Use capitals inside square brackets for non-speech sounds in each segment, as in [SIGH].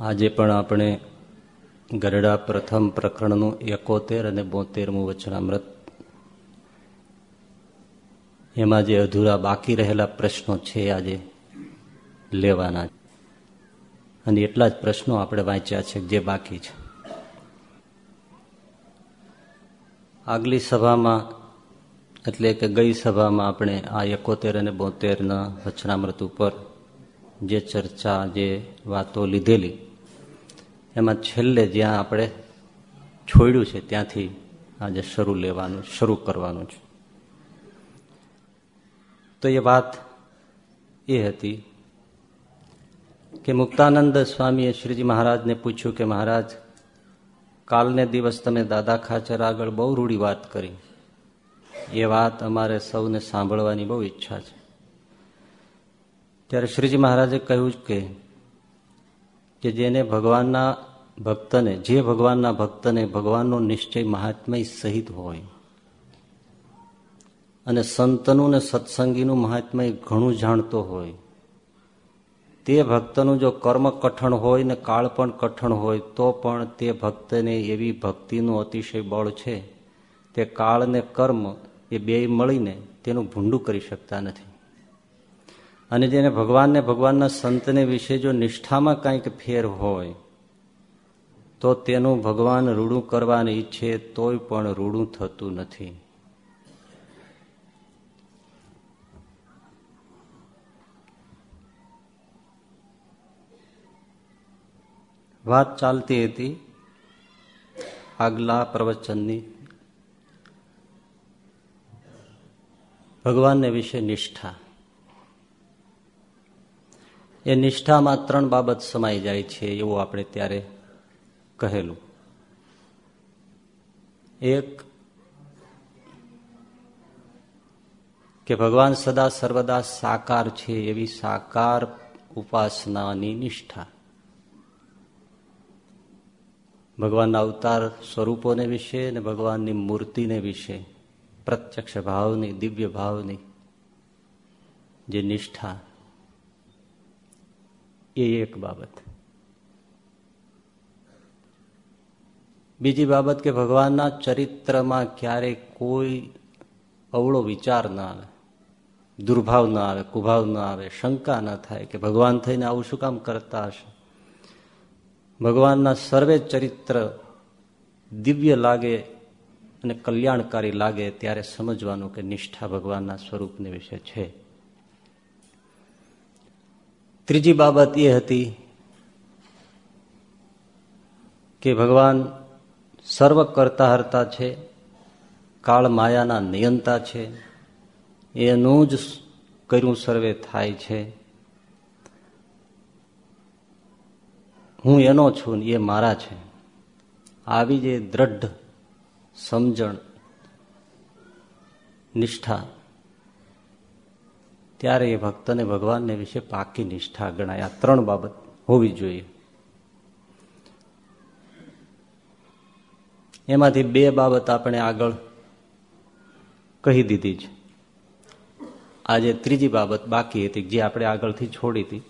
આજે પણ આપણે ગરડા પ્રથમ પ્રકરણનું એકોતેર અને બોતેરમું વચનામૃત. એમાં જે અધૂરા બાકી રહેલા પ્રશ્નો છે આજે લેવાના અને એટલા જ પ્રશ્નો આપણે વાંચ્યા છે જે બાકી છે. આગલી સભામાં, એટલે કે ગઈ સભામાં આપણે આ એકોતેર અને બોતેરના વચનામૃત ઉપર જે ચર્ચા, જે વાતો લીધેલી એમાં છેલ્લે જ્યાં આપણે છોડ્યું છે, ત્યાંથી આજે શરૂ લેવાનું, શરૂ કરવાનું છે. તો એ વાત એ હતી કે મુક્તાનંદ સ્વામીએ શ્રીજી મહારાજને પૂછ્યું કે મહારાજ, કાલને દિવસ તમે દાદા ખાચર આગળ બહુ રૂડી વાત કરી. એ વાત અમારે સૌને સાંભળવાની બહુ ઈચ્છા છે. ત્યારે શ્રીજી મહારાજે કહ્યું કે કે જેને ભગવાનના ભક્તને, જે ભગવાનના ભક્તને ભગવાનનો નિશ્ચય મહાત્મય સહિત હોય. અને સંતનું ને સત્સંગીનું મહાત્મય ઘણું જાણતો હોય. તે ભક્તનું જો કર્મ કઠણ હોય ને કાળ પણ કઠણ હોય, તો પણ તે ભક્તને એવી ભક્તિનું અતિશય બળ છે. તે કાળ ને કર્મ એ બે મળીને તેનું ભૂંડું કરી શકતા નથી. અને જેને ભગવાનને ભગવાનના સંતને વિશે જો નિષ્ઠામાં કંઈક ફેર હોય, તો તેનું ભગવાન રૂડું કરવાની ઈચ્છે તોય પણ રૂડું થતું નથી. વાત ચાલતી હતી આગલા પ્રવચનની. ભગવાનને વિશે નિષ્ઠા. એ નિષ્ઠામાં ત્રણ બાબત સમાઈ જાય છે એવું આપણે ત્યારે કહેલું. એક, કે ભગવાન સદા સર્વદા સાકાર છે એવી સાકાર ઉપાસનાની નિષ્ઠા. ભગવાનના અવતાર સ્વરૂપોને વિશે અને ભગવાનની મૂર્તિને વિશે, પ્રત્યક્ષ ભાવની, દિવ્ય ભાવની જે નિષ્ઠા એ એક બાબત. બીજી બાબત કે ભગવાનના ચરિત્રમાં ક્યારેય કોઈ અવળો વિચાર ના આવે, દુર્ભાવ ના આવે, કુભાવ ના આવે, શંકા ન થાય કે ભગવાન થઈને આવું શું કામ કરતા હશે. ભગવાનના સર્વે ચરિત્ર દિવ્ય લાગે અને કલ્યાણકારી લાગે ત્યારે સમજવાનું કે નિષ્ઠા ભગવાનના સ્વરૂપને વિશે છે. ત્રીજી બાબત એ હતી કે ભગવાન સર્વ કરતા હરતા છે, કાળ માયાના નિયંતા છે, એનું જ કર્યું સર્વે થાય છે. હું એનો છું એ મારા છે. આવી જે દ્રઢ સમજણ, નિષ્ઠા ત્યારે એ ભક્તને ભગવાનને વિશે પાકી નિષ્ઠા ગણાય. આ ત્રણ બાબત હોવી જોઈએ. એમાંથી બે બાબત આપણે આગળ કહી દીધી છે. આજે ત્રીજી બાબત બાકી હતી, જે આપણે આગળથી છોડી હતી.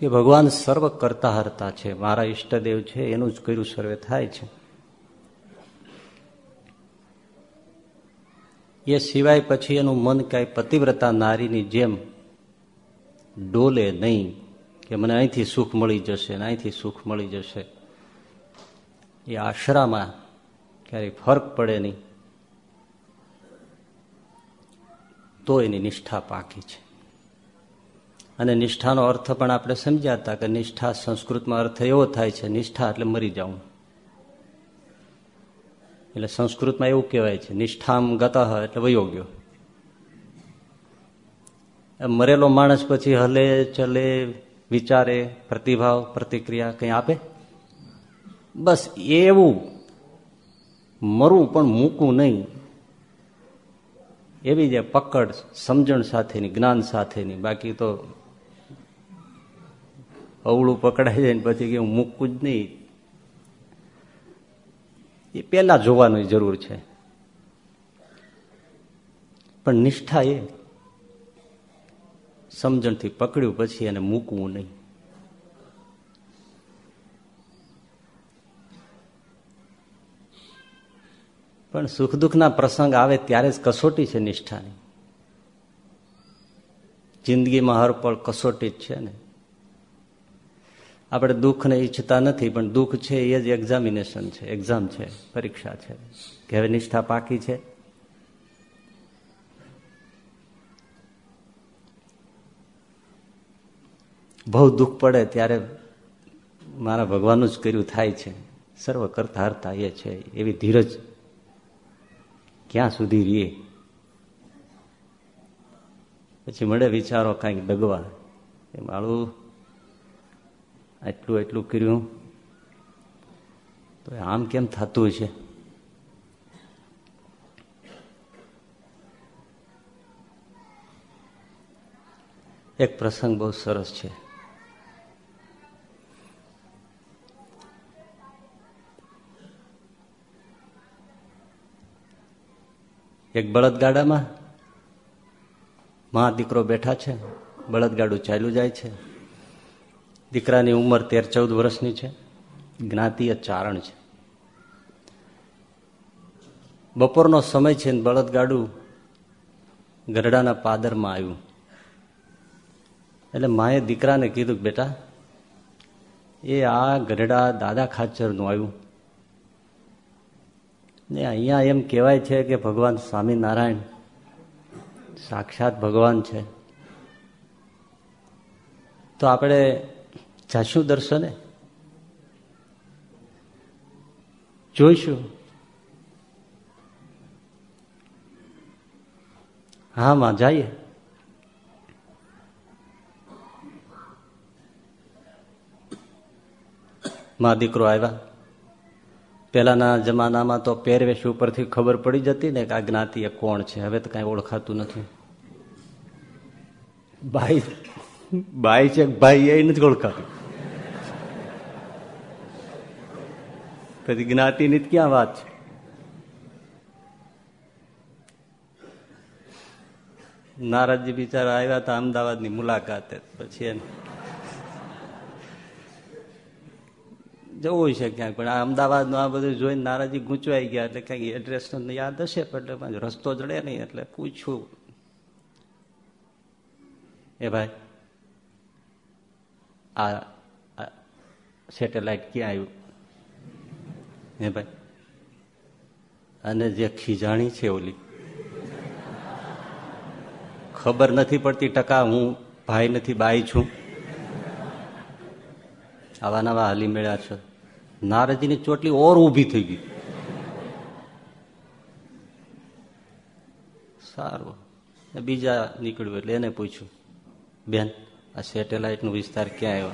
કે ભગવાન સર્વ કરતા હરતા છે. મારા ઈષ્ટદેવ છે, એનું જ કર્યું સર્વે થાય છે. એ સિવાય પછી એનું મન કાંઈ પતિવ્રતા નારીની જેમ ડોલે નહીં કે મને અહીંથી સુખ મળી જશે ને અહીંથી સુખ મળી જશે. એ આશરામાં ક્યારેય ફરક પડે નહીં. તો એની નિષ્ઠા પાકી છે. અને નિષ્ઠાનો અર્થ પણ આપણે સમજ્યા હતા કે નિષ્ઠા સંસ્કૃતમાં અર્થ એવો થાય છે, નિષ્ઠા એટલે મરી જવું. એટલે સંસ્કૃતમાં એવું કહેવાય છે, નિષ્ઠામ ગત એટલે વયો ગયો મરેલો માણસ પછી હલે, ચલે, વિચારે, પ્રતિભાવ, પ્રતિક્રિયા કંઈ આપે? બસ એવું. મરવું પણ મૂકવું નહીં. એવી જે પકડ, સમજણ સાથેની, જ્ઞાન સાથેની. બાકી તો અવળું પકડાઈ જાય ને પછી કે હું મૂકવું જ નહીં. એ પહેલા જોવાની જરૂર છે. પણ નિષ્ઠા એ સમજણથી પકડ્યું પછી એને મૂકવું નહીં. પણ સુખ દુઃખના પ્રસંગ આવે ત્યારે જ કસોટી છે નિષ્ઠાની. જિંદગીમાં હર પળ કસોટી જ છે ને. આપણે દુઃખને ઈચ્છતા નથી, પણ દુઃખ છે એ જ એક્ઝામિનેશન છે. એક્ઝામ છે, પરીક્ષા છે. કે નિષ્ઠા પાકી છે? બહુ દુઃખ પડે ત્યારે મારા ભગવાનનું જ કર્યું થાય છે. સર્વ કરતા હરતા એ છે. એવી ધીરજ ક્યાં સુધી રીએ પછી મળે વિચારો કાંઈક ડગવા એ મારું આટલું એટલું કર્યું. તો આમ કેમ થતું છે એક પ્રસંગ બહુ સરસ છે. એક બળદગાડામાં મા દીકરો બેઠા છે. બળદગાડું ચાલ્યું જાય છે. દીકરાની ઉંમર તેર ચૌદ વર્ષની છે. જ્ઞાતિય ચારણ છે. બપોરનો સમય છે બળદગાડું ગરડાના પાદરમાં આવ્યું. એટલે માએ દીકરાને કીધું કે બેટા, એ આ ગરડા દાદા ખાચરનું આવ્યું. ને અહીંયા એમ કહેવાય છે કે ભગવાન સ્વામિનારાયણ સાક્ષાત ભગવાન છે. તો આપણે જાશું દર્શને જોઈશું. હા, માં, જઈએ. માં, દીકરો આવ્યા. પેલાના જમાનામાં તો પહેરવેશ ઉપરથી ખબર પડી જતી ને કે આ જ્ઞાતિ એ કોણ છે? હવે તો કઈ ઓળખાતું નથી. ભાઈ ભાઈ છે ભાઈ એ નથી ઓળખાતું? પછી જ્ઞાતિની ક્યાં વાત છે નારાજજી બિચારા આવ્યા હતા અમદાવાદની મુલાકાતે પછી એને જવું છે ક્યાંક, પણ આ અમદાવાદનું આ બધું જોઈને નારાજી ગૂંચવાઈ ગયા, એટલે ક્યાંક એડ્રેસ યાદ હશે એટલે રસ્તો જડે નહીં, એટલે પૂછ્યું. એ ભાઈ, આ સેટેલાઇટ ક્યાં આવ્યું? હે ભાઈ? અને જે ખીજાણી છે ઓલી. ખબર નથી પડતી ટકા હું ભાઈ નથી, બાઈ છું. આવા નવા હાલી મેળ્યા છે. નારદજીની ચોટલી ઓર ઊભી થઈ ગઈ. સારું. બીજા નીકળ્યું એટલે એને પૂછ્યું, બેન, આ સેટેલાઇટ નો વિસ્તાર ક્યાં આવ્યો?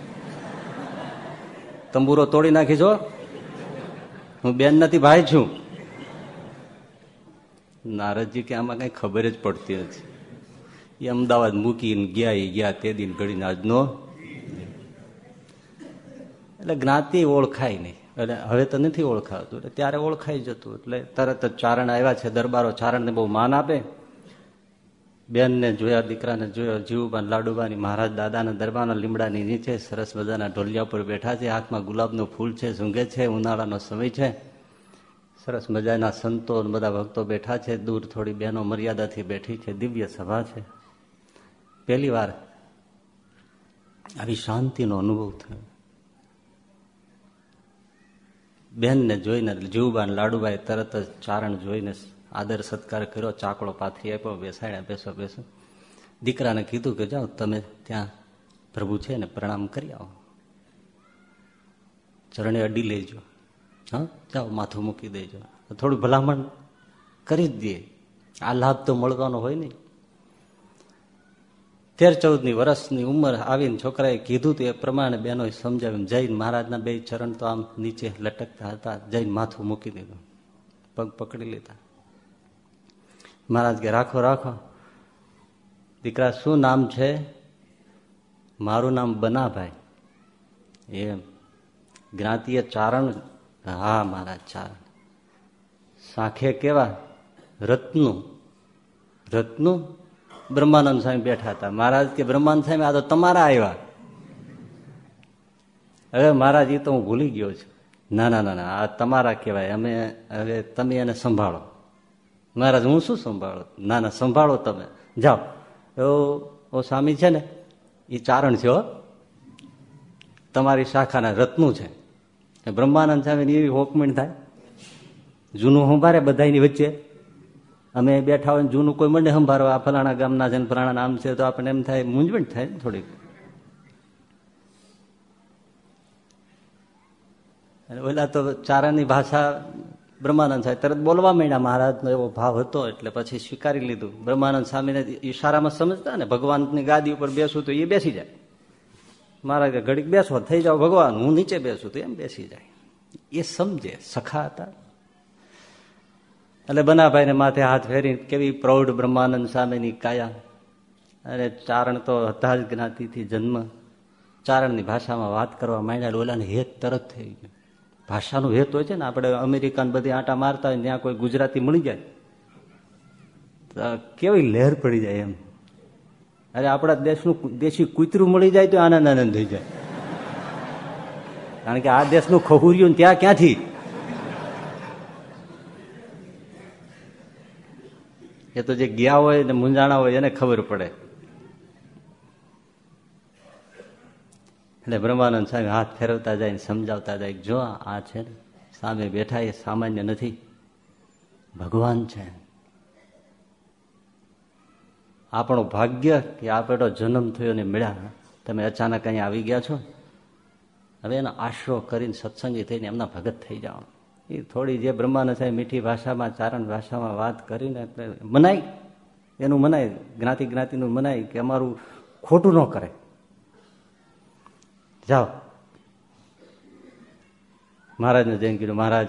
તંબુરો તોડી નાખી છો હું બેન નથી ભાઈ છું. નારદજી કે આમાં કઈ ખબર જ પડતી નથી. એ અમદાવાદ મૂકીને ગયા એ ગયા તે દિન ઘડીને આજનો. એટલે જ્ઞાતિ ઓળખાય નહીં. એટલે હવે તો નથી ઓળખાતું. એટલે ત્યારે ઓળખાઈ જતું. એટલે તરત જ ચારણ આવ્યા છે, દરબારો ચારણને બહુ માન આપે. બેનને જોયા, દીકરાને જોયો, જીવબાન, લાડુબાની, મહારાજ દાદાના દરબારના લીમડાની નીચે સરસ મજાના ઢોલિયા પર બેઠા છે. હાથમાં ગુલાબનું ફૂલ છે સૂંઘે છે, ઉનાળાનો સમય છે. સરસ મજાના સંતો બધા ભક્તો બેઠા છે. દૂર થોડી બહેનો મર્યાદાથી બેઠી છે. દિવ્ય સભા છે. પહેલી વાર આવી શાંતિનો અનુભવ થયો. બેનને જોઈને, જીવબાન લાડુબાઈ તરત જ ચારણ જોઈને આદર સત્કાર કર્યો, ચાકડો પાથરી આપ્યો, બેસાડ્યા, બેસો બેસો. દીકરાને કીધું કે જાઓ, તમે ત્યાં પ્રભુ છે ને પ્રણામ કરી આવો. ચરણે અડી લેજો. હા, જાઓ, માથું મૂકી દેજો. થોડું ભલામણ કરી જ દે. આ લાભ તો મળવાનો હોય નહીં. તેર ચૌદની વર્ષની ઉંમર આવીને છોકરાએ કીધું તો એ પ્રમાણે બેનો સમજાવ્યું, જૈન મહારાજના બે ચરણ તો આમ નીચે લટકતા હતા, જૈન માથું મૂકી દીધું, પગ પકડી લીધા. મહારાજ કે, રાખો રાખો. દીકરા, શું નામ છે? મારું નામ બનાભાઈ. એમ. જ્ઞાતિય ચારણ. હા, મહારાજ, ચારણ. સાખે કેવા? રત્નું. રત્નું? બ્રહ્માનંદ સ્વામી બેઠા હતા. મહારાજ કે, બ્રહ્માનંદ સ્વામી, આ તો તમારા આવ્યા. હવે મહારાજ એ તો હું ભૂલી ગયો છું. ના ના ના ના, આ તમારા કહેવાય. અમે હવે તમે એને સંભાળો. મહારાજ, હું શું સંભાળો? ના ના, સંભાળો તમે. જાઓ. એવો સ્વામી છે ને એ ચારણ છે તમારી શાખાના રત્નું છે. બ્રહ્માનંદ સ્વામીની એવી હોકમેન્ટ થાય. જૂનું સંભારે બધાની વચ્ચે. અમે બેઠા હોય જૂનું કોઈ સંભારો આ ફલાણા ગામના છે ફલાણા નામ છે, તો આપણને એમ થાય, મૂંઝવણ થાય થોડીક. અને ઓલા તો ચારાની ભાષા બ્રહ્માનંદ સાહેબ તરત બોલવા માંડ્યા. મહારાજનો એવો ભાવ હતો એટલે પછી સ્વીકારી લીધું. બ્રહ્માનંદ સ્વામીને ઈશારામાં સમજતા ને ભગવાનની ગાદી ઉપર બેસું તો એ બેસી જાય. મહારાજ ઘડીક બેસો, થઈ જાઓ ભગવાન, હું નીચે બેસું. તો એમ બેસી જાય. એ સમજે, સખા હતા. એટલે બનાભાઈને માથે હાથ ફેરી કેવી પ્રૌઢ બ્રહ્માનંદ સામેની કાયા. અને ચારણ તો હતા જ જ્ઞાતિથી જન્મ. ચારણની ભાષામાં વાત કરવા માંડ્યા, ઓલાને હેત તરત થઈ ગયું ભાષાનું હેત હોય છે ને, આપણે અમેરિકાને બધી આંટા મારતા હોય ત્યાં કોઈ ગુજરાતી મળી જાય. તો કેવી લહેર પડી જાય એમ. અરે આપણા દેશનું દેશી કૂતરું મળી જાય તો આનંદ આનંદ થઈ જાય. કારણ કે આ દેશનું ખહુર્યું ત્યાં ક્યાંથી? એ તો જે ગયા હોય ને મુંજાણા હોય, એને ખબર પડે. એટલે બ્રહ્માનંદ સ્વામી હાથ ફેરવતા જાય ને સમજાવતા જાય જો આ છે ને, સામે બેઠા એ સામાન્ય નથી. ભગવાન છે. આપણું ભાગ્ય કે આપણો જન્મ થયો ને મળ્યા તમે અચાનક અહીંયા આવી ગયા છો. હવે એનો આશરો કરીને સત્સંગી થઈને એમના ભગત થઈ જાઓ. એ થોડી જે બ્રહ્માનંદ સાહેબ મીઠી ભાષામાં, ચારણ ભાષામાં વાત કરીને મનાય. એનું મનાય, જ્ઞાતિ જ્ઞાતિનું મનાય કે અમારું ખોટું ન કરે. જાઓ. મહારાજને જઈને કીધું, મહારાજ,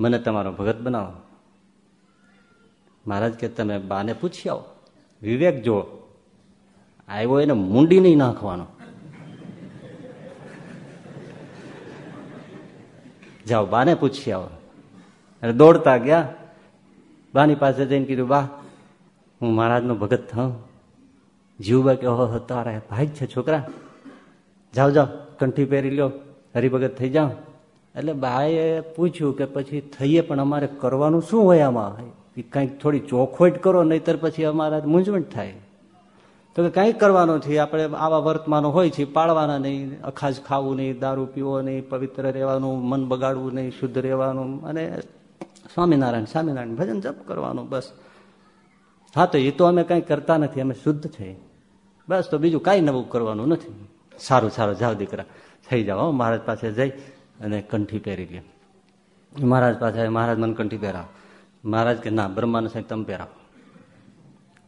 મને તમારો ભગત બનાવો. મહારાજ કે, તમે બાને પૂછી આવો. વિવેક જો આવ્યો એને મૂંડી નહીં નાખવાનો. જાઓ, બાને પૂછી આવો. અને દોડતા ગયા. બાની પાસે જઈને કીધું, બા, હું મહારાજનો ભગત થાઉં. જીવબા કે હો તારા ભાઈ છે છોકરા. જાઓ જાઓ. કંઠી પહેરી લ્યો, હરિભગત થઈ જાઓ. એટલે બાએ પૂછ્યું કે પછી થઈએ પણ અમારે કરવાનું શું હોય આમાં? કંઈક થોડી ચોખવટ કરો, નહીતર પછી અમારા મૂંઝવણ થાય. તો કે કંઈક કરવાનું છે? આપણે આવા વર્તમાનો હોય છે, પાળવાના નહીં, અખાજ ખાવું નહીં, દારૂ પીવો નહીં, પવિત્ર રહેવાનું, મન બગાડવું નહીં, શુદ્ધ રહેવાનું. અને સ્વામિનારાયણ સ્વામિનારાયણ, ભજન જપ કરવાનું, બસ. હા, તો એ તો અમે કંઈ કરતા નથી, અમે શુદ્ધ છે. બસ, તો બીજું કાંઈ નવું કરવાનું નથી. સારું સારું, જાઓ દીકરા. થઈ જાઓ મહારાજ પાસે જઈ અને કંઠી પહેરી લે મહારાજ પાસે, મહારાજ મને કંઠી પહેરાવો. મહારાજ કે, ના, બ્રહ્માનું સાહેબ તમે પહેરાવો.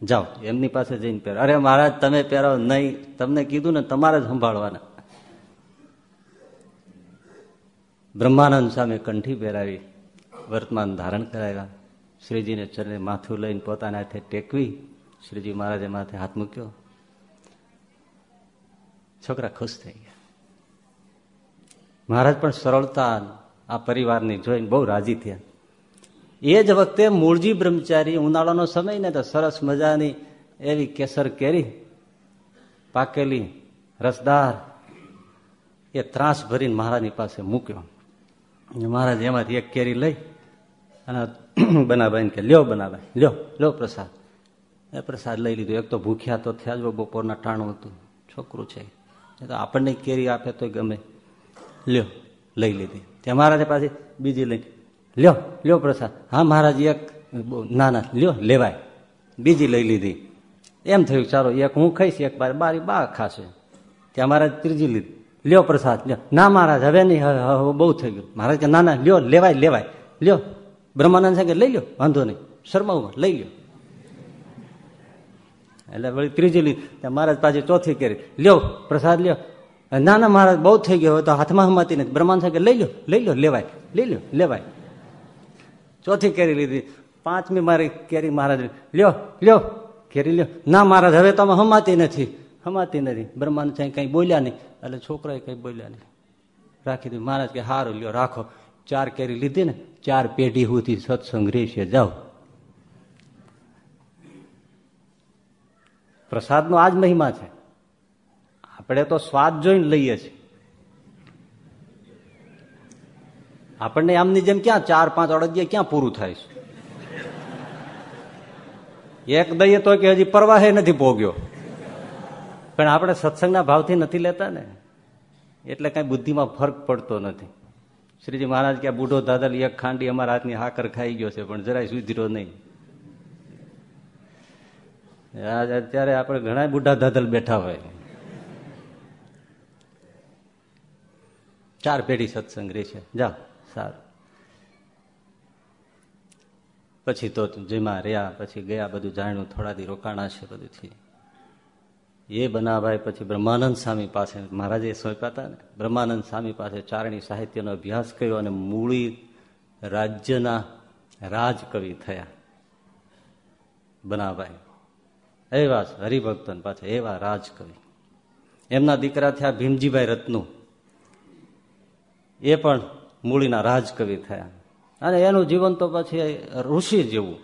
જાઓ, એમની પાસે જઈને પહેરો. અરે મહારાજ, તમે પહેરાવો નહીં, તમને કીધું ને તમારે જ સંભાળવાના. બ્રહ્માનંદ સામે કંઠી પહેરાવી, વર્તમાન ધારણ કરાવ્યા. શ્રીજીને ચરણે માથું લઈને પોતાના હાથે ટેકવી. શ્રીજી મહારાજે માથે હાથ મૂક્યો. છોકરા ખુશ થઈ ગયા. મહારાજ પણ સરળતા આ પરિવારની જોઈને બહુ રાજી થયા. એ જ વખતે મૂળજી બ્રહ્મચારી ઉનાળાનો સમય ને તો સરસ મજાની એવી કેસર કેરી, પાકેલી, રસદાર, એ ત્રાસ ભરીને મહારાજની પાસે મૂક્યો. મહારાજ એમાંથી એક કેરી લઈ અને [CLEARS THROAT] બનાભાઈને કે, લ્યો બનાભાઈ લ્યો લ્યો પ્રસાદ. એ પ્રસાદ લઈ લીધો. એક તો ભૂખ્યા તો થયા જ બપોરના ટાણું હતું. છોકરું છે. તો આપણને કેરી આપે તો ગમે. લ્યો, લઈ લીધી. ત્યાં મહારાજે પાછી બીજી લઈ. લ્યો લ્યો પ્રસાદ. હા, મહારાજ, એક ના ના લ્યો, લેવાય. બીજી લઈ લીધી. એમ થયું, ચાલો, એક હું ખાઈશ, એક બાર બારી બા ખાશે. ત્યાં મહારાજ ત્રીજી લીધી. લ્યો પ્રસાદ, લ્યો. ના, મહારાજ, હવે નહીં, હવે બહુ થઈ ગયું. મહારાજ કે, ના ના, લ્યો, લેવાય લેવાય. લ્યો. બ્રહ્માનંદ સાહેબ લઈ લ્યો, વાંધો નહીં. શરમાવું લઈ લ્યો. એટલે વળી ત્રીજી લીધી મહારાજ પાછી ચોથી કરી. લ્યો, પ્રસાદ લ્યો. ના ના, મહારાજ, બહુ થઈ ગયો. તો હાથમાં હમાતી નથી. બ્રહ્માંડ સાહેબ લઈ લો લઈ લો લેવાય. લઈ લો લેવાય. ચોથી કેરી લીધી. પાંચમી મારી કેરી મહારાજ લ્યો લ્યો, કેરી લ્યો. ના, મહારાજ, હવે તમે હમાતી નથી. હમાતી નથી. બ્રહ્માંડ સાહેબ કઈ બોલ્યા નહીં. એટલે છોકરાએ કઈ બોલ્યા નહીં. રાખી દીધું. મહારાજ કે સારું લ્યો, રાખો. ચાર કેરી લીધી ને, ચાર પેઢી સુધી સત્સંગ રહેશે. જાઓ. પ્રસાદનો આ જ મહિમા છે. આપણે તો સ્વાદ જોઈને લઈએ છીએ. આપણને આમની જેમ ક્યાં ચાર, પાંચ અડદિયા ક્યાં પૂરું થાય છે? એક દઈએ તો કે હજી પરવાહે નથી ભોગ્યો પણ આપણે સત્સંગના ભાવથી નથી લેતા ને. એટલે કઈ બુદ્ધિમાં ફરક પડતો નથી. શ્રીજી મહારાજ કે બુઢો દાદલ એક ખાંડી અમારા હાથની હાકર ખાઈ ગયો છે, પણ જરાય સુધીરો નહીં. અત્યારે આપણે ઘણા બુઢા દાદલ બેઠા હોય. ચાર પેઢી સત્સંગ રહી છે. જા સારું. પછી તો જેમાં રહ્યા, પછી ગયા, બધું જાણ્યું, થોડા રોકાણા છે, બધું એ બનાવાય, પછી બ્રહ્માનંદ સ્વામી પાસે, મહારાજે સોંપ્યા હતા ને, બ્રહ્માનંદ સ્વામી પાસે ચારણી સાહિત્યનો અભ્યાસ કર્યો અને મૂળી રાજ્યના રાજકવિ થયા. બનાભાઈ એવા હરિભક્તન પાછા એવા રાજકવિ એમના દીકરા થયા ભીમજીભાઈ રત્નુ. એ પણ મૂળીના રાજકવિ થયા. અને એનું જીવન તો પછી ઋષિ જેવું.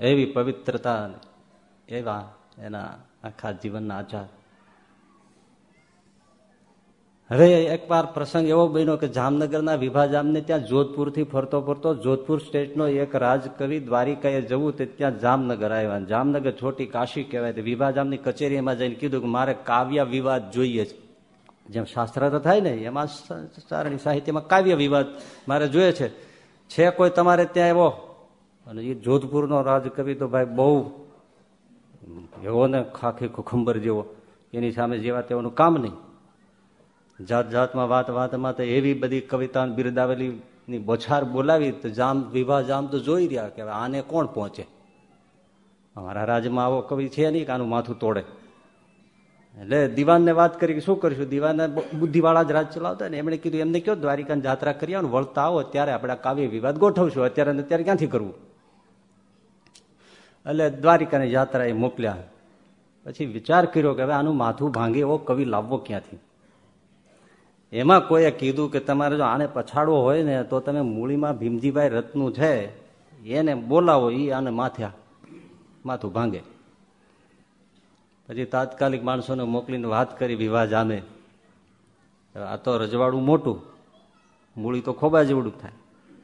એવી પવિત્રતા એવા એના આખા જીવનના આચાર. હવે એકવાર પ્રસંગ એવો બન્યો કે જામનગરના વિભાજામને ત્યાં જોધપુરથી ફરતો ફરતો જોધપુર સ્ટેટનો એક રાજકવિ દ્વારિકાએ જવું તે ત્યાં જામનગર આવ્યા. જામનગર છોટી કાશી કહેવાય વિભાજામની કચેરીમાં જઈને કીધું કે મારે કાવ્ય વિવાદ જોઈએ છે. જેમ શાસ્ત્ર તો થાય ને, એમાં સારણી સાહિત્યમાં કાવ્ય વિવાદ મારે જોઈએ છે. છે કોઈ તમારે ત્યાં એવો? અને એ જોધપુરનો રાજકવિ તો ભાઈ બહુ, એવો ને ખાખી ખુખંબર જેવો. એની સામે જેવા તેઓનું કામ નહીં. જાત જાતમાં વાત વાતમાં તો એવી બધી કવિતા બિરદાવેલી ની બોછાર બોલાવી તો જામ, વિવાહ જામ તો જોઈ રહ્યા કે આને કોણ પહોંચે? અમારા રાજ્યમાં આવો કવિ છે નહીં કે આનું માથું તોડે. એટલે દિવાનને વાત કરી શું કરીશું? દિવાને બુદ્ધિવાળા જ રાજ ચલાવતા ને એમણે કીધું, એમને કયો દ્વારિકાની જાત્રા કરી આવો વળતા આવો, ત્યારે આપણે કાવ્ય વિવાદ ગોઠવશું. અત્યારે અત્યારે ક્યાંથી કરવું? એટલે દ્વારિકાની જાત્રા એ મોકલ્યા. પછી વિચાર કર્યો કે હવે આનું માથું ભાંગે એવો કવિ લાવવો ક્યાંથી? એમાં કોઈએ કીધું કે તમારે જો આને પછાડવો હોય ને, તો તમે મૂળીમાં ભીમજીભાઈ રત્નું છે, એને બોલાવો એ આને માથ્યા, માથું ભાંગે. પછી તાત્કાલિક માણસોને મોકલીને વાત કરી વિવાહ જામે. આ તો રજવાડું મોટું, મૂળી તો ખોબા જેવડું થાય.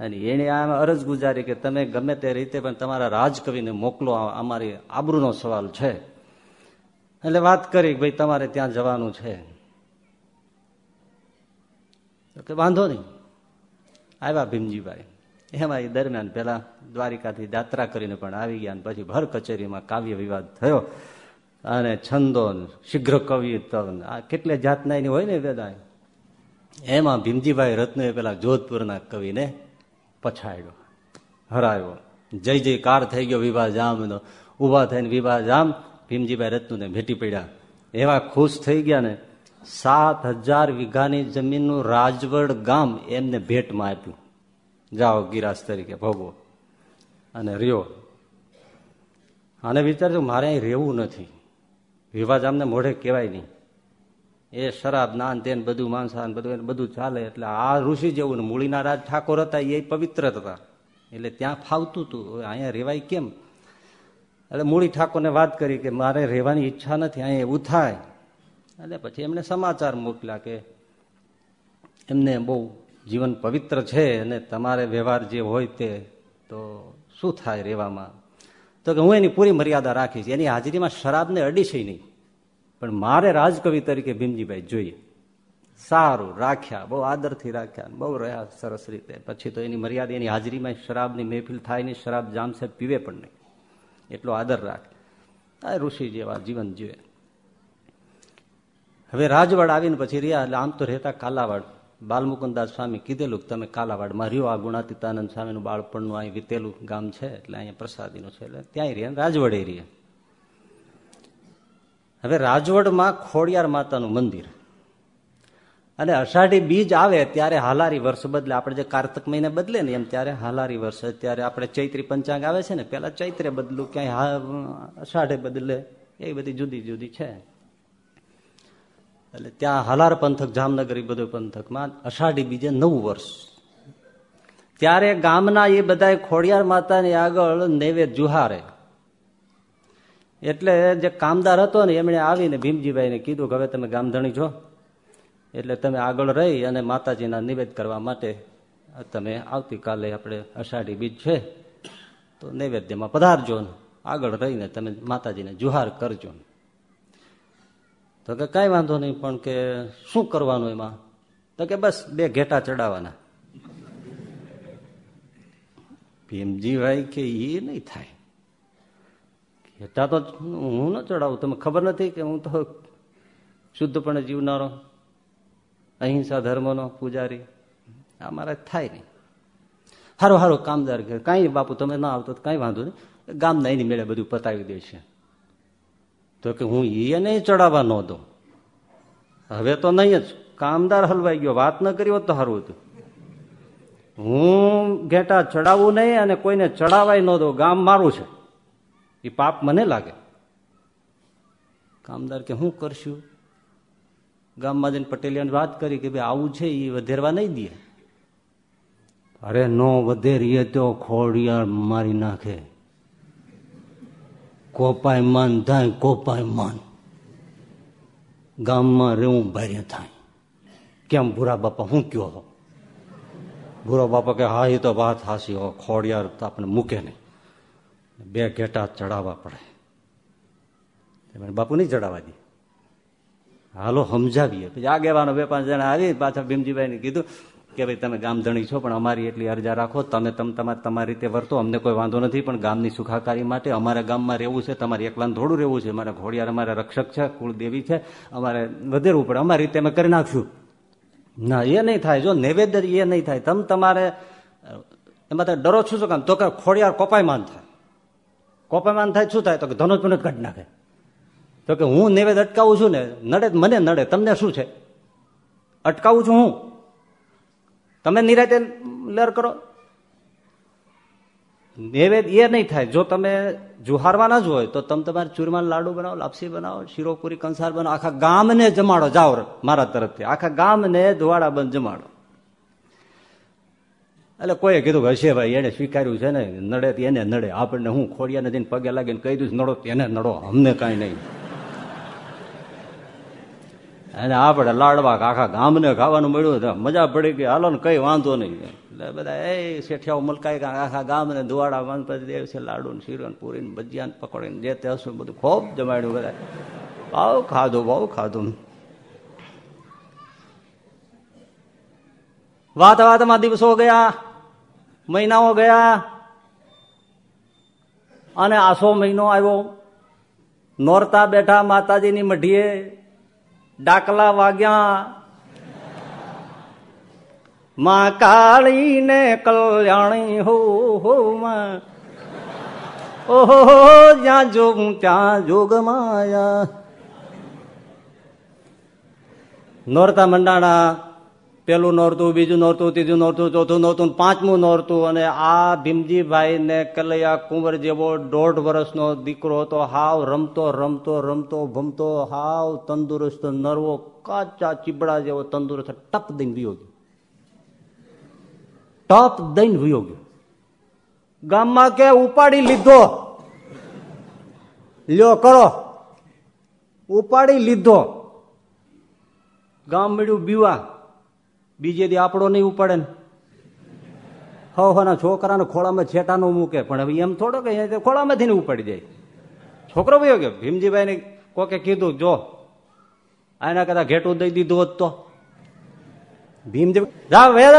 અને એને આ અરજ ગુજારી કે તમે ગમે તે રીતે પણ તમારા રાજકવિને મોકલો અમારી આબરૂનો સવાલ છે. એટલે વાત કરી ભાઈ તમારે ત્યાં જવાનું છે. કે વાંધો નહીં. આવ્યા ભીમજીભાઈ. એમાં એ દરમિયાન પેલા દ્વારિકાથી યાત્રા કરીને પણ આવી ગયા પછી ભર કચેરીમાં કાવ્ય વિવાદ થયો અને છંદો શીઘ્ર કવિ આ કેટલે જાતના એની હોય ને વેદા એમાં ભીમજીભાઈ રત્નએ પેલા જોધપુરના કવિને પછાડ્યો હરાયો જય જયકાર થઈ ગયો વિવાહ જામનો. ઊભા થઈને વિવાહ જામ, ભીમજીભાઈ રત્નુને ભેટી પડ્યા. એવા ખુશ થઈ ગયા ને સાત હજાર વીઘાની જમીનનું રાજવડ ગામ એમને ભેટમાં આપ્યું. જાઓ ગિરાસ તરીકે, ભોગવો. અને રહ્યો. આને વિચારજો, મારે અહીં રહેવું નથી. વિવાદ આમને મોઢે કહેવાય નહીં. એ શરાબ, નાન, તેન, બધું માંસાન બધું બધું ચાલે એટલે આ ઋષિ જેવું ને મૂળીના રાજ ઠાકોર હતા, એ પવિત્ર હતા. એટલે ત્યાં ફાવતું હતું. અહીંયા રેવાય કેમ? એટલે મૂળી ઠાકોરને વાત કરી કે મારે રહેવાની ઈચ્છા નથી, અહીંયા એવું થાય. એટલે પછી એમને સમાચાર મોકલ્યા કે એમને બહુ જીવન પવિત્ર છે અને તમારે વ્યવહાર જે હોય તે, તો શું થાય રહેવામાં? તો કે હું એની પૂરી મર્યાદા રાખીશ. એની હાજરીમાં શરાબને અડીશ નહીં. પણ મારે રાજકવિ તરીકે ભીમજીભાઈ જોઈએ. સારું, રાખ્યા, બહુ આદરથી રાખ્યા બહુ રહ્યા સરસ રીતે. પછી તો એની મર્યાદા, એની હાજરીમાં શરાબની મહેફિલ થાય નહીં, શરાબ જામશે પીવે પણ નહીં. એટલો આદર રાખે. આ ઋષિ જેવા જીવન જીવે. હવે રાજવાડ આવીને પછી રહ્યા એટલે આમ તો રહેતા કાલાવાડ. બાલમુકુદાસ સ્વામી કીધેલું કે તમે કાલાવાડમાં રહ્યો. આ ગુણાતીતાનંદ સ્વામીનું બાળપણનું અહીં વીતેલું ગામ છે એટલે અહીંયા પ્રસાદીનું છે એટલે ત્યાંય રહ્યા રાજવડે રહ્યા. હવે રાજવડમાં ખોડિયાર માતાનું મંદિર. અને અષાઢી બીજ આવે ત્યારે હાલારી વર્ષ બદલે. આપણે જે કાર્તક મહિને બદલે ને એમ ત્યારે હાલારી વર્ષ. ત્યારે આપણે ચૈત્રી પંચાંગ આવે છે ને પેલા ચૈત્રે બદલું, ક્યાંય અષાઢે બદલે. એ બધી જુદી જુદી છે. એટલે ત્યાં હલાર પંથક, જામનગર એ બધો પંથકમાં અષાઢી બીજે નવું વર્ષ. ત્યારે ગામના એ બધા ખોડિયાર માતાની આગળ નૈવેદ જુહારે. એટલે જે કામદાર હતો ને, એમણે આવીને ભીમજીભાઈને કીધું કે હવે તમે ગામધણી છો. એટલે તમે આગળ રહી અને માતાજીના નિવેદ કરવા માટે તમે આવતીકાલે આપણે અષાઢી બીજ છે, તો નૈવેદ્યમાં પધારજો ને. આગળ રહીને તમે માતાજીને જુહાર કરજો તો કે કાંઈ વાંધો નહીં, પણ કે શું કરવાનું એમાં? તો કે બસ બે ઘેટા ચડાવવાના. ભીમજીભાઈ કે એ નહીં થાય. ઘેટા તો હું ન ચડાવું તમે ખબર નથી કે હું તો શુદ્ધપણે જીવનારો, અહિંસા ધર્મનો પૂજારી? આ મારા થાય નહીં. સારું સારું કામદાર ઘેર, કાંઈ બાપુ તમે ના આવતો કાંઈ વાંધો નહીં. ગામના એની મેળે બધું પતાવી દે છે તો કે હું એને ચડાવવા ન દઉં. હવે તો નહીં જ. કામદાર હલવાઈ ગયો. વાત ન કરી હોત તો સારું હતું. હું ઘેટા ચડાવવું નહીં અને કોઈને ચડાવાય ન દઉં. ગામ મારું છે. એ પાપ મને લાગે. કામદાર કે હું કરશું? ગામમાં જઈને પટેલિયાને વાત કરી કે ભાઈ આવું છે એ વધેરવા નહીં દે. અરે નો વધેરીએ તો ખોડિયાળ મારી નાખે. કોપાય માન થાય કોપાય માન. ગામમાં રહેવું ભારે થાય. કેમ ભૂરા બાપા, હું કયો હો ભૂરો બાપા કે, હા, એ તો વાત હાસી હો, ખોડિયાર તો આપણે મૂકે નહીં. બે ઘેટા ચડાવવા પડે. બાપુ નહીં ચડાવવા દે. હાલો, સમજાવીએ. પછી આગેવાનો બે પાંચ જણા આવી, પાછા ભીમજીભાઈને કીધું કે ભાઈ, તમે ગામ ધણી છો, પણ અમારી એટલી અરજા રાખો, તમે તમે તમારે રીતે વર્તો, અમને કોઈ વાંધો નથી, પણ ગામની સુખાકારી માટે અમારા ગામમાં રહેવું છે, તમારે એકલાને થોડું રહેવું છે, મારા ઘોડિયાર અમારા રક્ષક છે, કુળદેવી છે, અમારે વધેરવું પડે, અમારી રીતે અમે કરી નાખશું. ના, એ નહીં થાય, જો નૈવેદ્ય એ નહીં થાય, તમે તમારે, એમાં તમે ડરો છું કામ? તો કે ખોડિયાર કોપાયમાન થાય. કોપાયમાન થાય શું થાય? તો કે ધનુષ પણ કાઢી નાખે. તો કે હું નૈવેદ અટકાવું છું ને, નડે મને નડે, તમને શું છે? અટકાવું છું હું. તમે નિરાતે લર કરો. નૈવેદ એ નહીં થાય. જો તમે જુહારવાના જ હોય તો તમે તમારે ચૂરમાન લાડુ બનાવો, લાપસી બનાવો શીરોપુરી કંસાર બનાવો. આખા ગામને જમાડો. જાઓ મારા તરફથી. આખા ગામને ધોવાડા બંધ જમાડો. એટલે કોઈએ કીધું હશે ભાઈ, એને સ્વીકાર્યું છે ને, નડે એને નડે. આપણને હું ખોડિયાને જઈને પગે લાગીને કહી દઉં, નડો એને નડો. અમને કાંઈ નહીં. અને આપણે લાડવા આખા ગામને ખાવાનું મળ્યું મજા પડી ગઈ. હાલો ને કઈ વાંધો નહીં. એટલે બધા, એ શેઠિયાઓ મલકાઈ આખા ગામને દુવાડા વાનપતિ દેવ છે, લાડુ ને શીરો ને પૂરી ને ભજીયા ને પકોડી જે તે હશું બધું ખૂબ જમાડ્યું બધા. બહુ ખાધું બહુ ખાધું. વાત વાતમાં દિવસો ગયા, મહિનાઓ ગયા, અને આસો મહિનો આવ્યો. નોરતા બેઠા માતાજીની મઢીએ ડાકલા વાગ્યા. માં કાળી ને કલ્યાણી હો હો, માં. ઓહો જ્યાં જોગ, ત્યાં જોગ માયા. નોરતા મંડાણા પેલું નોરતું, બીજું નોરતું, ત્રીજું નોરતું, ચોથું નોરતું પાંચમું નોરતું. અને આ ભીમજીભાઈ ને કલૈયા કુંવર જેવો દોઢ વર્ષનો દીકરો હતો. હાવ રમતો રમતો રમતો, ભમતો, હાવ તંદુરસ્ત, નરવો, કાચા ચીબડા જેવો તંદુરસ્ત, ટપ દઈને વિયો ગયો. ટપ દઈને વિયો ગયો. ગામમાં કે ઉપાડી લીધો? લ્યો કરો. ઉપાડી લીધો. ગામ મળ્યું બીવા. બીજે દી આપણો નહીં ઉપાડે ને. હના છોકરાને ખોળામાં છેટા નો મૂકે, પણ હવે એમ થોડો કે ખોળામાંથી ને ઉપાડી જાય છોકરો ભાઈ કે ભીમજીભાઈ ને કોકે કીધું, જો, આના કદાચ ઘેટું દઈ દીધું હોત તો. ભીમજી, જાઓ વેદ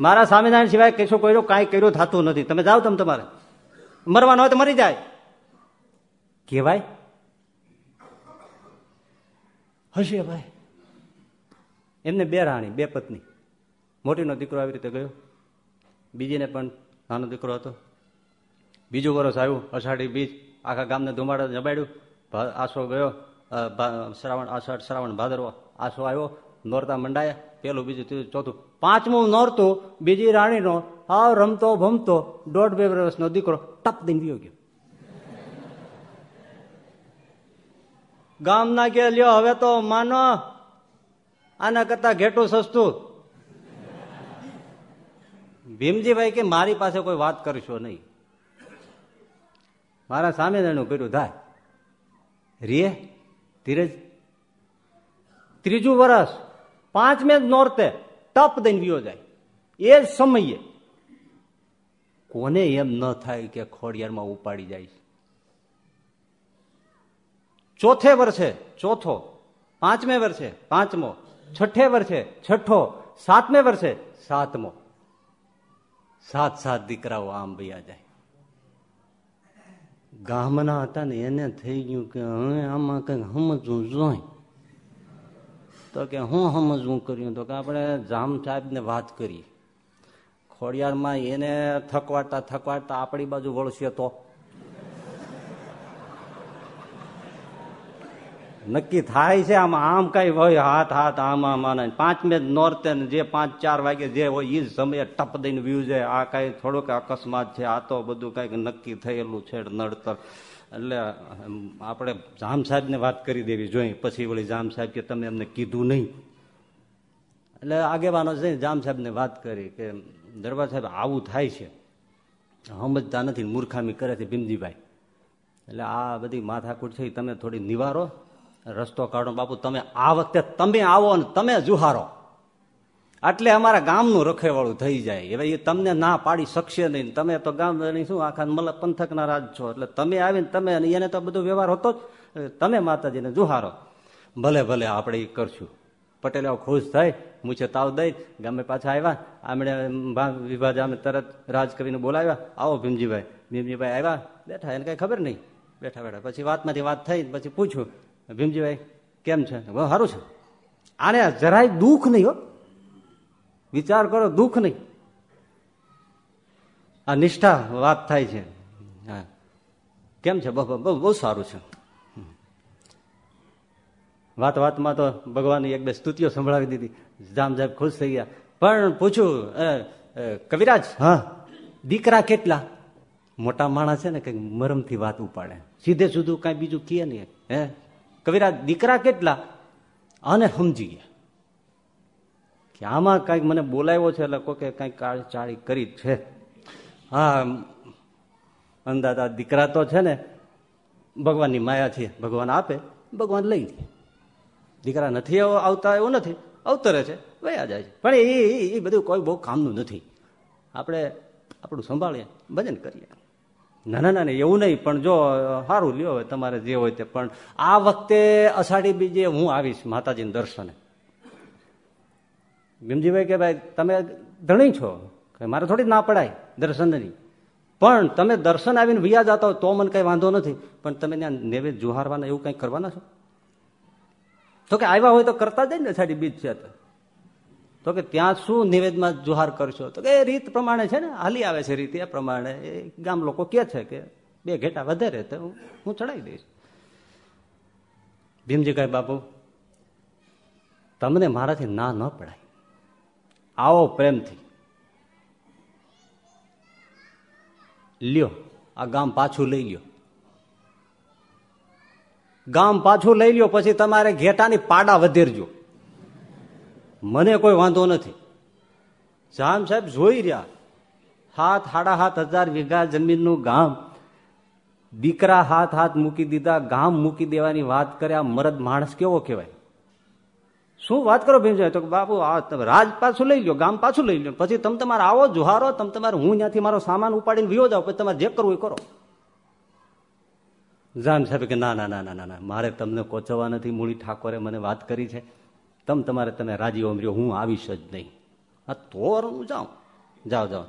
મારા સ્વામિનારાયણ સિવાય કશું કર્યું કાંઈ કર્યું થતું નથી. તમે જાઓ તમે તમારે. મરવાનો હોય તો મરી જાય. કેવાય? હશે ભાઈ. એમને બે રાણી, બે પત્ની. મોટીનો દીકરો આવી રીતે ગયો. બીજીને પણ નાનો દીકરો હતો. બીજું વરસ આવ્યું, અષાઢી બીજ, આખા ગામને ધુમાડા જમાડ્યું આસો ગયો શ્રાવણ આષાઢ શ્રાવણ ભાદરવો આસો આવ્યો, નોરતા મંડાયા. પેલું બીજું ત્રીજું ચોથું. પાંચમું નોરતું, બીજી રાણીનો હાવ રમતો ભમતો, દોઢ બે વર્ષનો દીકરો ટપ દઈને ગયો ગયો. ગામના કે લ્યો, હવે તો માનો આના કરતા ઘેટું સસ્તું. ભીમજીભાઈ કે, મારી પાસે કોઈ વાત કરશો નહીં. મારા સામે એનું કર્યું થાય રીએ, ધીરજ. ત્રીજું વર્ષ પાંચમે નોરતે ટપ દઈને વિયો જાય. એ જ સમયે કોને એમ ન થાય કે ખોડિયારમાં ઉપાડી જાય ચોથે વર્ષે, ચોથો, પાંચમે વર્ષે, પાંચમો છઠ્ઠે વર્ષે છઠ્ઠો, સાતમે વર્ષે સાતમો. સાત સાત દીકરાઓ આમ ભૈયા જાય. ગામના હતા ને એને થઈ ગયું કે હવે આમાં કઈ સમજવું જોઈ તો કે હું સમજવું કર્યું? તો કે આપણે જામ સાહેબને વાત કરી ખોડિયારમાં એને થકવાડતા થકવાડતા આપણી બાજુ વળશે તો? નક્કી થાય છે આમ આમ કઈ હોય, હાથ હાથ, આમ આમ આને પાંચમે નોરતે જે પાંચ, ચાર વાગે જે હોય એ જ સમયે ટપ દઈને વ્યૂ જાય. આ કઈ થોડુંક અકસ્માત છે, આ તો બધું કંઈક નક્કી થયેલું છે, નડતર. એટલે આપણે જામ સાહેબને વાત કરી દેવી જોઈએ. પછી વળી જામ સાહેબ કે તમે એમને કીધું નહીં. એટલે આગેવાનો છે જામ સાહેબને વાત કરી કે દરબાર સાહેબ આવું થાય છે. સમજતા નથી મૂર્ખામી કરે છે ભીમજીભાઈ. એટલે આ બધી માથાકૂટ છે તમે થોડી નિવારો. રસ્તો કાઢો બાપુ, તમે આ વખતે તમે આવો અને તમે જુહારો એટલે અમારા ગામનું રખેવાળું થઈ જાય. હવે એ તમને ના પાડી શકશે નહીં. તમે તો ગામ શું, આખા મલ પંથકના રાજ છો. એટલે તમે આવીને તમે એને તો બધો વ્યવહાર હતો જ તમે માતાજીને જુહારો ભલે ભલે, આપણે એ કરશું. પટેલ ખુશ થાય, મૂછે તાવ દઈ, ગામે પાછા આવ્યા. આમણે વિભાજ અમે તરત રાજકવિને બોલાવ્યા. આવો ભીમજીભાઈ. ભીમજીભાઈ આવ્યા. બેઠા, એને કઈ ખબર નહીં. બેઠા બેઠા. પછી વાતમાંથી વાત થઈ પછી પૂછ્યું ભીમજીભાઈ કેમ છે? સારું છે. આને જરાય દુઃખ નહીં હો. વિચાર કરો દુઃખ નહીં. આ નિષ્ઠા વાત થાય છે. હા. કેમ છે? બહુ બહુ સારું છે. વાત વાતમાં તો ભગવાનની એક બે સ્તુતિઓ સંભળાવી દીધી. જામ સાહેબ ખુશ થઈ ગયા. પણ પૂછ્યું કવિરાજ હા. દીકરા કેટલા? મોટા માણસ છે ને કંઈક મરમથી વાત ઉપાડે. સીધે સુધું કઈ બીજું કહે નહીં. હે? કવિરાજ દીકરા કેટલા? અને સમજી ગયા કે આમાં કંઈક મને બોલાવ્યો છે એટલે કોઈ કંઈક ચાળી કરી છે. હા અંદાજા દીકરા તો છે ને, ભગવાનની માયા છે. ભગવાન આપે, ભગવાન લઈ લે. દીકરા નથી આવતા, એવું નથી. અવતરે છે, વયા જાય છે. પણ એ બધું કોઈ બહુ કામનું નથી. આપણે આપણું સંભાળીએ, ભજન કરીએ. ના ના ના એવું નહીં, પણ જો સારું લ્યો તમારે જે હોય તે. પણ આ વખતે અષાઢી બીજે હું આવીશ માતાજીને દર્શને. ભીમજીભાઈ કે, ભાઈ, તમે ધણી છો. મારે થોડી ના પડાય દર્શનની. પણ તમે દર્શન આવીને વિયા જતા હોય તો મને કઈ વાંધો નથી. પણ તમે ત્યાં નૈવેદ જુહારવાના એવું કઈ કરવાના છો? તો કે, આવ્યા હોય તો કરતા જાય ને અષાઢી બીજ છે તો કે ત્યાં શું નિવેદમાં જુહાર કરશો? તો કે એ રીત પ્રમાણે છે ને, હાલી આવે છે રીત, એ પ્રમાણે. એ ગામ લોકો કે છે કે બે ઘેટા વધારે તો હું ચડાવી દઈશ. ભીમજી કહે, બાપુ, તમને મારાથી ના ન પડાય. આવો પ્રેમથી. લ્યો, આ ગામ પાછું લઈ લ્યો. ગામ પાછું લઈ લ્યો, પછી તમારે ઘેટાની પાડા વધેરજો. મને કોઈ વાંધો નથી. જામ સાહેબ જોઈ રહ્યા. હાથ સાડા હાથ હજાર વીઘા જમીનનું ગામ. દીકરા હાથ હાથ મૂકી દીધા, ગામ મૂકી દેવાની વાત કરે આ મરદ માણસ કેવો કહેવાય? શું વાત કરો ભીમસાહેબ તો બાપુ રાજ પાછું લઈ લો ગામ પાછું લઈ લો પછી તમે તમારે આવો જુહારો, તમે તમારે હું ત્યાંથી મારો સામાન ઉપાડીને વિયો જાઓ પછી તમારે જે કરવું એ કરો. જામ સાહેબ કે ના ના ના ના ના ના. મારે તમને કોચવવા નથી. મૂળી ઠાકોરે મને વાત કરી છે. તમ તમારે તમે રાજી ઓમર્યો હું આવીશ જ નહીં. હા તો હું જાઉં જાઓ જાઓ.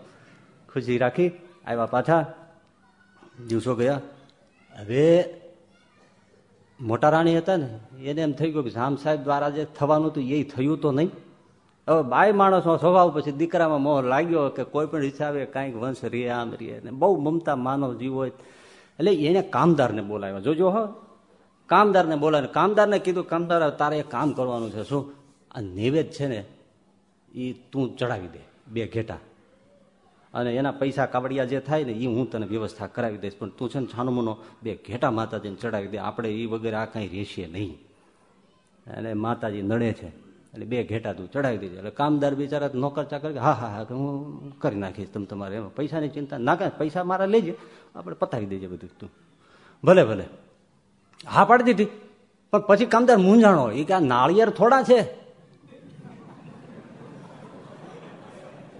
ખુશી રાખી આવ્યા પાછા. દિવસો ગયા. હવે મોટા રાણી હતા ને, એને એમ થઈ ગયું કે જામ સાહેબ દ્વારા જે થવાનું હતું એ થયું તો નહીં. હવે બાય માણસનો સ્વભાવ પછી દીકરામાં મોહ લાગ્યો કે કોઈ પણ હિસાબે કાંઈક વંશ રે આમ રે ને બહુ મમતા માનવ જીવ હોય. એટલે એને કામદારને બોલાવ્યો. જોજો હો. કામદારને બોલાવે કામદારને કીધું, કામદાર તારે એ કામ કરવાનું છે, શું? આ નૈવેદ છે ને એ તું ચડાવી દે, બે ઘેટા. અને એના પૈસા કાવડિયા જે થાય ને એ હું તને વ્યવસ્થા કરાવી દઈશ, પણ તું છે ને છાનમુનો બે ઘેટા માતાજીને ચડાવી દે, આપણે એ વગેરે આ કાંઈ રહેશે નહીં. અને માતાજી નડે છે, એટલે બે ઘેટા તું ચડાવી દેજે. એટલે કામદાર બિચારા નોકર ચાકર હા હા હા, હું કરી નાખીશ તમે તમારે, એમાં પૈસાની ચિંતા ના કાંઈ પૈસા મારા લેજે, આપણે પતાવી દેજે બધું તું. ભલે ભલે. હા, પાડી દીધી. પણ પછી કામદાર મૂંઝાણો એ કે આ નાળિયેર થોડા છે.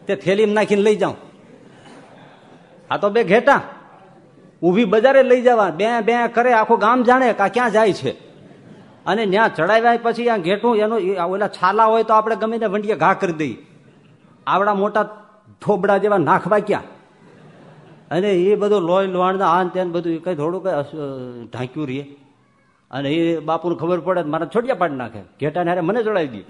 તે થેલીમાં નાખીને લઈ જાઉં. આ તો બે ઘેટા. ઊભી બજારે લઈ જવા. બે બે કરે, આખું ગામ જાણે કે ક્યાં જાય છે. અને ત્યાં ચડાવ્યા પછી આ ઘેટું, એનું ઓલા છાલા હોય તો આપણે ગમે તે વંડીએ ઘા કરી દઈએ. આવડા મોટા થોબડા જેવા નાખવા ક્યાં અને એ બધું લોહી લોહાણ આ ત્યાં બધું કઈ થોડું કઈ ઢાંક્યું રહીએ અને એ બાપુને ખબર પડે મારા છોડિયા પાડી નાખે. ઘેટાને હારે મને ચડાવી દે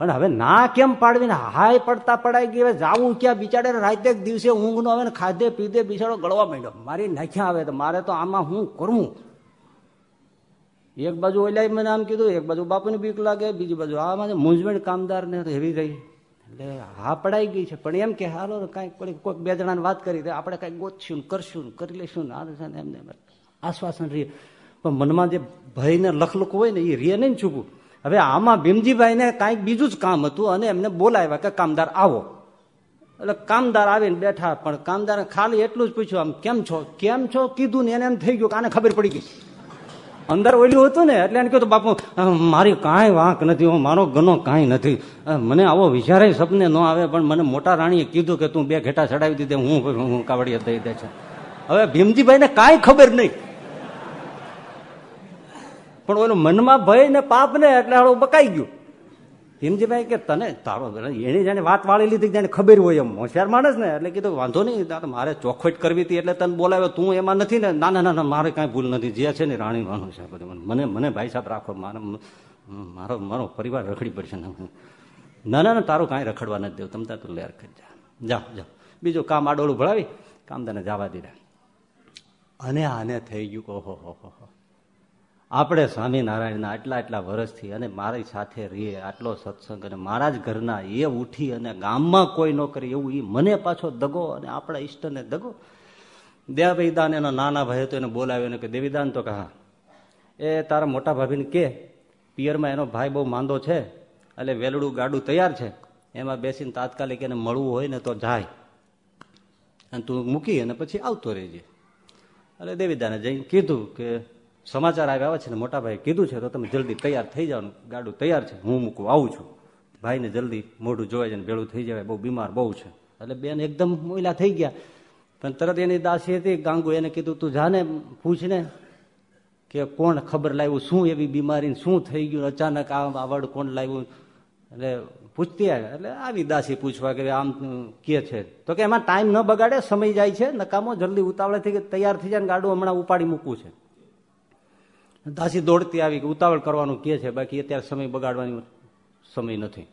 પણ હવે ના કેમ પાડવી ને હાય પડતા પડાઈ ગઈ? હવે જાવું ક્યાં? બિચારે રાતે દિવસે ઊંઘ નો આવે ને ખાધે પીધે બિચારો ગળવા માંડ્યો. મારી નાખ્યા આવે તો મારે તો આમાં હું કરવું? એક બાજુ ઓલા મને આમ કીધું, એક બાજુ બાપુને બીક લાગે, બીજી બાજુ આમાં મૂંઝવણ કામદાર ને એવી રહી એટલે હા પડાઈ ગઈ છે. પણ એમ કે હાલો કાંઈક કોઈક બે જણાને વાત કરી દે, આપણે કાંઈક ગોતશું કરશું કરી લઈશું ને આ એમને આશ્વાસન રહીએ પણ મનમાં જે ભયને લખલખ હોય ને એ રે નહીં છૂપું. હવે આમાં ભીમજીભાઈને કાંઈક બીજું જ કામ હતું અને એમને બોલાવ્યા કે કામદાર આવો. એટલે કામદાર આવીને બેઠા, પણ કામદારે ખાલી એટલું જ પૂછ્યું, આમ કેમ છો? કેમ છો? કીધું ને એને એમ થઈ ગયું કે આને ખબર પડી ગઈ. અંદર ઓલ્યું હતું ને, એટલે એને કીધું, બાપુ મારી કાંઈ વાંક નથી મારો ગનો કાંઈ નથી. મને આવો વિચારે સપને ન આવે, પણ મને મોટા રાણીએ કીધું કે તું બે ઘેટા ચડાવી દીધે, હું હું કાવડીએ દઈ દે છે. હવે ભીમજીભાઈને કાંઈ ખબર નહીં. પણ ઓલું મનમાં ભય ને પાપ ને, એટલે બકાઈ ગયું. ભીમજીભાઈ કે તને તારો એને જાણે વાત વાળી લીધી જાણે ખબર હોય એમ. હોશિયાર માણસ ને, એટલે કીધું, વાંધો નહીં મારે ચોખવટ કરવી હતી એટલે તને બોલાવ્યો. તું એમાં નથી ને. ના ના ના મારે કાંઈ ભૂલ નથી. જે છે ને રાણી વાનું છે બધું મને મને ભાઈ સાહેબ રાખો. મારે મારો મારો પરિવાર રખડી પડશે ને. ના ના તારું કાંઈ રખડવા નથી દેવું. તમતા તું લેર કરી જા. જા જા બીજું કામ આડોળું ભણાવી. કામ તને જવા દીધા. અને આને થઈ ગયું ઓહો, હો હો. આપણે સ્વામિનારાયણના આટલા આટલા વર્ષથી અને મારી સાથે રહીએ આટલો સત્સંગ અને મારા જ ઘરના એ ઉઠી અને ગામમાં કોઈ ન કરે એવું એ મને પાછો દગો અને આપણા ઈષ્ટને દગો. દેવદાન એના નાના ભાઈ હતો એને બોલાવ્યો કે દેવીદાન તો કહા. એ તારા મોટા ભાભીને કે, પિયરમાં એનો ભાઈ બહુ માંદો છે, એટલે વેલડું ગાડું તૈયાર છે. એમાં બેસીને તાત્કાલિક એને મળવું હોય ને તો જાય. અને તું મૂકી અને પછી આવતો રહેજે. એટલે દેવીદાને જઈને કીધું કે સમાચાર આવ્યા છે ને મોટા ભાઈ કીધું છે, તો તમે જલ્દી તૈયાર થઈ જાવ ગાડું તૈયાર છે. હું મૂકું, આવું છું. ભાઈને જલ્દી મોઢું જોવાય છે ભેળું થઈ જવાય, બહુ બીમાર, બહુ છે. એટલે બેન એકદમ મોયલા થઈ ગયા. પણ તરત એની દાસી હતી ગાંગુ એને કીધું, તું જાને, પૂછને કે કોણ ખબર લાવ્યું, શું એવી બીમારી શું થઈ ગયું? અચાનક આ આવડ કોણ લાવ્યું? એટલે પૂછતી આવે. એટલે આવી દાસી પૂછવા કે આમ કે છે? તો કે, એમાં ટાઈમ ન બગાડે, સમય જાય છે, નકામો, જલ્દી ઉતાવળે થઈ તૈયાર થઈ જાય ગાડું હમણાં ઉપાડી મૂકવું છે. દાસી દોડતી આવી કે ઉતાવળ કરવાનું કે છે, બાકી અત્યારે સમય બગાડવાની સમય નથી.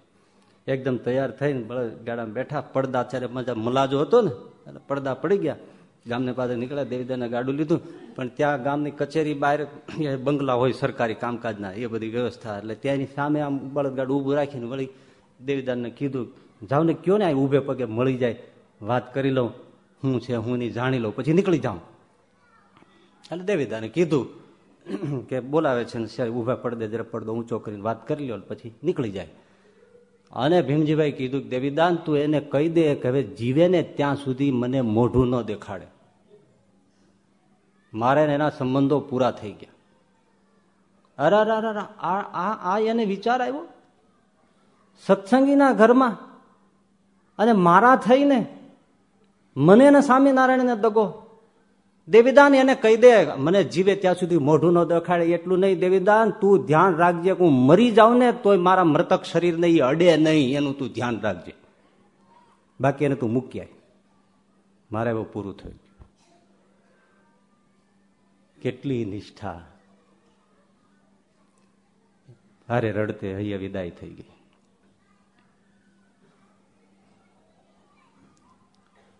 એકદમ તૈયાર થઈને ગાડામાં બેઠા, પડદા અત્યારે મજા મલાજો હતો ને, એટલે પડદા પડી ગયા. ગામને પાસે નીકળ્યા, દેવીદાને ગાડું લીધું, પણ ત્યાં ગામની કચેરી બહાર બંગલા હોય સરકારી કામકાજના, એ બધી વ્યવસ્થા, એટલે ત્યાંની સામે આમ બળદગાડું ઊભું રાખીને વળી દેવીદાનને કીધું, જાવ ને કયો ને ઊભે પગે મળી જાય, વાત કરી લઉં, હું છે, હું ની જાણી લઉં, પછી નીકળી જાઉં. એટલે દેવીદાને કીધું કે બોલાવે છે ને ઊભા પડદે જરા પડદો ઊંચો કરીને વાત કરી લો પછી નીકળી જાય. અને ભીમજીભાઈ કીધું કે દેવીદાન તું એને કહી દે કે હવે જીવે ને ત્યાં સુધી મને મોઢું ન દેખાડે. મારે એના સંબંધો પૂરા થઈ ગયા. અરે અરે અરે આ એને વિચાર આવ્યો. સત્સંગીના ઘરમાં અને મારા થઈને મને ને સ્વામિનારાયણને દગો દેવીદાન એને કહી દે, મને જીવે ત્યાં સુધી મોઢું ન દેખાડે, એટલું નહીં દેવીદાન, તું ધ્યાન રાખજે, હું મરી જાઉં ને તોય મારા મૃતક શરીર નહીં અડે નહીં, એનું તું ધ્યાન રાખજે. બાકી એને તું મૂક્યા મારે એવું પૂરું થયું. કેટલી નિષ્ઠા. હારે રડતે હૈયા વિદાય થઈ ગઈ.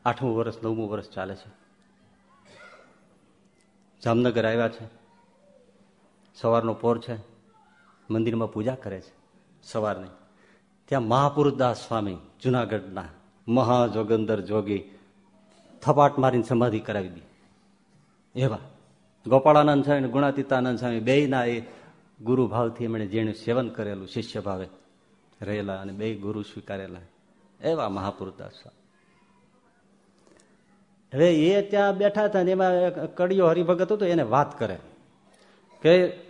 આઠમું વર્ષ, નવમું વર્ષ ચાલે છે. જામનગર આવ્યા છે. સવારનો પોર છે. મંદિરમાં પૂજા કરે છે. સવારની. ત્યાં મહાપુરુષદાસ સ્વામી જુનાગઢના મહાજોગંદર જોગી થપાટ મારીને સમાધિ કરાવી દી. એવા. ગોપાળાનંદ સ્વામી ગુણાતીતાનંદ સ્વામી બે ના એ ગુરુ ભાવથી એમણે જેનું સેવન કરેલું, શિષ્ય ભાવે રહેલા અને બે ગુરુ સ્વીકારેલા. એવા મહાપુરુષદાસ સ્વામી. હવે એ ત્યાં બેઠા હતા ને એમાં કડિયો હરિભગત હતો, એને વાત કરે. કે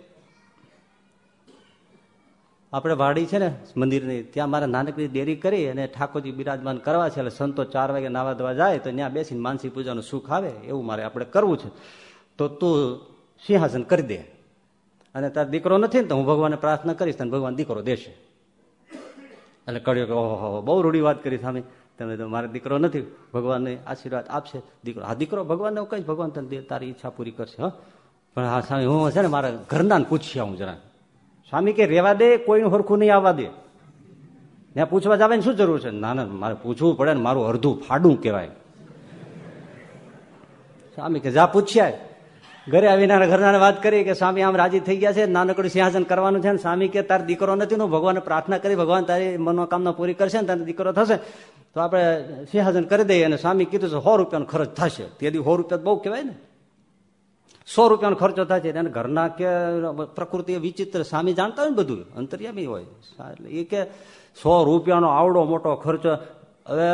આપણે વાડી છે ને મંદિરની, ત્યાં મારે નાનકડી દેરી કરી અને ઠાકોરજી બિરાજમાન કરવા છે, એટલે સંતો ચાર વાગે નાવા દવા જાય, તો ત્યાં બેસીને માનસી પૂજાનું સુખ આવે, એવું મારે આપણે કરવું છે. તો તું સિંહાસન કરી દે. અને તાર દીકરો નથી ને, તો હું ભગવાનને પ્રાર્થના કરીશ, તને ભગવાન દીકરો દેશે. એટલે કડ્યો કે, ઓહો, બહુ રૂઢી વાત કરી સામે તમે તો મારે દીકરો નથી, ભગવાનને આશીર્વાદ આપશે. દીકરો આ દીકરો ભગવાનને હું કહીશ, ભગવાન તને તારી ઈચ્છા પૂરી કરશે, હા. પણ હા સ્વામી હું છે ને મારા ઘરના પૂછી આવું જરા. સ્વામી કે, રેવા દે, કોઈનું હરખું નહીં આવવા દે. ત્યાં પૂછવા જવાની શું જરૂર છે? ના ના, મારે પૂછવું પડે ને મારું અડધું ફાડું કહેવાય. સ્વામી કે, જા પૂછ્યા ઘરે આવીને ઘરના વાત કરી કે, સ્વામી, આમ રાજી થઈ ગયા છે, નાનકડું સિંહાસન કરવાનું છે. ને સ્વામી કે, તાર દીકરો નથી નું ભગવાનને પ્રાર્થના કરી, ભગવાન તારી મનોકામના પૂરી કરશે ને તારો દીકરો થશે. તો આપણે સિંહાસન કરી દઈએ અને સ્વામી કીધું છે, સો રૂપિયાનો ખર્ચ થશે. તેથી સો રૂપિયા બહુ કહેવાય ને. સો રૂપિયાનો ખર્ચો છે એને ઘરના કે પ્રકૃતિ વિચિત્ર સ્વામી જાણતા હોય ને બધું, અંતર્યામી હોય. એટલે એ કે સો રૂપિયાનો આવડો મોટો ખર્ચો હવે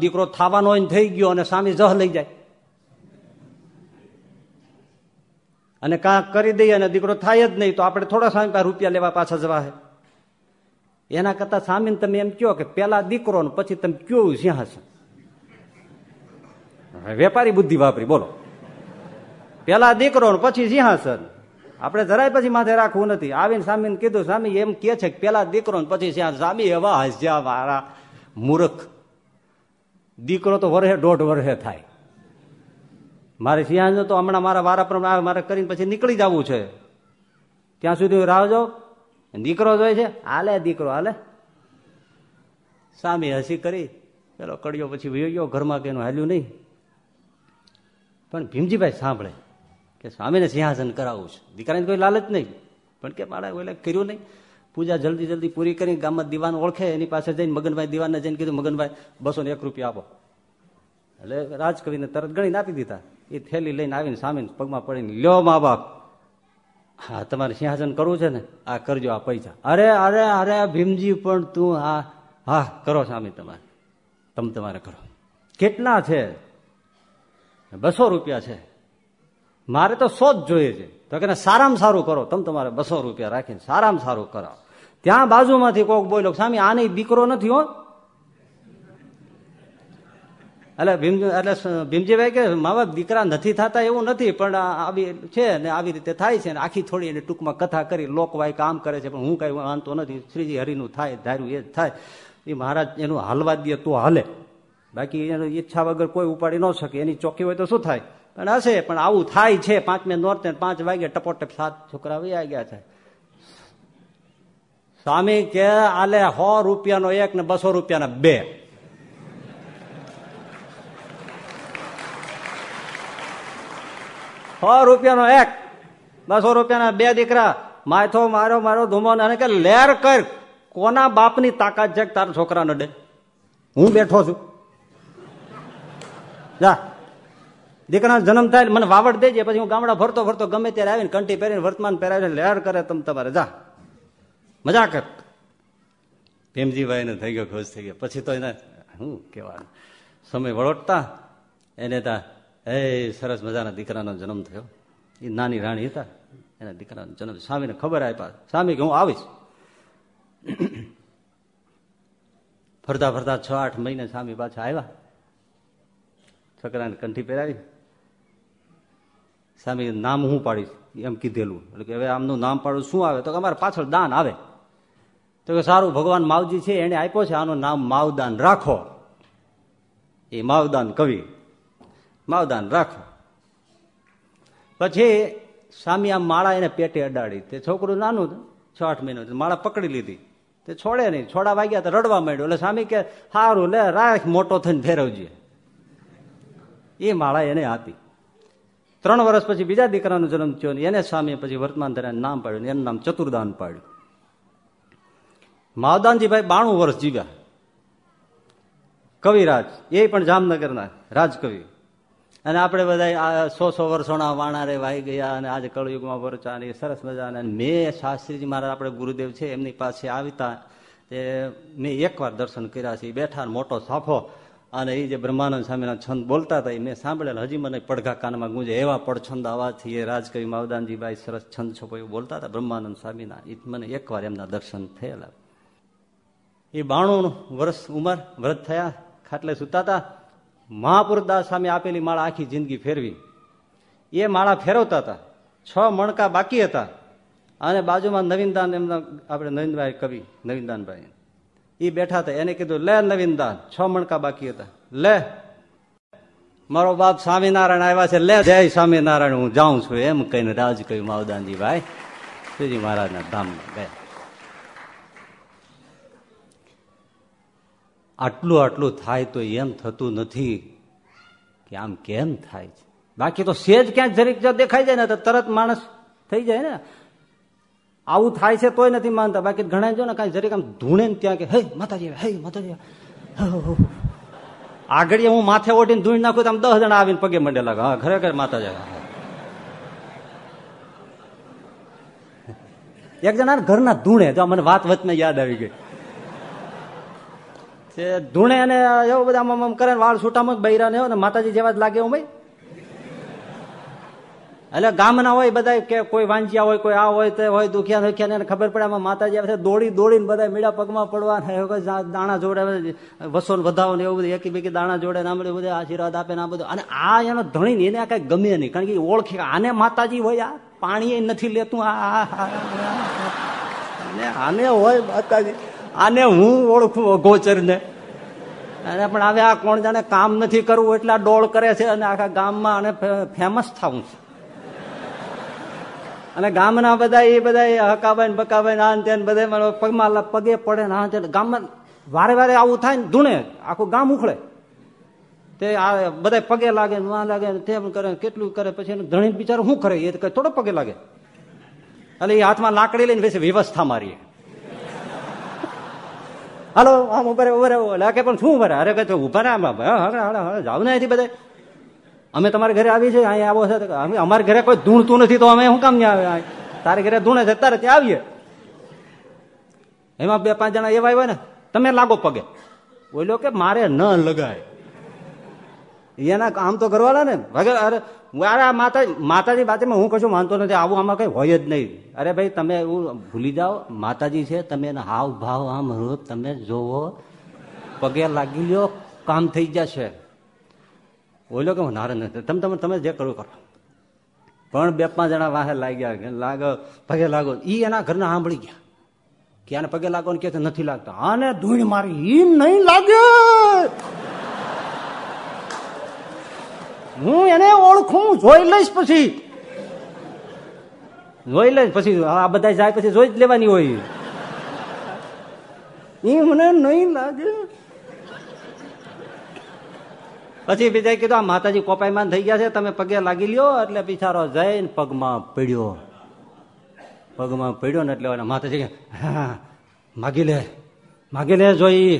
દીકરો થવાનો થઈ ગયો અને સ્વામી જહ લઈ જાય. અને કાંક કરી દઈએ અને દીકરો થાય જ નહીં, તો આપણે થોડા પાસે રૂપિયા લેવા પાછા જવા હે. એના કરતા સામીને તમે એમ કહો કે પેલા દીકરો ને પછી તમે કયો સિંહાસન વેપારી બુદ્ધિ વાપરી, બોલો. પેલા દીકરો ને પછી સિંહાસન આપણે જરાય પછી માથે રાખવું નથી. આવીને સામીને કીધું સ્વામી એમ કે છે કે પેલા દીકરો ને પછી સિંહાસન સ્વામી એવા હસ્યા મારા મૂર્ખ. દીકરો તો વરહે, દોઢ વરહે થાય. મારે સિંહાસન તો હમણાં મારા વારા પ્રમાણે મારે કરીને પછી નીકળી જવું છે. ત્યાં સુધી રાહ જો દીકરો જોઈએ છે? હાલે દીકરો, હાલે? સામી હસી કરી, પેલો કડિયો પછી વયો ગયો, ઘરમાં કે એનું હાલ્યું નહીં. પણ ભીમજીભાઈ સાંભળે કે સ્વામીને સિંહાસન કરાવવું છે. દીકરાને કોઈ લાલચ નહીં. પણ કે મારા એટલે કર્યું નહીં? પૂજા જલ્દી જલ્દી પૂરી કરી, ગામમાં દીવાન ઓળખે, એની પાસે જઈને મગનભાઈ દીવાનને જઈને કીધું, મગનભાઈ બસો એક રૂપિયા આપો. એટલે રાજકવિને તરત ગણીને આપી દીધા. એ થેલી લઈને આવીને સામે પગમાં પડીને, લ્યો મા બાપ હા તમારે સિંહાસન કરવું છે ને? આ કરજો આ પૈસા. અરે અરે અરે ભીમજી પણ તું હા હા કરો સ્વામી તમારે. તમે તમારે કરો. કેટલા છે? બસો રૂપિયા છે. મારે તો સો જ જોઈએ છે. તો કે સારામાં સારું કરો. તમે તમારે બસો રૂપિયા રાખીને સારામાં સારું કરાવો. ત્યાં બાજુમાંથી કોક બોલ્યો સ્વામી આની દીકરો નથી હો. એટલે ભીમ એટલે ભીમજીભાઈ કે મા દીકરા નથી થતા એવું નથી, પણ આવી છે ને આવી રીતે થાય છે ને આખી થોડી એને ટૂંકમાં કથા કરી, લોકવાય કામ કરે છે, પણ હું કઈ વાંધતો નથી. શ્રીજી હરિનું થાય, ધાર્યું એ જ થાય. એ મહારાજ એનું હાલવા દે તો હાલે. બાકી એની ઈચ્છા વગર કોઈ ઉપાડી ન શકે. એની ચોખ્ખી હોય તો શું થાય? પણ હશે પણ આવું થાય છે. પાંચમે નોરતે પાંચ વાગે ટપોટપ સાત છોકરા વૈયા ગયા છે. સ્વામી કે આલે સો રૂપિયાનો એક ને બસો રૂપિયાના બે. સો રૂપિયાનો એક, બસો રૂપિયાના બે દીકરા, માથો મારો મારો ધૂમો અને કે લેર કર, કોના બાપની તાકાત છે તારા છોકરા નડે હું બેઠો છું. જા. દીકરા જન્મ થાય મને વાવડ દેજે, પછી હું ગામડા ફરતો ફરતો ગમે ત્યારે આવીને કંઠી પહેરીને વર્તમાન પહેરાવીને લેર કરે તમ તમારે. જા. મજા કર. ભીમજીભાઈ ને થઈ ગયો, ખુશ થઈ ગયો. પછી તો એને શું કહેવાનું, સમય વળોટતા, એને તા એ સરસ મજાના દીકરાનો જન્મ થયો. એ નાની રાણી હતા. એના દીકરાનો જન્મ સ્વામીને ખબર આપ્યા સ્વામી કે હું આવીશ. ફરતા ફરતા છ આઠ મહિને સ્વામી પાછા આવ્યા છોકરાને કંઠી પહેરાવી. સ્વામી નામ હું પાડીશ? એમ કીધેલું. એટલે કે હવે આમનું નામ પાડું શું આવે? તો કે અમારે પાછળ દાન આવે. તો કે સારું, ભગવાન માવજી છે, એને આપ્યો છે. આનું નામ માવદાન રાખો. એ માવદાન કવિ માવદાન રાખો. પછી સ્વામી આમ માળા એને પેટે અડાડી. તે છોકરું નાનું છ, આઠ મહિનો માળા પકડી લીધી. તે છોડે નહીં. છોડા વાગ્યા તો રડવા માંડ્યો. એટલે સ્વામી કે સારું લે, રાખ મોટો થઈને ફેરવજે એ માળા એને આપી. ત્રણ વર્ષ પછી બીજા દીકરાનો જન્મ થયો એને સ્વામી પછી વર્તમાન ધર્યા નામ પાડ્યું એનું નામ ચતુર્દાન પાડ્યું. માવદાનજીભાઈ બાણું વર્ષ જીવ્યા. કવિરાજ, એ પણ જામનગરના રાજકવિ. અને આપણે બધા સો સો વર્ષોના વાણા રે વાઈ ગયા અને આજે કળયુગમાં વરચાની સરસ મજાના. મેં શાસ્ત્રીજી મારા આપણે ગુરુદેવ છે, એમની પાસે આવતા તે મેં એકવાર દર્શન કર્યા છે. બેઠા મોટો સાફો અને એ જે બ્રહ્માનંદ સ્વામીના છંદ બોલતા હતા એ મેં સાંભળેલા. હજી મને પડઘા કાનમાં ગુંજે. એવા પડછંદ અવાજથી એ રાજકવિ માવદાનજીભાઈ સરસ છંદ છોપો એવું બોલતા હતા બ્રહ્માનંદ સ્વામીના. એ મને એકવાર એમના દર્શન થયેલા. એ બાણું વર્ષ ઉંમર વ્રત થયા. ખાટલે સુતા હતા મહાપુરદાસ સામે આપેલી માળા આખી જિંદગી ફેરવી. એ માળા ફેરવતા હતા. છ મણકા બાકી હતા. અને બાજુમાં નવીનદાન એમના આપણે નવીનભાઈ કવિ, નવીનદાનભાઈ. એ બેઠા હતા. એને કીધું, લે નવીનદાન. છ મણકા બાકી હતા. લે. મારો બાપ સ્વામિનારાયણ આવ્યા છે. લે. જય સ્વામિનારાયણ. હું જાઉં છું. એમ કહીને રાજ કહ્યું, માવદાનજી ભાઈ. શ્રીજી મહારાજના ધામમાં ગયા. આટલું આટલું થાય તો એમ થતું નથી કે આમ કેમ થાય છે? બાકી તો સેજ ક્યાંક જરીક જો દેખાઈ જાય ને તો તરત માણસ થઈ જાય ને. આવું થાય છે તોય નથી માનતા. બાકી ઘણા જો ને કાંઈ જરીક આમ ધૂણે ને ત્યાં કે, હે, માતાજી હે, માતાજી આગળ હું માથે ઓઢીને ધૂણી નાખું તો આમ દસ જણા આવીને પગે મંડે લાગે. હા, ખરેખર, માતાજી એક જણા ઘરના ધૂણે, જો મને વાત વચમાં યાદ આવી ગઈ. ધૂણે અને એવું બધા આમ આમ કરે વાળ છૂટામાં બૈરા ને ને માતાજી જેવા જ લાગે એવું ભાઈ. એટલે ગામના હોય બધા કે કોઈ વાંચ્યા હોય, કોઈ આ હોય, તે હોય, દુખ્યા દુખ્યા ને ખબર પડે, આમાં માતાજી આવે દોડી દોડીને બધા મીડા પગમાં પડવા દાણા જોડે વસો વધાવો ને એવું બધું, એકી બેકી દાણા જોડે ને આમ બધું આશીર્વાદ આપે ને આ બધું. અને આ એનો ધણી ને એને કઈ ગમે નહીં, કારણ કે ઓળખે, આને માતાજી હોય, આ પાણી નથી લેતું, આ આને હોય માતાજી. આને હું ઓળખું ગોચર ને અને પણ હવે આ કોણ જાણે કામ નથી કરવું, એટલા ડોળ કરે છે અને આખા ગામમાં અને ફેમસ થવું છે. અને ગામના બધા એ બધા હકાબાઈ બકાબાઈ આ તે બધા પગમાં પગે પડે ને આ ગામમાં વારે વારે આવું થાય ને ધૂણે, આખું ગામ ઉખડે. તે આ બધા પગે લાગે ના લાગે તેમ કરે કેટલું કરે, પછી એને ધણી બિચારો શું કરે? એ થોડો પગે લાગે. એટલે એ હાથમાં લાકડી લઈને પછી વ્યવસ્થા મારીએ હાલો, આમ ઊભા ઊભા રહે. કે પણ શું ઊભા અરે કે ઊભા રહે હા જાવ ને અહીંથી બધા. અમે તમારા ઘરે આવી છે અહીંયા આવો છે. અમે, અમારા ઘરે કોઈ ધૂણતું નથી, તો અમે શું કામ ત્યાં આવે? તારે ઘરે ધૂણે છે તારે ત્યાં આવીએ. એમાં બે, પાંચ જણા એવા આવ્યા ને, તમે લાગો પગે. બોલ્યો કે મારે ન લગાય. એના આમ તો કરવાના ને. વગર, અરે અરે માતા માતાજી બાતમાં હું કશું માનતો નથી. આવું આમાં કઈ હોય જ નહીં. અરે ભાઈ, તમે એવું ભૂલી જાઓ. માતાજી છે, તમે એના હાવ ભાવ આમ રૂપ તમે જોવો. પગે લાગી લ્યો, કામ થઈ જશે. બોલ્યો કે નારે નથી. તમે તમે તમે જે કરો કરો. પણ બે પાંચ જણા વાહે લાગ્યા લાગો, પગે લાગો. ઈ એના ઘરના સાંભળી ગયા. કે આને પગે લાગો ને કે નથી લાગતા. આને ધૂળ મારી ઈ નહીં લાગે. હું એને ઓળખું, જોઈ લઈશ પછી. જોઈ લઈશ પછી આ બધા જાય પછી જોઈ જ લેવાની હોય. એ મને નહીં લાગે. પછી બીજા કીધું, આ માતાજી કોપાઈમાં થઈ ગયા છે, તમે પગે લાગી લ્યો. એટલે બિચારો જઈને પગમાં પડ્યો. પગમાં પડ્યો ને એટલે માતાજી હા, માગી લે માગી લે જોઈ.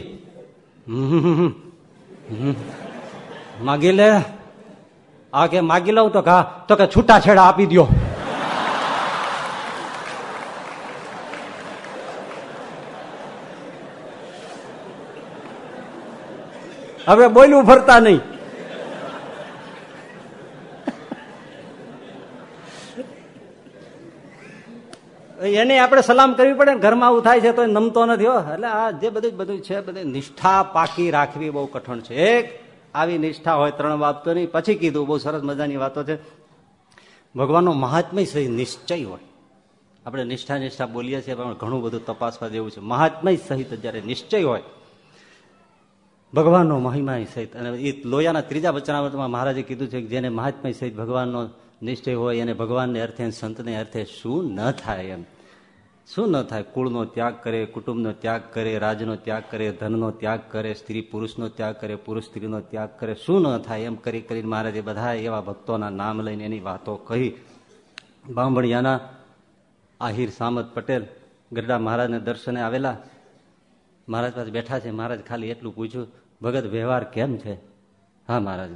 માગી લે. આ કે માગી લઉં તો કા તો કે છૂટા છેડા આપી દો હવે બોલ્યું ફરતા નહીં. એને આપણે સલામ કરવી પડે ને, ઘરમાં આવું થાય છે તો નમતો નથી, હો. એટલે આ જે બધું બધું છે, બધી નિષ્ઠા પાકી રાખવી બહુ કઠણ છે. એક આવી નિષ્ઠા હોય ત્રણ બાબતો નહીં પછી કીધું, બહુ સરસ મજાની વાતો છે. ભગવાનનો મહાત્મય સહિત નિશ્ચય હોય. આપણે નિષ્ઠા નિષ્ઠા બોલીએ છીએ, પણ ઘણું બધું તપાસવા જેવું છે. મહાત્મય સહિત જયારે નિશ્ચય હોય, ભગવાનનો મહિમા સહિત, અને એ લોયાના ત્રીજા વચનાવતમાં મહારાજે કીધું છે કે જેને મહાત્મય સહિત ભગવાનનો નિશ્ચય હોય, એને ભગવાનને અર્થે સંતને અર્થે શું ન થાય એમ. શું ન થાય? કુળનો ત્યાગ કરે, કુટુંબનો ત્યાગ કરે, રાજનો ત્યાગ કરે, ધનનો ત્યાગ કરે, સ્ત્રી પુરુષનો ત્યાગ કરે, પુરુષ સ્ત્રીનો ત્યાગ કરે. શું ન થાય? એમ કરી કરીને મહારાજે બધા એવા ભક્તોના નામ લઈને એની વાતો કહી. બામણિયાના આહિર સામત પટેલ ગરડા મહારાજને દર્શને આવેલા. મહારાજ પાસે બેઠા છે. મહારાજ ખાલી એટલું પૂછ્યું, ભગત, વ્યવહાર કેમ છે? હા, મહારાજ,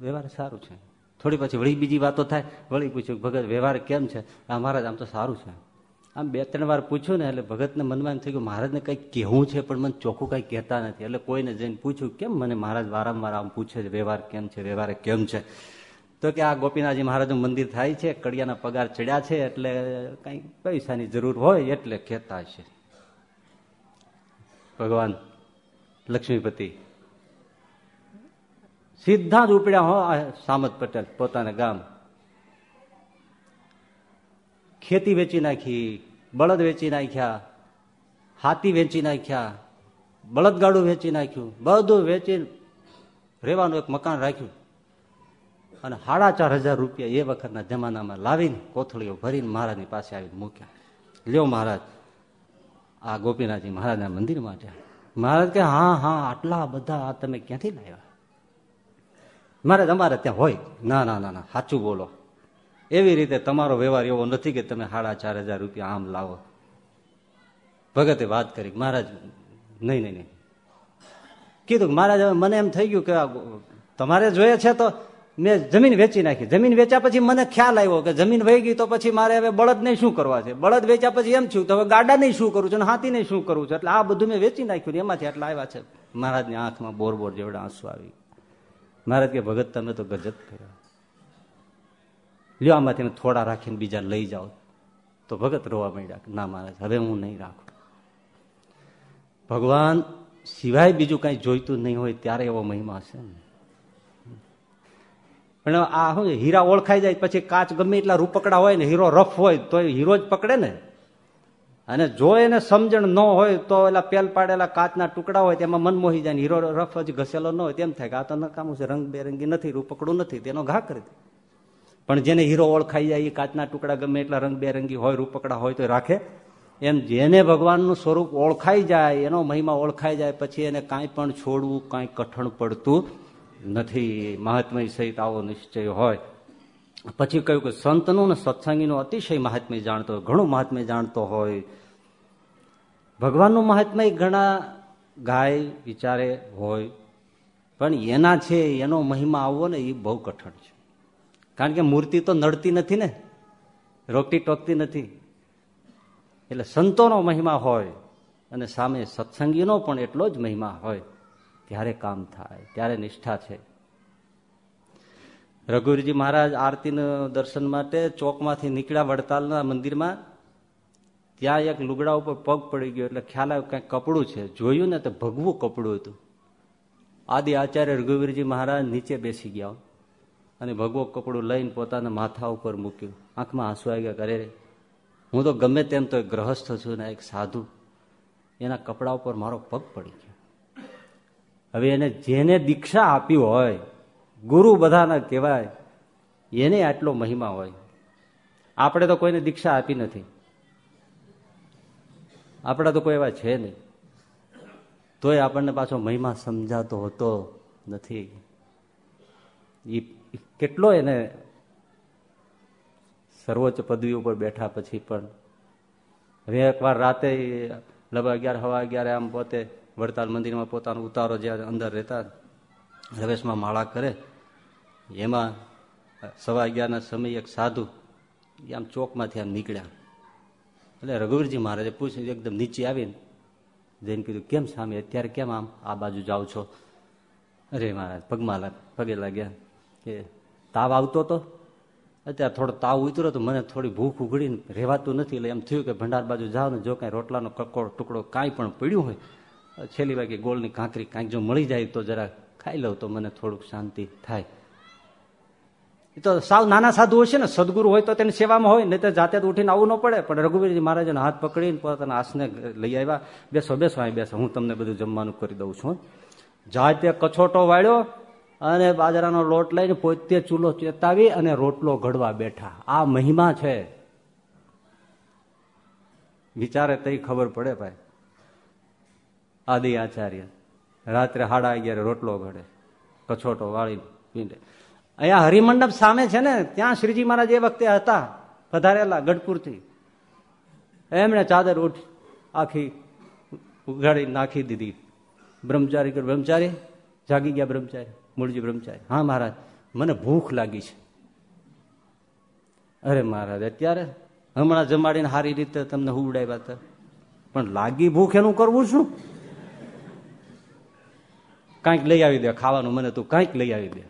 વ્યવહાર સારું છે. થોડી પછી વળી બીજી વાતો થાય. વળી પૂછ્યું, ભગત, વ્યવહાર કેમ છે? હા મહારાજ, આમ તો સારું છે. આમ બે ત્રણ વાર પૂછ્યું ને એટલે ભગતને મનમાં એમ થયું કે મહારાજને કંઈક કહેવું છે, પણ મને ચોખ્ખું કંઈ કહેતા નથી. એટલે કોઈને જઈને પૂછ્યું, કેમ મને મહારાજ વારંવાર આમ પૂછે છે, વ્યવહાર કેમ છે, વ્યવહાર કેમ છે? તો કે આ ગોપીનાથજી મહારાજનું મંદિર થાય છે, કડિયાના પગાર ચડ્યા છે, એટલે કંઈ પૈસાની જરૂર હોય એટલે કહેતા છે ભગવાન લક્ષ્મીપતિ, સીધા જ ઉપડ્યા હો સામત પટેલ પોતાના ગામ. ખેતી વેચી નાખી, બળદ વેચી નાખ્યા, હાથી વેચી નાખ્યા, બળદગાડું વેચી નાખ્યું, બધું વેચી રહેવાનું એક મકાન રાખ્યું. અને સાડા ચાર હજાર રૂપિયા એ વખતના જમાનામાં લાવીને કોથળીઓ ભરીને મહારાજની પાસે આવીને મૂક્યા. લ્યો મહારાજ, આ ગોપીનાથજી મહારાજના મંદિરમાં છે. મહારાજ કે હા હા, આટલા બધા તમે ક્યાંથી લાવ્યા? મહારાજ, અમારે ત્યાં હોય. ના ના ના ના, સાચું બોલો. એવી રીતે તમારો વ્યવહાર એવો નથી કે તમે સાડા ચાર હજાર રૂપિયા આમ લાવો. ભગતે વાત કરી, મહારાજ, નહીં નહીં નહીં. કીધું મહારાજ મને એમ થઈ ગયું કે તમારે જોઈએ છે તો મેં જમીન વેચી નાખી. જમીન વેચ્યા પછી મને ખ્યાલ આવ્યો કે જમીન વહી ગઈ તો પછી મારે હવે બળદ નહીં શું કરવા છે? બળદ વેચ્યા પછી એમ છું તો હવે ગાડા નહીં શું કરું છું અને હાથી નહીં શું કરું છું? એટલે આ બધું મેં વેચી નાખ્યું એમાંથી આટલા આવ્યા છે. મહારાજની આંખમાં બોર બોર જેવડા આંસુ આવી. મહારાજ કે, ભગત, તમે તો ગજબ કર્યા. લ્યો આમાંથી થોડા રાખીને બીજા લઈ જાઓ. તો ભગત રોવા માંડ્યા ના મહારાજ, હવે હું નહીં રાખું. ભગવાન સિવાય બીજું કઈ જોઈતું નહીં હોય ત્યારે એવો મહિમા છે પણ આ શું હીરા ઓળખાઈ જાય, પછી કાચ ગમે એટલા રૂપકડા હોય ને, હીરો રફ હોય તો હીરો જ પકડે ને. અને જો એને સમજણ ન હોય, તો એલા પેલ પાડેલા કાચના ટુકડા હોય, તેમાં મન મોહી જાય હીરો રફ જ ઘસેલો ન હોય, તેમ થાય કે આ તો નકામું છે, રંગબેરંગી નથી, રૂપકડું નથી, તેનો ઘા કરી દે. પણ જેને હીરો ઓળખાઈ જાય એ કાચના ટુકડા ગમે એટલા રંગબેરંગી હોય, રૂપકડા હોય તો રાખે. એમ જેને ભગવાનનું સ્વરૂપ ઓળખાઈ જાય, એનો મહિમા ઓળખાઈ જાય, પછી એને કાંઈ પણ છોડવું, કાંઈ કઠણ પડતું નથી. મહાત્મય સહિત આવો નિશ્ચય હોય. પછી કહ્યું કે સંતનું ને સત્સંગીનું અતિશય મહાત્મ્ય જાણતો હોય ઘણું મહાત્મ્ય જાણતો હોય. ભગવાનનું મહાત્મ્ય ઘણા ગાય વિચારે હોય, પણ એના છે, એનો મહિમા આવવો ને એ બહુ કઠણ છે. કારણ કે મૂર્તિ તો નડતી નથી ને. રોકતી ટોકતી નથી. એટલે સંતોનો મહિમા હોય અને સામે સત્સંગીનો પણ એટલો જ મહિમા હોય. ત્યારે કામ થાય, ત્યારે નિષ્ઠા છે. રઘુવીરજી મહારાજ આરતીના દર્શન માટે ચોકમાંથી નીકળ્યા વડતાલના મંદિરમાં. ત્યાં એક લુગડા ઉપર પગ પડી ગયો, એટલે ખ્યાલ આવ્યો કંઈક કપડું છે. જોયું ને તો ભગવું કપડું હતું. આદિ આચાર્ય રઘુવીરજી મહારાજ નીચે બેસી ગયા. અને ભગવો કપડું લઈને પોતાના માથા ઉપર મૂક્યું. આંખમાં આંસુ આવી ગયા કરે હું તો ગમે તેમ તો એક ગ્રહસ્થ છું ને એક સાધુ. એના કપડા ઉપર મારો પગ પડી ગયો. હવે એને જેને દીક્ષા આપી હોય, ગુરુ બધાના કહેવાય, એને આટલો મહિમા હોય. આપણે તો કોઈને દીક્ષા આપી નથી. આપણા તો કોઈ એવા છે નહીં. તોય આપણને પાછો મહિમા સમજાતો હોતો નથી. એ કેટલો એને સર્વોચ્ચ પદવી ઉપર બેઠા પછી પણ હવે એકવાર રાતે લગભગ અગિયાર, હવા અગિયારે આમ પોતે વડતાલ મંદિરમાં પોતાનો ઉતારો જે અંદર રહેતા રવેશમાં માળા કરે, એમાં સવા અગિયારના સમયે એક સાધુ એ આમ ચોકમાંથી આમ નીકળ્યા. એટલે રઘુવીરજી મહારાજે પૂછ્યું, એકદમ નીચે આવીને જઈને કીધું, કેમ સામે અત્યારે કેમ આમ આ બાજુ જાઓ છો? અરે મહારાજ, પગમાં પગે લાગ્યા કે તાવ આવતો હતો અત્યારે થોડો તાવ ઉતર્યો તો મને થોડી ભૂખ ઉઘડીને રહેવાતું નથી, એટલે એમ થયું કે ભંડાર બાજુ જાઓ ને જો કાંઈ રોટલાનો કકોડ ટુકડો કાંઈ પણ પડ્યું હોય, છેલ્લી વાગે ગોળની કાંકરી કાંઈક જો મળી જાય તો જરા ખાઈ લઉં તો મને થોડુંક શાંતિ થાય. એ તો સાવ નાના સાધુ હશે ને, સદગુરુ હોય તો તેની સેવામાં હોય, નહીં તો જાતે તો ઉઠીને આવવું ન પડે. પણ રઘુવીરજી મહારાજને હાથ પકડીને પોતાના આસને લઈ આવ્યા. બેસો બેસો, અહીં બેસો, હું તમને બધું જમવાનું કરી દઉં છું. જાતે કછોટો વાળ્યો અને બાજરાનો લોટ લઈને પોતે ચૂલો ચેતાવી અને રોટલો ઘડવા બેઠા. આ મહિમા છે. વિચારે તઈ ખબર પડે ભાઈ. આદિ આચાર્ય, રાત્રે હાડા અગિયારે રોટલો ઘડે, કછોટો વાળી પીંડે. અહીંયા હરિમંડપ સામે છે ને, ત્યાં શ્રીજી મહારાજ એ વખતે હતા, પધારેલા ગઢપુરથી. એમણે ચાદર ઉઠ, આખી ઉઘાડી નાખી દીધી. બ્રહ્મચારી બ્રહ્મચારી, જાગી ગયા બ્રહ્મચારી. મૂળજી બ્રહ્મચારી. હા, મહારાજ, મને ભૂખ લાગી છે. અરે, મહારાજ, અત્યારે હમણાં જમાડીને સારી રીતે તમને હુવડાવ્યા હતા. પણ લાગી ભૂખ એનું કરવું શું? કાંઈક લઈ આવી દે, ખાવાનું મને તું કાંઈક લઈ આવી દે.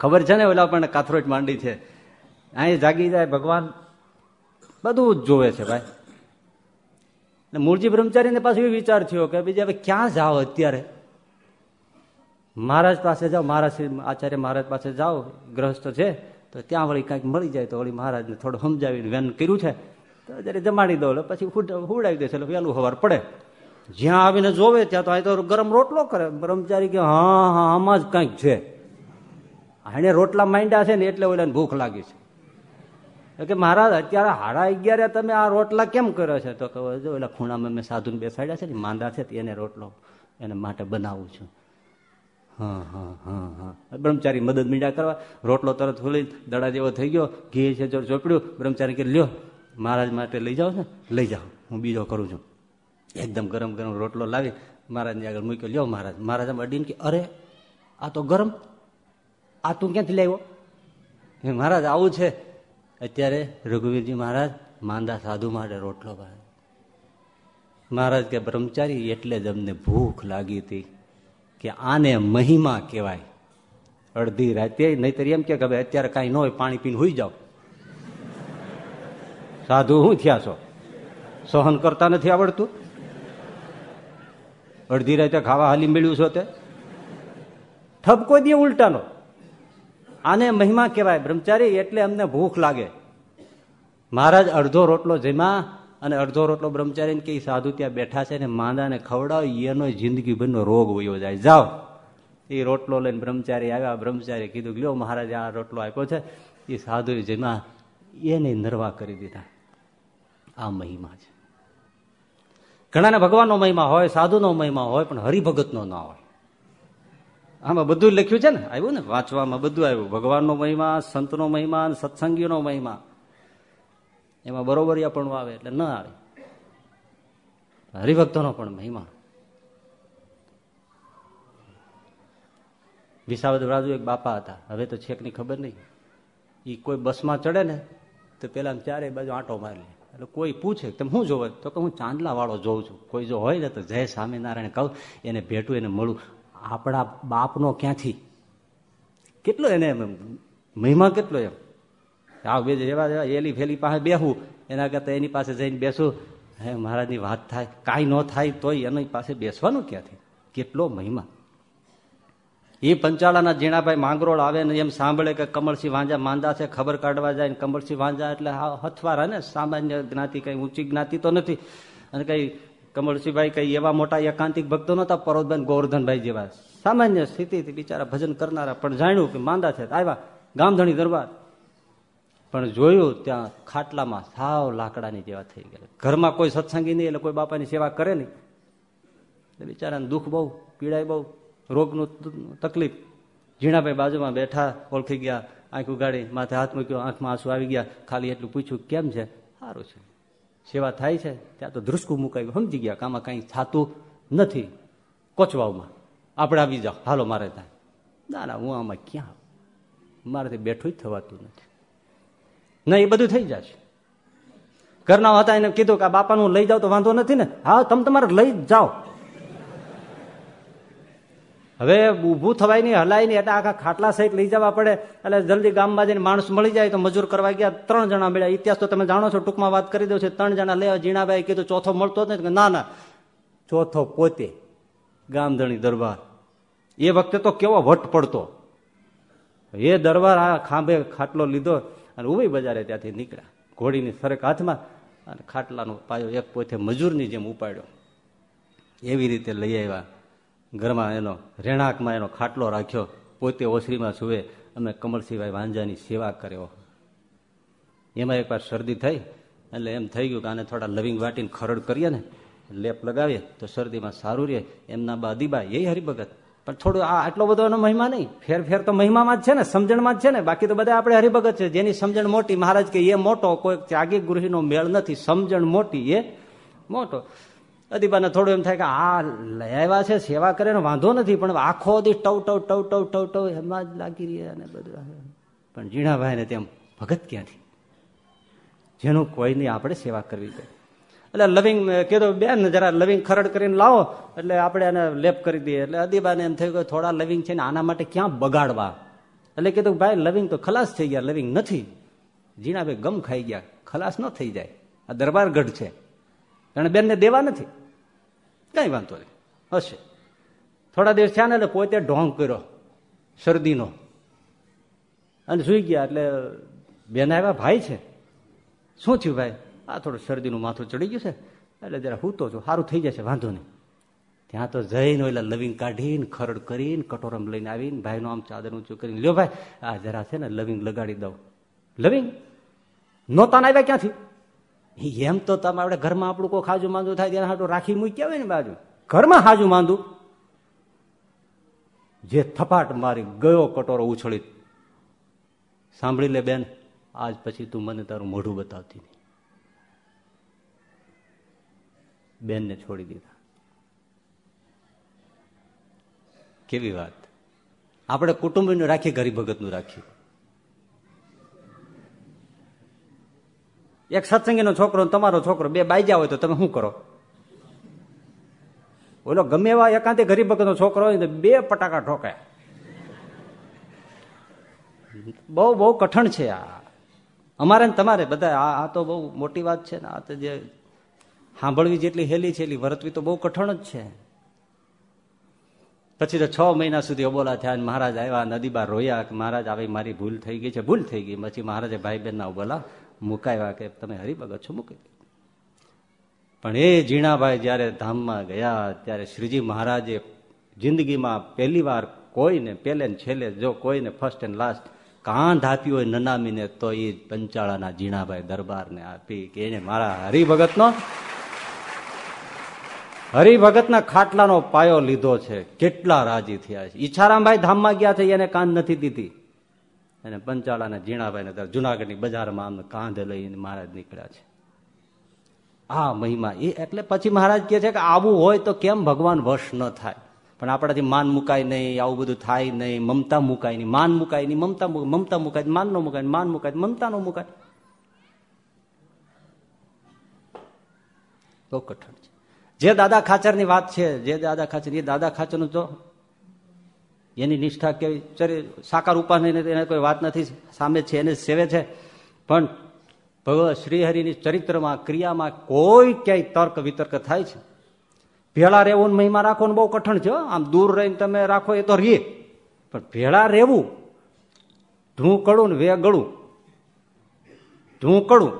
ખબર છે ને, ઓલા પણ કાથરોટ માંડી છે. અહીં જાગી જાય ભગવાન. બધું જ જોવે છે, ભાઈ. મૂળજી બ્રહ્મચારીને પાછો એ વિચાર થયો કે બીજા હવે ક્યાં જાઓ અત્યારે? મહારાજ પાસે જાઓ, મહારાજ આચાર્ય મહારાજ પાસે જાઓ, ગ્રહસ્થ છે, તો ત્યાં વળી કાંઈક મળી જાય તો વળી મહારાજને થોડું સમજાવીને વેન કર્યું છે. તો જયારે જમાડી દો પછી હુડાવી દેશે એટલે વહેલું હવાર પડે. જ્યાં આવીને જોવે, ત્યાં તો આ તો ગરમ રોટલો કરે. બ્રહ્મચારી કે, હા હા, આમાં જ કંઈક છે. એને રોટલા માંડ્યા છે ને એટલે ઓલાને ભૂખ લાગી છે. કે, મહારાજ, અત્યારે હાડા અગિયારે તમે આ રોટલા કેમ કર્યો છે? તો કહો જો એટલે ખૂણામાં મેં સાધુને બેસાડ્યા છે ને, માંદા છે એને રોટલો, એને માટે બનાવું છું. બ્રહ્મચારી મદદ મીંડા કરવા, રોટલો તરત ખોલી દડા જેવો થઈ ગયો, ઘી છે ચોપડ્યું, બ્રહ્મચારી કે લ્યો, મહારાજ માટે લઈ જાઓ ને? લઈ જાઓ, હું બીજો કરું છું. એકદમ ગરમ ગરમ રોટલો લાવી, મહારાજની આગળ મૂક્યો, લ્યો મહારાજ મહારાજ અડીને કે, અરે, આ તો ગરમ, આ તું ક્યાંથી લાવ્યો? હે મહારાજ, આવું છે. અત્યારે રઘુવીરજી મહારાજ માંદા સાધુ માટે રોટલો મહારાજ કે, બ્રહ્મચારી, એટલે જ અમને ભૂખ લાગી હતી. કે આને મહિમા કહેવાય. અડધી રાતે, નહીતર એમ કે હવે અત્યારે કાંઈ ન હોય, પાણી પીને હોઈ જાઓ. સાધુ શું થયા છો? સહન કરતા નથી આવડતું? અડધી રાતે ખાવા હાલી મેળ્યું છો તે? ઠપકો દે ઉલટાનો. આને મહિમા કહેવાય. બ્રહ્મચારી, એટલે અમને ભૂખ લાગે. મહારાજ અડધો રોટલો જમ્યા અને અડધો રોટલો બ્રહ્મચારી કે સાધુ ત્યાં બેઠા છે ને માંદાને ખવડાવ એનો જિંદગીભરનો રોગ વયો જાય. જાઓ. એ રોટલો લઈને બ્રહ્મચારી આવ્યા. બ્રહ્મચારી કીધું, લ્યો મહારાજે, આ રોટલો આપ્યો છે. એ સાધુ જેમાં એને નરવા કરી દીધા. આ મહિમા છે. ઘણાને ભગવાનનો મહિમા હોય, સાધુનો મહિમા હોય, પણ હરિભગતનો ના હોય. આમાં બધું લખ્યું છે ને? આવ્યું ને? વાંચવામાં બધું આવ્યું. ભગવાનનો મહિમા, સંતનો મહિમા સત્સંગીનો મહિમા. એમાં બરોબરિયા પણ આવે એટલે ન આવે. હરિભક્તોનો પણ મહિમા. વિસાવદ રાજુ એક બાપા હતા. હવે તો છેકની ખબર નહીં. એ કોઈ બસમાં ચડે ને, તો પેલા ચારે બાજુ આંટો મારી લે. એટલે કોઈ પૂછે, તમે શું જોવે? તો કે, હું ચાંદલા વાળો જોઉં છું. કોઈ જો હોય ને, તો જય સ્વામિનારાયણ કહું, એને ભેટું, એને મળું. આપણા બાપનો ક્યાંથી? કેટલો એને મહિમા કેટલો એમ? આવ બે જેવા જેવા એલી ફેલી પાસે બેહું. એના કરતા એની પાસે જઈને બેસું. હે, મહારાજની વાત થાય, કાંઈ ન થાય તોય એની પાસે બેસવાનું ક્યાંથી? કેટલો મહિમા. એ પંચાળાના જીણાભાઈ માંગરોળ આવે ને એમ સાંભળે કે કમળસિંહ વાંજા માંદા છે, ખબર કાઢવા જાય ને કમળસિંહ વાંજા એટલે હથવારા ને, સામાન્ય જ્ઞાતિ કઈ ઊંચી જ્ઞાતિ તો નથી. અને કઈ કમળસિંહભાઈ કઈ એવા મોટા એકાંતિક ભક્તો નતા પરોતભાઈ ગોવર્ધનભાઈ જેવા. સામાન્ય સ્થિતિથી બિચારા ભજન કરનારા પણ જાણ્યું કે માંદા છે. આવ્યા ગામધણી દરબાર. પણ જોયું ત્યાં ખાટલામાં સાવ લાકડાની જેવા થઈ ગયા ઘરમાં કોઈ સત્સંગી નહીં, એટલે કોઈ બાપાની સેવા કરે નહીં. એટલે બિચારાને દુઃખ બહુ, પીડાય બહુ, રોગનું તકલીફ. ઝીણાભાઈ બાજુમાં બેઠા, ઓળખી ગયા, આંખ ઉગાડી માથે હાથ મૂક્યો, આંખમાં આંસુ આવી ગયા. ખાલી એટલું પૂછ્યું, કેમ છે? સારું છે. સેવા થાય છે? ત્યાં તો ધ્રુસકું મુકાયું સમજી ગયા કામાં કાંઈ થતું નથી. કોચવાઓમાં આપણે આવી જાઓ. હાલો, મારે થાય ના ના, હું આમાં ક્યાં મારાથી બેઠું જ થવાતું નથી. ના એ બધું થઈ જશે. ઘરના હતા એને કીધું કે આ બાપાનું લઈ જાવ તો વાંધો નથી ને? હા, તમે તમારે લઈ જ જાઓ. હવે ઊભું થવાય નહીં, હલાય નહીં, એટલે આખા ખાટલા સહિત લઈ જવા પડે. એટલે જલ્દી ગામમાં જઈને માણસ મળી જાય તો મજૂર કરવા ગયા, ત્રણ જણા મળ્યા. ઇતિહાસ તો તમે જાણો છો, ટૂંકમાં વાત કરી દો છે. ત્રણ જણા લેવા જીણાભાઈ કીધું, ચોથો મળતો જ નથી. ના ના. ચોથો પોતે, ગામધણી દરબાર. એ વખતે તો કેવો વટ પડતો. એ દરબાર આ ખાંભે ખાટલો લીધો. અને ઊભી બજારે ત્યાંથી નીકળ્યા. ઘોડીની સરક હાથમાં અને ખાટલાનો પાયો એક પોતે મજૂરની જેમ ઉપાડ્યો. એવી રીતે લઈ આવ્યા. ઘરમાં એનો રહેણાંકમાં એનો ખાટલો રાખ્યો. પોતે ઓસરીમાં સુવે અમે કમળસિંહભાઈ વાંજાની સેવા કર્યો. એમાં એકવાર શરદી થઈ, એટલે એમ થઈ ગયું કે આને થોડા લવિંગ વાટીને ખરડ કરીએ ને, લેપ લગાવીએ તો શરદીમાં સારું રહે. એમના બા દીબા, એ હરિભગત. પણ થોડું આ આટલો બધો એનો મહિમા નહીં. ફેર ફેર તો મહિમામાં જ છે ને, સમજણમાં જ છે ને. બાકી તો બધા આપણે હરિભગત છે. જેની સમજણ મોટી, મહારાજ કે એ મોટો કોઈ ત્યાગી ગૃહિનો મેળ નથી. સમજણ મોટી, એ મોટો. અદીબાને થોડું એમ થાય કે આ લઈ આવ્યા છે, સેવા કરે ને, વાંધો નથી, પણ આખો દી ટવ ટવ ટવ ટવ ટવ ટવ, એમાં જ લાગી રહ્યા અને બધું. પણ જીણાભાઈને તેમ ભગત ક્યાંથી? જેનું કોઈની આપણે સેવા કરવી જોઈએ એટલે લવિંગ કીધું, બેન, જરા લવિંગ ખરડ કરીને લાવો. એટલે આપણે એને લેપ કરી દઈએ. એટલે અદીબાને એમ થયું કે થોડા લવિંગ છે ને આના માટે ક્યાં બગાડવા? એટલે કીધું, ભાઈ, લવિંગ તો ખલાસ થઈ ગયા, લવિંગ નથી. જીણાભાઈ ગમ ખાઈ ગયા. ખલાસ ન થઈ જાય. આ દરબારગઢ છે. એને બેનને દેવા નથી. કઈ વાંધો નહીં. હશે. થોડા દિવસ થયા ને એટલે પોતે ઢોંગ કર્યો, શરદીનો. અને સુઈ ગયા. એટલે બેન આવ્યા, ભાઈ છે. શું થયું, ભાઈ? આ થોડું શરદીનું માથું ચડી ગયું છે, એટલે જરા હું તો છું સારું થઈ જશે, વાંધો નહીં. ત્યાં તો જઈને એટલે લવિંગ કાઢીને, ખરડ કરીને કટોરમ લઈને આવીને, ભાઈનો આમ ચાદર ઊંચું કરીને, લ્યો ભાઈ, આ જરા છે ને લવિંગ લગાડી દઉં. લવિંગ નોતા આવ્યા ક્યાંથી? એમ તો તમે આપણે ઘરમાં આપણું કોઈ ખાજુ માંદું થાય ત્યાં હાટું રાખી મૂક્યા હોય ને બાજુ. ઘરમાં હાજુ માંદું? જે થપાટ મારી ગયો કટોરો ઉછળી સાંભળી લે બેન, આજ પછી તું મને તારું મોઢું બતાવતી બેનને છોડી દીધા. કેવી વાત. આપણે કુટુંબનું રાખીએ ગરીબ ભગતનું રાખ્યું એક સત્સંગીનો છોકરો તમારો છોકરો, બે બાઈજા હોય તો તમે શું કરો? ઓલો ગમે એવા એકાંતે ગરીબ ભગતનો છોકરો હોય તો બે પટાકા ઠોકાય. બહુ બહુ કઠણ છે આ. અમારે ને તમારે, બધા આ તો બહુ મોટી વાત છે ને, આ તો જે સાંભળવી જેટલી હેલી છે એટલી વર્તવી તો બહુ કઠણ જ છે. પછી તો છ મહિના સુધી અબોલા થયા અને મહારાજ આવ્યા, નદી બાર રોયા કે મહારાજ, આવી મારી ભૂલ થઈ ગઈ છે. ભૂલ થઈ ગઈ. પછી મહારાજે ભાઈ બહેનના અબોલા મુકાવ્યા કે, તમે હરિભગત છો. મૂકી પણ એ ઝીણાભાઈ જ્યારે ધામમાં ગયા, ત્યારે શ્રીજી મહારાજે જિંદગીમાં પહેલી વાર કોઈને, પહેલે ને છેલ્લે, જો કોઈને ફર્સ્ટ એન્ડ લાસ્ટ કાંધ આપી હોય નનામીને, તો એ પંચાળાના ઝીણાભાઈ દરબારને આપી કે, એને મારા હરિભગતનો હરિભગતના ખાટલાનો પાયો લીધો છે. કેટલા રાજી થયા છે. ઈચ્છારામભાઈ ધામમાં ગયા છે, એને કાંધ નથી દીધી. અને પંચાળાના ઝીણાભાઈ જુનાગઢની બજારમાં કાંધ લઈને મહારાજ નીકળ્યા છે. આ મહિમા એ એટલે પછી મહારાજ કહે છે કે આવું હોય તો કેમ ભગવાન વશ ન થાય? પણ આપણાથી માન મુકાય નહીં, આવું બધું થાય નહીં, મમતા મુકાય નહીં, માન મુકાય નહીં, મમતા મમતા મુકાય માન નો મુકાય માન મુકાય મમતા નો મુકાય બહુ કઠણ. જે દાદા ખાચરની વાત છે, જે દાદા ખાચર, એ દાદા ખાચરનું જો એની નિષ્ઠા કેવી ચરી સાકાર ઉપાસની એને કોઈ વાત નથી, સામે છે, એને સેવે છે. પણ ભગવાન શ્રીહરિની ચરિત્રમાં, ક્રિયામાં કોઈ ક્યાંય તર્ક વિતર્ક થાય છે. ભેળા રહેવું મહિમા રાખવો બહુ કઠણ છે આમ દૂર રહીને તમે રાખો એ તો રીએ. પણ ભેળા રહેવું, ધૂ કડું ને વે ગળું ધૂ કડું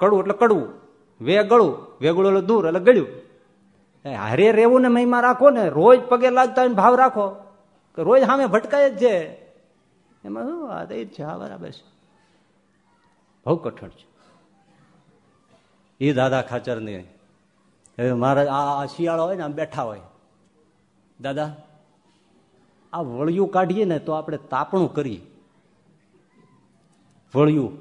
કડું એટલે કડવું. વે ગળું વેગળું એટલે દૂર એટલે ગળ્યું. હારે રહેવું ને મહિમા રાખો ને, રોજ પગે લાગતા હોય ભાવ રાખો રોજ સામે ભટકાય જ છે. એમાં શું વાત, એ જ છે, હા, બરાબર છે. બહુ કઠણ છે. એ દાદા ખાચર ને હવે મહારાજ આ શિયાળો હોય ને, આમ બેઠા હોય. દાદા, આ વળિયું કાઢીએ ને તો આપણે તાપણું કરીએ. વળિયું.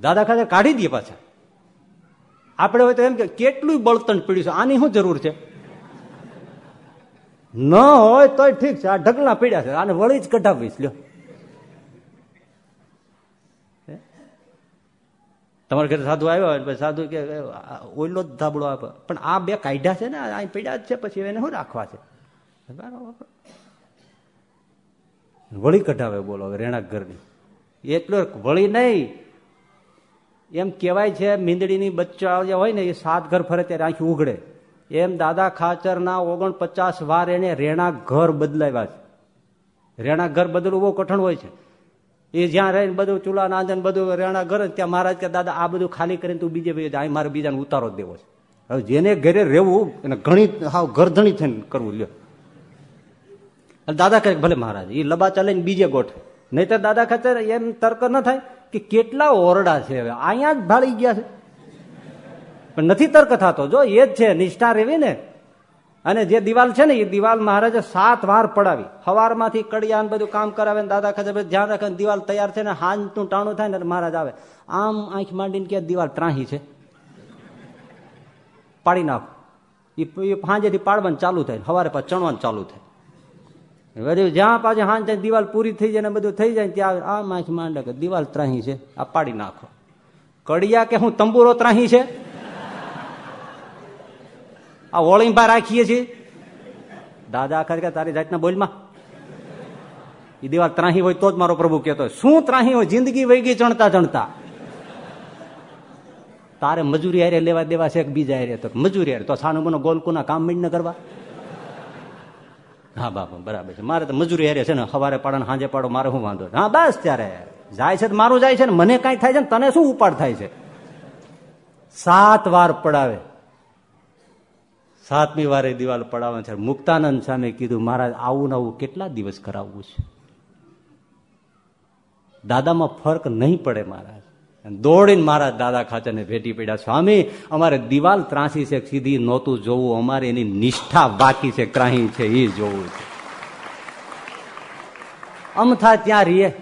દાદા ખાચર કાઢી દઈએ પાછા. આપણે હોય તો એમ કે કેટલું બળતણ પીડ્યું છે, આની શું જરૂર છે? ન હોય તોય ઠીક છે, આ ઢગલા પીડ્યા છે, આને વળી જ કઢાવીશ, લ્યો. તમારા ઘરે સાધુ આવ્યો હોય સાધુ કે ઓઈલો જ ધાબળો આપે. પણ આ બે કાઢ્યા છે ને અહીં પીડ્યા જ છે, પછી એને શું રાખવા છે? વળી કઢાવે બોલો રેણાક ઘરની. એટલો વળી નહીં એમ કહેવાય છે, મીંદડીની બચ્ચા જે હોય ને, એ સાત ઘર ફરે ત્યારે આંખી ઉઘડે. એમ દાદા ખાચરના ઓગણપચાસ વાર એને રેણા ઘર બદલાવ્યા છે. રેણા ઘર બદલવું બહુ કઠણ હોય છે. એ જ્યાં રહીને બધું ચૂલા નાંદન બધું રેણા ઘર, ત્યાં મહારાજ કે, દાદા, આ બધું ખાલી કરીને તું બીજે ભાઈ અહીં મારે બીજાને ઉતારો દેવો છે. હવે જેને ઘરે રહેવું, એને ઘણી હાવ ઘરધણી થઈને કરવું લ્યો. દાદા કહે, ભલે મહારાજ એ લબા ચાલે બીજે ગોઠ. નહીતર દાદા ખાતર એમ તર્ક ન થાય. કે કેટલા ઓરડા છે હવે? અહીંયા જ ભાળી ગયા છે. પણ નથી તર્ક થતો જો, એ જ છે, નિષ્ઠા રેવી ને. અને જે દિવાલ છે ને, એ દિવાલ મહારાજે સાત વાર પડાવી. સવારમાંથી કડિયાન બધું કામ કરાવે ને દાદા ખાતે ધ્યાન રાખે દિવાલ તૈયાર છે ને, હાંજનું ટાણું થાય ને મહારાજ આવે. આમ આંખ માંડીને કે દિવાલ ત્રાહી છે. પાડી નાખો. એ ફાંજેથી પાડવાનું ચાલુ થાય સવારે પછી ચણવાનું ચાલુ થાય. વળી જ્યાં પાછી હાંજ દિવાલ પૂરી થઈ જાય ને બધું થઈ જાય ત્યાં આ માખ માંડે કે દિવાલ ત્રાહી છે, આ પાડી નાખો. કડિયા કે હું તંબુરો ત્રાહી છે? આ ઓળીંબા રાખીએ છીએ? દાદા આખા કે તારી જાતના બોલમાં? એ દિવાલ ત્રાહી હોય તો જ મારો પ્રભુ કહેતો શું ત્રાહી હોય? જિંદગી વહી ગઈ ચણતા ચણતા. તારે મજૂરી હારે લેવા દેવા છે બીજા હારે? તો મજૂરી હારે. તો સાનું બનો ગોલકુના કામ મીડ ને કરવા. હા, બાપા, બરાબર છે. મારે તો મજૂરી હેરે છે ને, સવારે પાડો ને સાંજે પાડો, મારે શું વાંધો? હા, બસ ત્યારે. જાય છે મારું જાય છે ને, મને કઈ થાય છે ને, તને શું ઉપાડ થાય છે? સાત વાર પડાવે. સાતમી વારે દિવાલ પડાવે છે. મુક્તાનંદ સામે કીધું, મહારાજ, આવું ને આવું કેટલા દિવસ કરાવવું છે? દાદામાં ફરક નહીં પડે, મહારાજ. દોડીને મારા દાદા ખાચરને ભેટી પડ્યા. સ્વામી, અમારે દિવાલ ત્રાસી છે, સીધી નહોતું જોવું. અમારે એની નિષ્ઠા બાકી છે, ક્રાહી છે એ જોવું છે. અમથા ત્યાં રીએ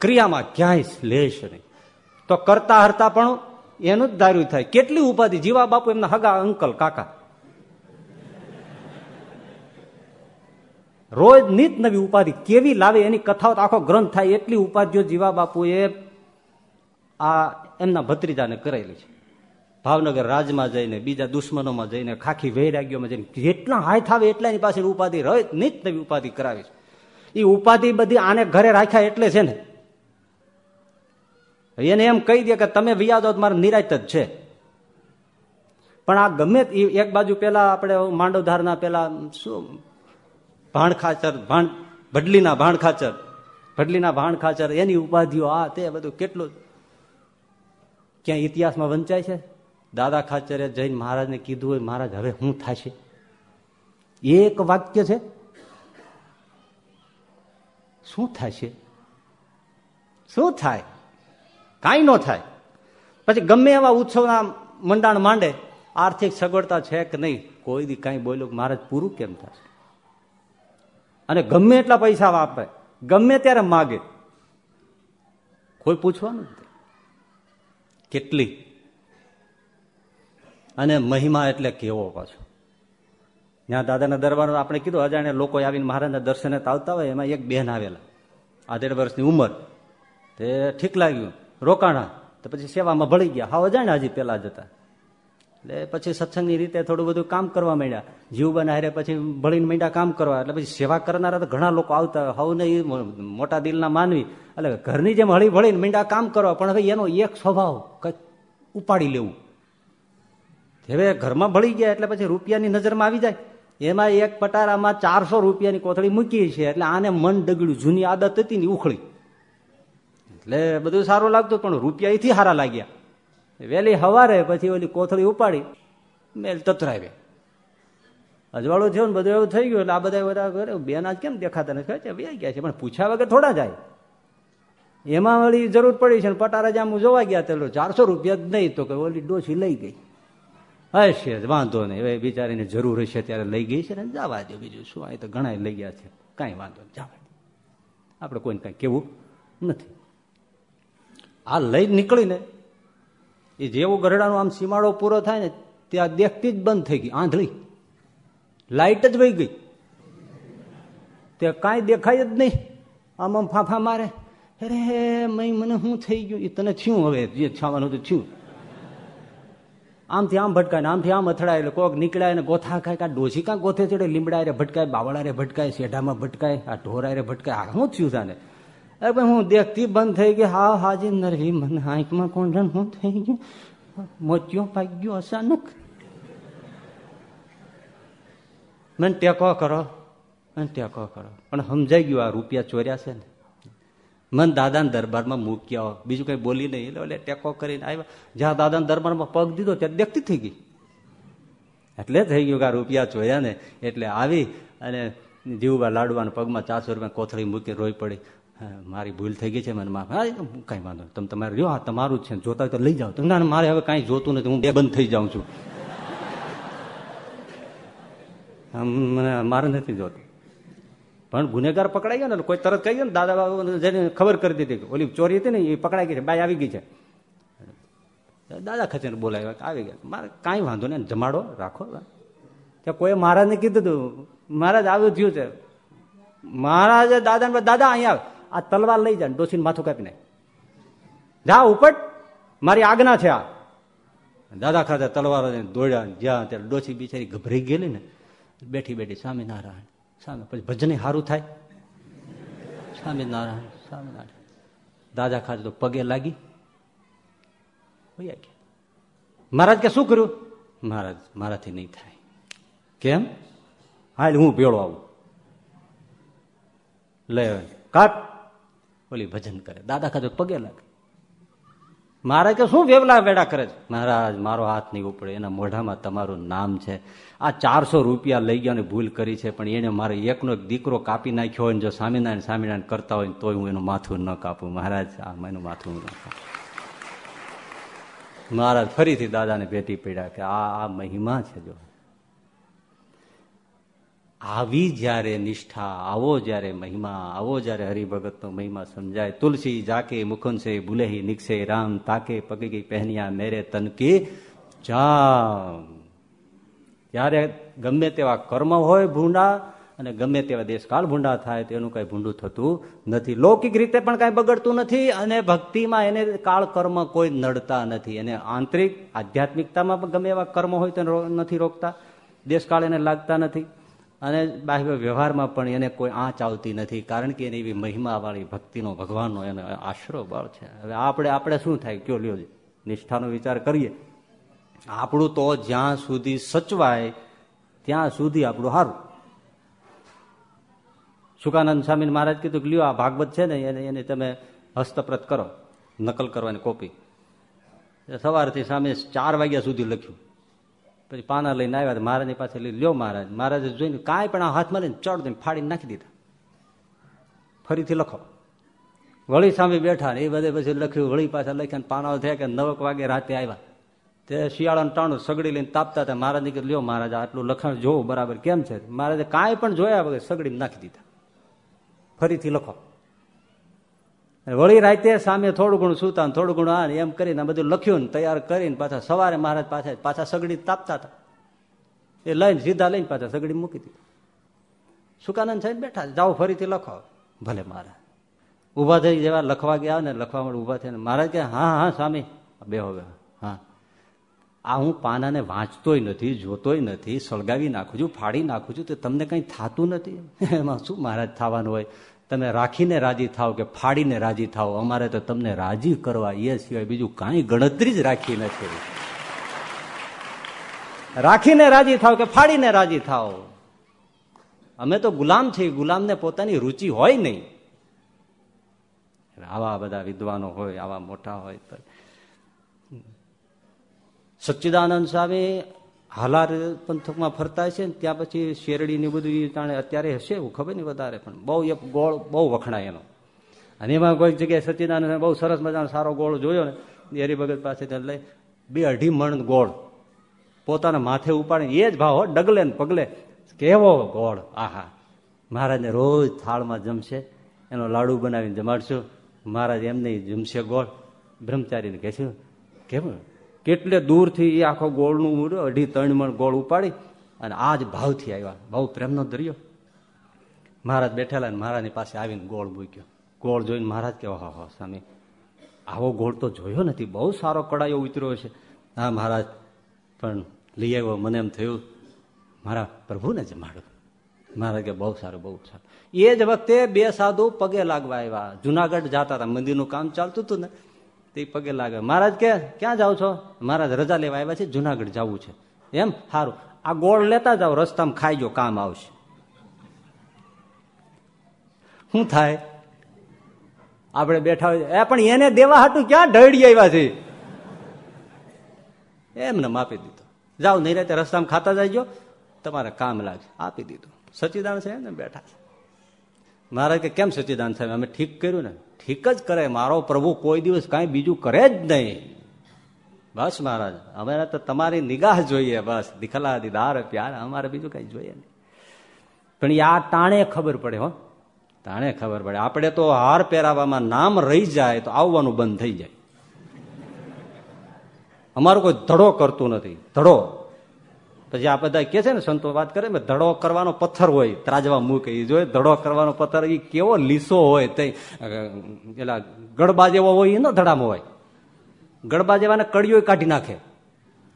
ક્રિયામાં ક્યાંય લેશ નહીં. તો કરતા હરતા પણ એનું જ દારૂ થાય. કેટલી ઉપાધિ? જીવા બાપુ એમના હગા અંકલ કાકા. રોજ નિત નવી ઉપાધિ કેવી લાવે એની કથાઓ આખો ગ્રંથ થાય એટલી ઉપાધિઓ જીવા બાપુએ આ એમના ભત્રીજાને કરેલી છે. ભાવનગર રાજમાં જઈને, બીજા દુશ્મનોમાં જઈને, ખાખી વૈરાગ્યોમાં જઈને, જેટલા હાથ આવે એટલાની પાસે ઉપાધિ રહે નિત નવી ઉપાધિ કરાવી છે. એ ઉપાધિ બધી આને ઘરે રાખ્યા એટલે છે ને. એને એમ કહી દે કે તમે વિયાદો મારે નિરાયત જ છે. પણ આ ગમે એક બાજુ પેલા આપણે માંડવધારના પેલા શું ભાણ ખાચર, ભાણ, ભડલીના ભાણ ખાચર, ભડલીના ભાણ ખાચર, એની ઉપાધિઓ, આ તે બધું કેટલું ક્યાં ઇતિહાસમાં વંચાય છે? દાદા ખાચરે જઈને મહારાજને કીધું હોય, મહારાજ, હવે શું થશે? એક વાક્ય છે. શું થશે? શું થાય? કાંઈ ન થાય. પછી ગમે એવા ઉત્સવના મંડાણ માંડે, આર્થિક સગવડતા છે કે નહીં? કોઈ દી કાંઈ બોલ્યો મહારાજ, પૂરું કેમ થશે? અને ગમે એટલા પૈસા વાપરે, ગમે ત્યારે માગે. કોઈ પૂછવાનું કેટલી? અને મહિમા એટલે કેવો પાછો? ત્યાં દાદાના દરબાર આપણે કીધું, અજાણે લોકો આવીને મહારાજના દર્શને આવતા હોય, એમાં એક બેન આવેલા. આધેડ વર્ષની ઉંમર. તે ઠીક લાગ્યું. રોકાણા. તો પછી સેવામાં ભળી ગયા. હા અજાણે હજી પેલા જતા એટલે પછી સત્સંગની રીતે થોડું બધું કામ કરવા માંડ્યા. જીવબન હારે પછી ભળીને માંડ્યા કામ કરવા. એટલે પછી સેવા કરનારા તો ઘણા લોકો આવતા હવને એ મોટા દિલના માનવી. એટલે ઘરની જેમ હળી ભળીને માંડ્યા કામ કરવા. પણ હવે એનો એક સ્વભાવ ઉપાડી લેવું. હવે ઘરમાં ભળી ગયા એટલે પછી રૂપિયાની નજરમાં આવી જાય. એમાં એક પટારામાં ચારસો રૂપિયાની કોથળી મૂકી છે. એટલે આને મન ડગડ્યું. જૂની આદત હતી ને ઉખળી. એટલે બધું સારું લાગતું, પણ રૂપિયા એથી સારા લાગ્યા. વહેલી હવારે પછી ઓલી કોથળી ઉપાડી, મેલ તતરાવે અજવાળું થયું ને બધું એવું થઈ ગયું એટલે આ બધા બધા બેન આજ કેમ દેખાતા નથી? બે ગયા છે. પણ પૂછ્યા વગર થોડા જાય. એમાં વળી જરૂર પડી છે ને પટારા જામ જોવા ગયા તો ચારસો રૂપિયા નહીં તો કે ઓલી ડોસી લઈ ગઈ. હશે વાંધો નહીં. હવે બિચારીને જરૂર હશે ત્યારે લઈ ગઈ છે ને જવા દો બીજું શું. અહીં તો ઘણા લઈ ગયા છે. કાંઈ વાંધો નહીં, જવા આપણે કોઈને કાંઈ કેવું નથી. આ લઈ નીકળીને એ જેવું ગરડાનો આમ સીમાડો પૂરો થાય ને, ત્યાં દેખતી જ બંધ થઈ ગઈ, આંધળી. લાઈટ જ વહી ગઈ. તે કાંઈ દેખાય જ નહીં. આમ આમ ફાંફા મારે. અરે, મય, મને શું થઈ ગયું? એ તને થયું હવે? જે છાવાનું તો થયું. આમથી આમ ભટકાય આમથી આમ અથડાય એટલે કોક નીકળાય ને ગોથા ખાય કાં ડોસી કાં ગોથે ચડે લીમડા રે ભટકાય બાવળા રે ભટકાય, શેઢામાં ભટકાય, આ ઢોરા રે ભટકાય. આ શું થયું તાને અરે પણ હું દેખતી બંધ થઈ ગઈ હા હાજી નરવી મને આંખમાં કોંઢણ હું થઈ ગયું મોતિયો પાકી ગયો અચાનક મને ટેકો કરો મને ટેકો કરો પણ સમજાઈ ગયું આ રૂપિયા ચોર્યા છે ને મન દાદાના દરબારમાં મૂક્યા બીજું કઈ બોલી નહીં એટલે એટલે ટેકો કરીને આવ્યા જ્યાં દાદાના દરબારમાં પગ દીધો ત્યાં દેખતી થઈ ગઈ એટલે થઈ ગયું કે આ રૂપિયા ચોર્યા ને, એટલે આવી અને જીવબા લાડવાના પગમાં ચારસો રૂપિયા કોથળી મૂકી રોઈ પડી. મારી ભૂલ થઈ ગઈ છે, મને માફ કઈ વાંધો તમે તમારે રહ્યો, હા, તમારું જ છે જોતા તો લઈ જાઓ. ના મારે હવે કાંઈ જોતું નથી, હું બે બંધ થઈ જાઉં છું. મને મારે નથી જોતું. પણ ગુનેગાર પકડાઈ ગયો ને કોઈ તરત કહી ગયો ને, દાદા બાબુ જઈને ખબર કરી દીધી ઓલી ચોરી હતી ને, એ પકડાઈ ગઈ છે, બાઈ આવી ગઈ છે. દાદા ખચેને બોલાવ્યા, આવી ગયા. મારે કાંઈ વાંધો નહીં, જમાડો, રાખો. ત્યાં કોઈ મહારાજને કીધું હતું મહારાજ આવું થયું છે. મહારાજે દાદાને દાદા અહીંયા આ તલવાર લઈ જાય ડોસીને માથું કાપી નાખ જા ઉપટ મારી આજ્ઞા છે આ. દાદા ખાતે તલવાર દોડ્યા, જ્યાં ત્યારે ડોસી બિચારી ગભરાઈ ગયેલી ને, બેઠી બેઠી, સ્વામિનારાયણ સામે પછી ભજને સારું થાય? સ્વામિનારાયણ સ્વામિનારાયણ. દાદા ખાતે તો પગે લાગી. મહારાજ કે શું કર્યું? મહારાજ, મારાથી નહીં થાય. કેમ? હાલ હું ભેળો આવું. લે કાટ ઓલી ભજન કરે. દાદા ખાતે પગે લાગે. મહારાજ કે શું વેવલા વેડા કરે છે? મહારાજ, મારો હાથ નહીં ઉપડે. એના મોઢામાં તમારું નામ છે. આ ચારસો રૂપિયા લઈ ગયા ભૂલ કરી છે, પણ એને મારે એકનો એક દીકરો કાપી નાખ્યો હોય જો સ્વામિનારાયણ સ્વામિનારાયણ કરતા હોય તોય હું એનું માથું ન કાપું. મહારાજ, આ એનું માથું ન કાપું. મહારાજ, ફરીથી દાદાને ભેટી પડ્યા કે આ આ મહિમા છે જો. આવી જ્યારે નિષ્ઠા, આવો જ્યારે મહિમા, આવો જ્યારે હરિભગતનો મહિમા સમજાય. તુલસી જાકે મુખન ભૂલેહી ભૂલે નિક્ષે રામ તાકે પગી ગઈ પહેનિયા મેરે તનકે જામ. ત્યારે ગમે તેવા કર્મ હોય ભૂંડા અને ગમે તેવા દેશકાળ ભૂંડા થાય તેનું કઈ ભૂંડું થતું નથી. લૌકિક રીતે પણ કઈ બગડતું નથી અને ભક્તિમાં એને કાળ કર્મ કોઈ નડતા નથી. એને આંતરિક આધ્યાત્મિકતામાં પણ ગમે એવા કર્મ હોય તો નથી રોકતા. દેશકાળ એને લાગતા નથી. અને બાહ્ય વ્યવહારમાં પણ એને કોઈ આંચ આવતી નથી, કારણ કે એને એવી મહિમાવાળી ભક્તિનો, ભગવાનનો એનો આશરો બળ છે. હવે આપણે આપણે શું થાય? કયો લ્યો નિષ્ઠાનો વિચાર કરીએ. આપણું તો જ્યાં સુધી સચવાય, ત્યાં સુધી આપણું સારું. સુકાનંદ સ્વામી મહારાજ કીધું કે લ્યો આ ભાગવત છે ને, એને એને તમે હસ્તપ્રત કરો, નકલ કરવાની કોપી. સવારથી સામે ચાર વાગ્યા સુધી લખ્યું. પછી પાના લઈને આવ્યા મહારાજની પાસે લઈ લ્યો મહારાજ. મહારાજે જોઈને કાંઈ પણ આ હાથમાં લઈને ચડ દઈને ફાડીને નાખી દીધા. ફરીથી લખો. વળી સામે બેઠા એ બધે પછી લખ્યું, વળી પાછા લખ્યા પાનાઓ થયા કે નવક વાગે રાતે આવ્યા. તે શિયાળાનું ટાણું સગડી લઈને તાપતા હતા. મહારાજે કે લ્યો મહારાજ આટલું લખાણ જોવું બરાબર કેમ છે? મહારાજે કાંઈ પણ જોયા વગર સગડી નાખી દીધા. ફરીથી લખો. વળી રાતે સામે થોડું ઘણું સુતા થોડું ઘણું આ એમ કરીને બધું લખ્યું ને તૈયાર કરીને પાછા સવારે મહારાજ પાછા પાછા સગડી તાપતા હતા. એ લઈને સીધા લઈને પાછા સગડી મૂકી દીધી. સુકાનંદ સાહેબ બેઠા જાઓ ફરીથી લખો. ભલે મહારાજ. ઊભા થઈ જેવા લખવા ગયા ને લખવા માટે ઊભા થયા મહારાજ કે હા હા, સ્વામી. બે હવે હા. આ હું પાનાને વાંચતોય નથી, જોતોય નથી, સળગાવી નાખું છું, ફાડી નાખું છું, તો તમને કંઈ થતું નથી? [LAUGHS] એમાં શું મહારાજ થવાનું હોય? તમે રાખીને રાજી થાવ કે ફાડીને રાજી થાવ, અમારે તો તમને રાજી કરવા એ સિવાય બીજું કાંઈ ગણતરી જ રાખી નથી. રાખીને રાજી થાવ કે ફાડીને રાજી થાવ? અમે તો ગુલામ છીએ, ગુલામને પોતાની રુચિ હોય નહીં. આવા બધા વિદ્વાનો હોય, આવા મોટા હોય સચ્ચિદાનંદ સ્વામી હાલાર પંથકમાં ફરતા છે ને ત્યાં પછી શેરડી ને બધું જાણે અત્યારે હશે એવું ખબર નહીં વધારે, પણ બહુ એક ગોળ, બહુ વખણાય એનો. અને એમાં કોઈ જગ્યાએ સચ્ચિદાનંદ બહુ સરસ મજાનો સારો ગોળ જોયો ને હરિભગત પાસે લઈ, બે અઢી મણ ગોળ પોતાના માથે ઉપાડીને, એ જ ભાવ ડગલે ને પગલે, કેવો ગોળ, આહા. મહારાજને રોજ થાળમાં જમશે, એનો લાડુ બનાવીને જમાડશું. મહારાજ એમને જમશે ગોળ. બ્રહ્મચારીને કહેશું કેમ કેટલે દૂરથી એ આખો ગોળનું અઢી ત્રણ મણ ગોળ ઉપાડી અને આ જ ભાવથી આવ્યા. ભાવ પ્રેમનો દરિયો. મહારાજ બેઠેલા અને મહારાજની પાસે આવીને ગોળ મૂક્યો. ગોળ જોઈને મહારાજ કે હા હો, સ્વામી, આવો ગોળ તો જોયો નથી. બહુ સારો કડાયો ઉતર્યો છે. હા, મહારાજ, પણ લઈ આવ્યો. મને એમ થયું, મારા પ્રભુને જમાડો મહારાજ કે બહુ સારું બહુ સારું. એ જ વખતે બે સાધુ પગે લાગવા આવ્યા. જુનાગઢ જતા હતા. મંદિરનું કામ ચાલતું હતું ને. તે પગે લાગે. મહારાજ કે, ક્યાં જાવ છો? મહારાજ, રજા લેવા આવ્યા છે, જુનાગઢ જવું છે. એમ? સારું આ ગોળ લેતા જાઓ, રસ્તામાં ખાઈ જો કામ આવશે. શું થાય? આપણે બેઠા હોય એ, પણ એને દેવા હાટું ક્યાં ઢળી આવ્યા છે? એમને આપી દીધો. જાઓ, નહીં રહેતે રસ્તામાં ખાતા જઈજો. તમારે કામ લાગશે. આપી દીધું. સચિદાન છે ને બેઠા મહારાજ કે, કેમ સચિદાન સાહેબ? અમે ઠીક કર્યું ને. ઠીક જ કરે, મારો પ્રભુ કોઈ દિવસ કાંઈ બીજું કરે જ નહીં. બસ મહારાજ અમારે તો તમારી નિગાહ જોઈએ, બસ. દિખલા દીદાર પ્યાર, અમારે બીજું કઈ જોઈએ નહીં. પણ આ તાણે ખબર પડે, હો. તાણે ખબર પડે. આપણે તો હાર પહેરાવામાં નામ રહી જાય, તો આવવાનું બંધ થઈ જાય. અમારું કોઈ ધડો કરતું નથી. ધડો. પછી આ બધા કે છે ને સંતો વાત કરે ધડો કરવાનો પથ્થર હોય, ત્રાજવા મૂકે એ જોઈએ ધડો કરવાનો પથ્થર એ કેવો લીસો હોય તે પેલા ગડબા જેવો હોય એનો ધડામાં હોય. ગડબા જેવાને કડીઓ કાઢી નાખે.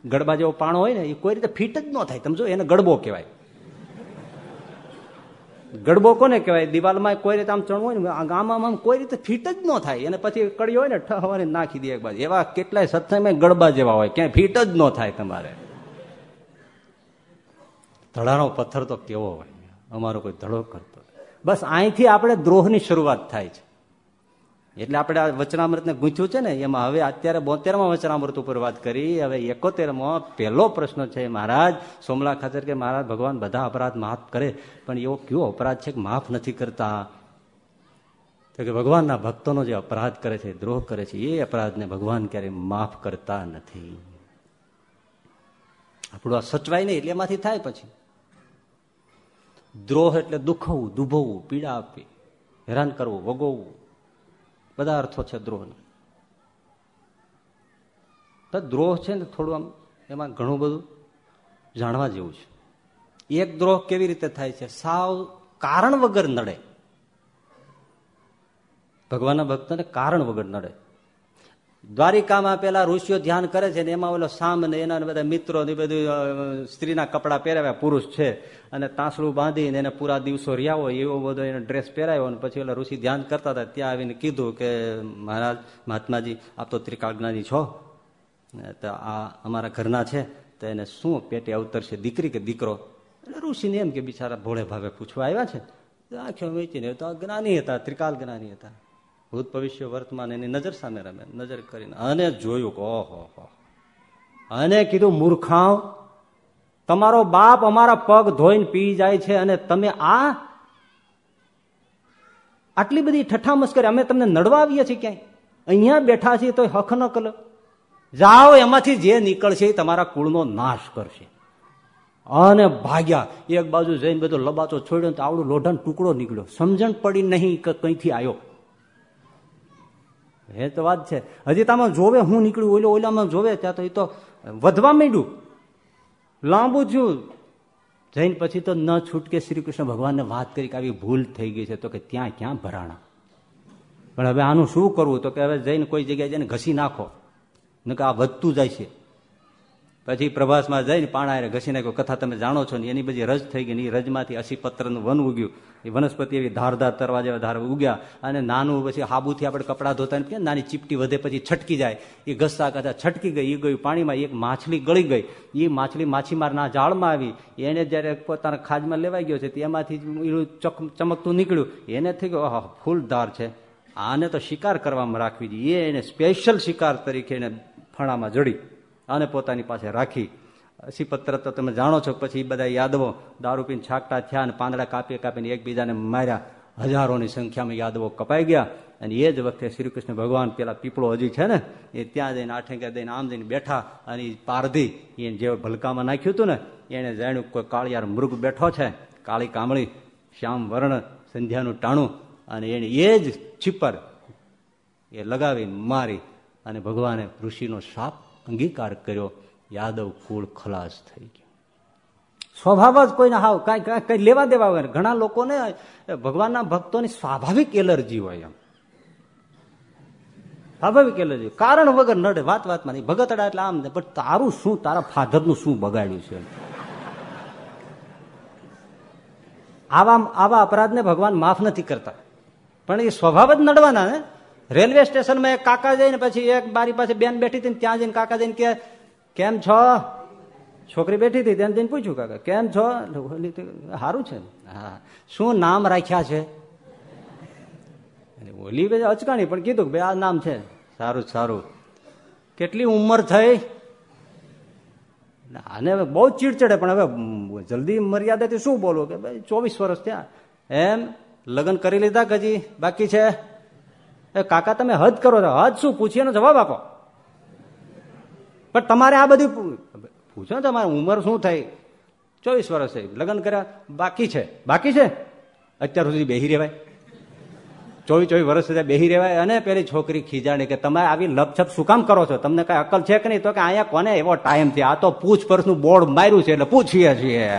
ગડબા જેવો પાણો હોય ને એ કોઈ રીતે ફિટ જ ન થાય. તમે જો એને ગડબો કહેવાય. ગડબો કોને કહેવાય? દિવાલમાં કોઈ રીતે આમ ચણવું હોય ને ગામમાં આમ કોઈ રીતે ફિટ જ ન થાય. અને પછી કડીઓ હોય ને ઠહવાની નાખી દે એક બાજુ. એવા કેટલાય સત્સંગમાં ગડબા જેવા હોય. ક્યાંય ફિટ જ ન થાય તમારે. ધડાનો પથ્થર તો કેવો હોય? અમારો કોઈ ધડો કરતો બસ અહીંથી આપણે દ્રોહની શરૂઆત થાય છે. એટલે આપણે આ વચનામૃતને ગૂંચ્યું છે ને, એમાં હવે અત્યારે બોતેરમાં વચનામૃત ઉપર વાત કરી, હવે એકોતેરમાં પહેલો પ્રશ્ન છે, મહારાજ સોમલા ખાતર કે મહારાજ ભગવાન બધા અપરાધ માફ કરે, પણ એવો કયો અપરાધ છે કે માફ નથી કરતા? તો કે ભગવાનના ભક્તોનો જે અપરાધ કરે છે, દ્રોહ કરે છે, એ અપરાધને ભગવાન ક્યારેય માફ કરતા નથી? આપણું આ સચવાય નહીં, એટલે એમાંથી થાય પછી. દ્રોહ એટલે દુખવવું દુભવવું પીડા આપવી, હેરાન કરવું, વગોવવું. બધા અર્થો છે દ્રોહના. તો દ્રોહ છે ને થોડું આમ એમાં ઘણું બધું જાણવા જેવું છે. એક દ્રોહ કેવી રીતે થાય છે? સાવ કારણ વગર નડે. ભગવાનના ભક્તને કારણ વગર નડે. દ્વારિકામાં પેલા ઋષિઓ ધ્યાન કરે છે ને એમાં ઓલો સામ ને એના બધા મિત્રો ને બધું સ્ત્રીના કપડા પહેરાવ્યા, પુરુષ છે. અને તાંસળું બાંધીને એને પૂરા દિવસો રહ્યા હોય એવો બધો એને ડ્રેસ પહેરાવ્યો અને પછી ઓલા ઋષિ ધ્યાન કરતા હતા. ત્યાં આવીને કીધું કે, મહારાજ, મહાત્માજી, આપ તો ત્રિકાળજ્ઞાની છો. તો આ અમારા ઘરના છે. તો એને શું પેટે અવતરશે દીકરી કે દીકરો? એટલે ઋષિને એમ કે, બિચારા ભોળે ભાવે પૂછવા આવ્યા છે. આંખો વેચીને તો જ્ઞાની હતા ત્રિકાલ જ્ઞાની હતા. ભૂત ભવિષ્ય વર્તમાન એની નજર સામે રમે, નજર કરીને. અને જોયું ઓહો અને કીધું મૂર્ખાવ તમારો બાપ અમારા પગ ધોઈને પી જાય છે અને તમે આ આટલી બધી ઠઠ્ઠા મસ્કરી, અમે તમને નડવા આવીએ છીએ ક્યાંય? અહીંયા બેઠા છીએ તો હખ ન કલો. જાઓ, એમાંથી જે નીકળશે તમારા કુળનો નાશ કરશે. અને ભાગ્યા, એક બાજુ જઈને બધો લબાચો છોડ્યો તો આવડું લોઢાનો ટુકડો નીકળ્યો. સમજણ પડી નહીં કે કઈથી આવ્યો એ તો વાત છે. હજી તમે જોવે હું નીકળ્યું, ઓલો ઓલામાં જોવે, ત્યાં તો એ તો વધવા માંડ્યું. લાંબુ થયું. જઈને પછી તો ન છૂટકે શ્રી કૃષ્ણ ભગવાનને વાત કરી કે આવી ભૂલ થઈ ગઈ છે, તો કે ત્યાં ક્યાં ભરાણા? પણ હવે આનું શું કરવું? તો કે હવે જઈને કોઈ જગ્યાએ જઈને ઘસી નાખો. ને કે આ વધતું જાય છે. પછી પ્રભાસમાં જઈને પાણા ઘસી નાખ્યો. કથા તમે જાણો છો ને, એની બધી રજ થઈ ગઈ એ રજમાંથી અસી પત્રનું વન ઉગ્યું. એ વનસ્પતિ એવી ધારધાર તરવા જેવા ધાર ઉગ્યા અને નાનું પછી હાબુથી આપણે કપડાં ધોતા ને નાની ચીપટી વધે પછી છટકી જાય. એ ઘસતા કથા છટકી ગઈ એ ગયું પાણીમાં, એક માછલી ગળી ગઈ. એ માછલી માછીમારના જાળમાં આવી. એને જ્યારે પોતાના ખાજમાં લેવાઈ ગયો છે, તેમાંથી ચમકતું નીકળ્યું. એને થઈ ગયું ફૂલ ધાર છે. આને તો શિકાર કરવામાં રાખવી જોઈએ. એને સ્પેશિયલ શિકાર તરીકે એને ફણામાં જડી. અને પોતાની પાસે રાખી. અસીપત્ર તો તમે જાણો છો, પછી બધા યાદવો દારૂ પીને છાકટા થયા અને પાંદડા કાપી કાપીને એકબીજાને માર્યા. હજારોની સંખ્યામાં યાદવો કપાઈ ગયા અને એ જ વખતે શ્રી કૃષ્ણ ભગવાન પેલા પીપળો હજી છે ને, એ ત્યાં જઈને આઠેંગે દઈને આમ જઈને બેઠા અને પારધી એને જે ભલકામાં નાખ્યું હતું ને, એને જાણ્યું કોઈ કાળિયાર મૃગ બેઠો છે. કાળી કામળી, શ્યામ વર્ણ, સંધ્યાનું ટાણું અને એને એ જ છીપર એ લગાવી મારી અને ભગવાને ઋષિનો શાપ અંગીકાર કર્યો. યાદવ કુળ ખલાસ થઈ ગયો. સ્વભાવ જ કોઈને હાવ કઈ કઈ લેવા દેવા હોય. ઘણા લોકોને ભગવાનના ભક્તોની સ્વાભાવિક એલર્જી હોય એમ. સ્વાભાવિક એલર્જી. કારણ વગર નડે. વાત વાતમાં નહીં. ભગતડા એટલે આમ પણ તારું શું? તારા ફાધરનું શું બગાડ્યું છે? આવા આવા અપરાધને ભગવાન માફ નથી કરતા. પણ એ સ્વભાવ જ નડવાના ને. રેલવે સ્ટેશનમાં એક કાકા જઈને પછી એક બારી પાસે બેન બેઠી હતી ત્યાં જઈને કાકા જઈને કે, કેમ છો? છોકરી બેઠી હતી ત્યાં જઈને પૂછ્યું કાકા, કેમ છો? સારું છે. હા. શું નામ રાખ્યા છે? ઓલી બે અચકાણી પણ કીધું કે આ નામ છે. સારું સારું. કેટલી ઉંમર થઈ? આને બહુ ચીડચડે, પણ હવે જલ્દી મર્યાદાથી શું બોલવું કે, ભાઈ, ચોવીસ વર્ષ ત્યાં એમ લગ્ન કરી લીધા કજી બાકી છે? કાકા, તમે હદ કરો છો. હદ શું? પૂછીએ એનો જવાબ આપો. પણ તમારે આ બધું પૂછો ને તમારી, ઉંમર શું થઈ? ચોવીસ વર્ષ થઈ. લગ્ન કર્યા, બાકી છે. બાકી છે? અત્યાર સુધી બેહી રેવાય ચોવીસ ચોવીસ વર્ષ સુધી બેહી રહેવાય અને પેલી છોકરી ખીજાણી કે તમે આવી લપછપ શું કામ કરો છો? તમને કઈ અકલ છે કે નહીં? તો કે અહીંયા કોને એવો ટાઈમ છે? આ તો પૂછપરછનું બોર્ડ માર્યું છે એટલે પૂછીએ છીએ.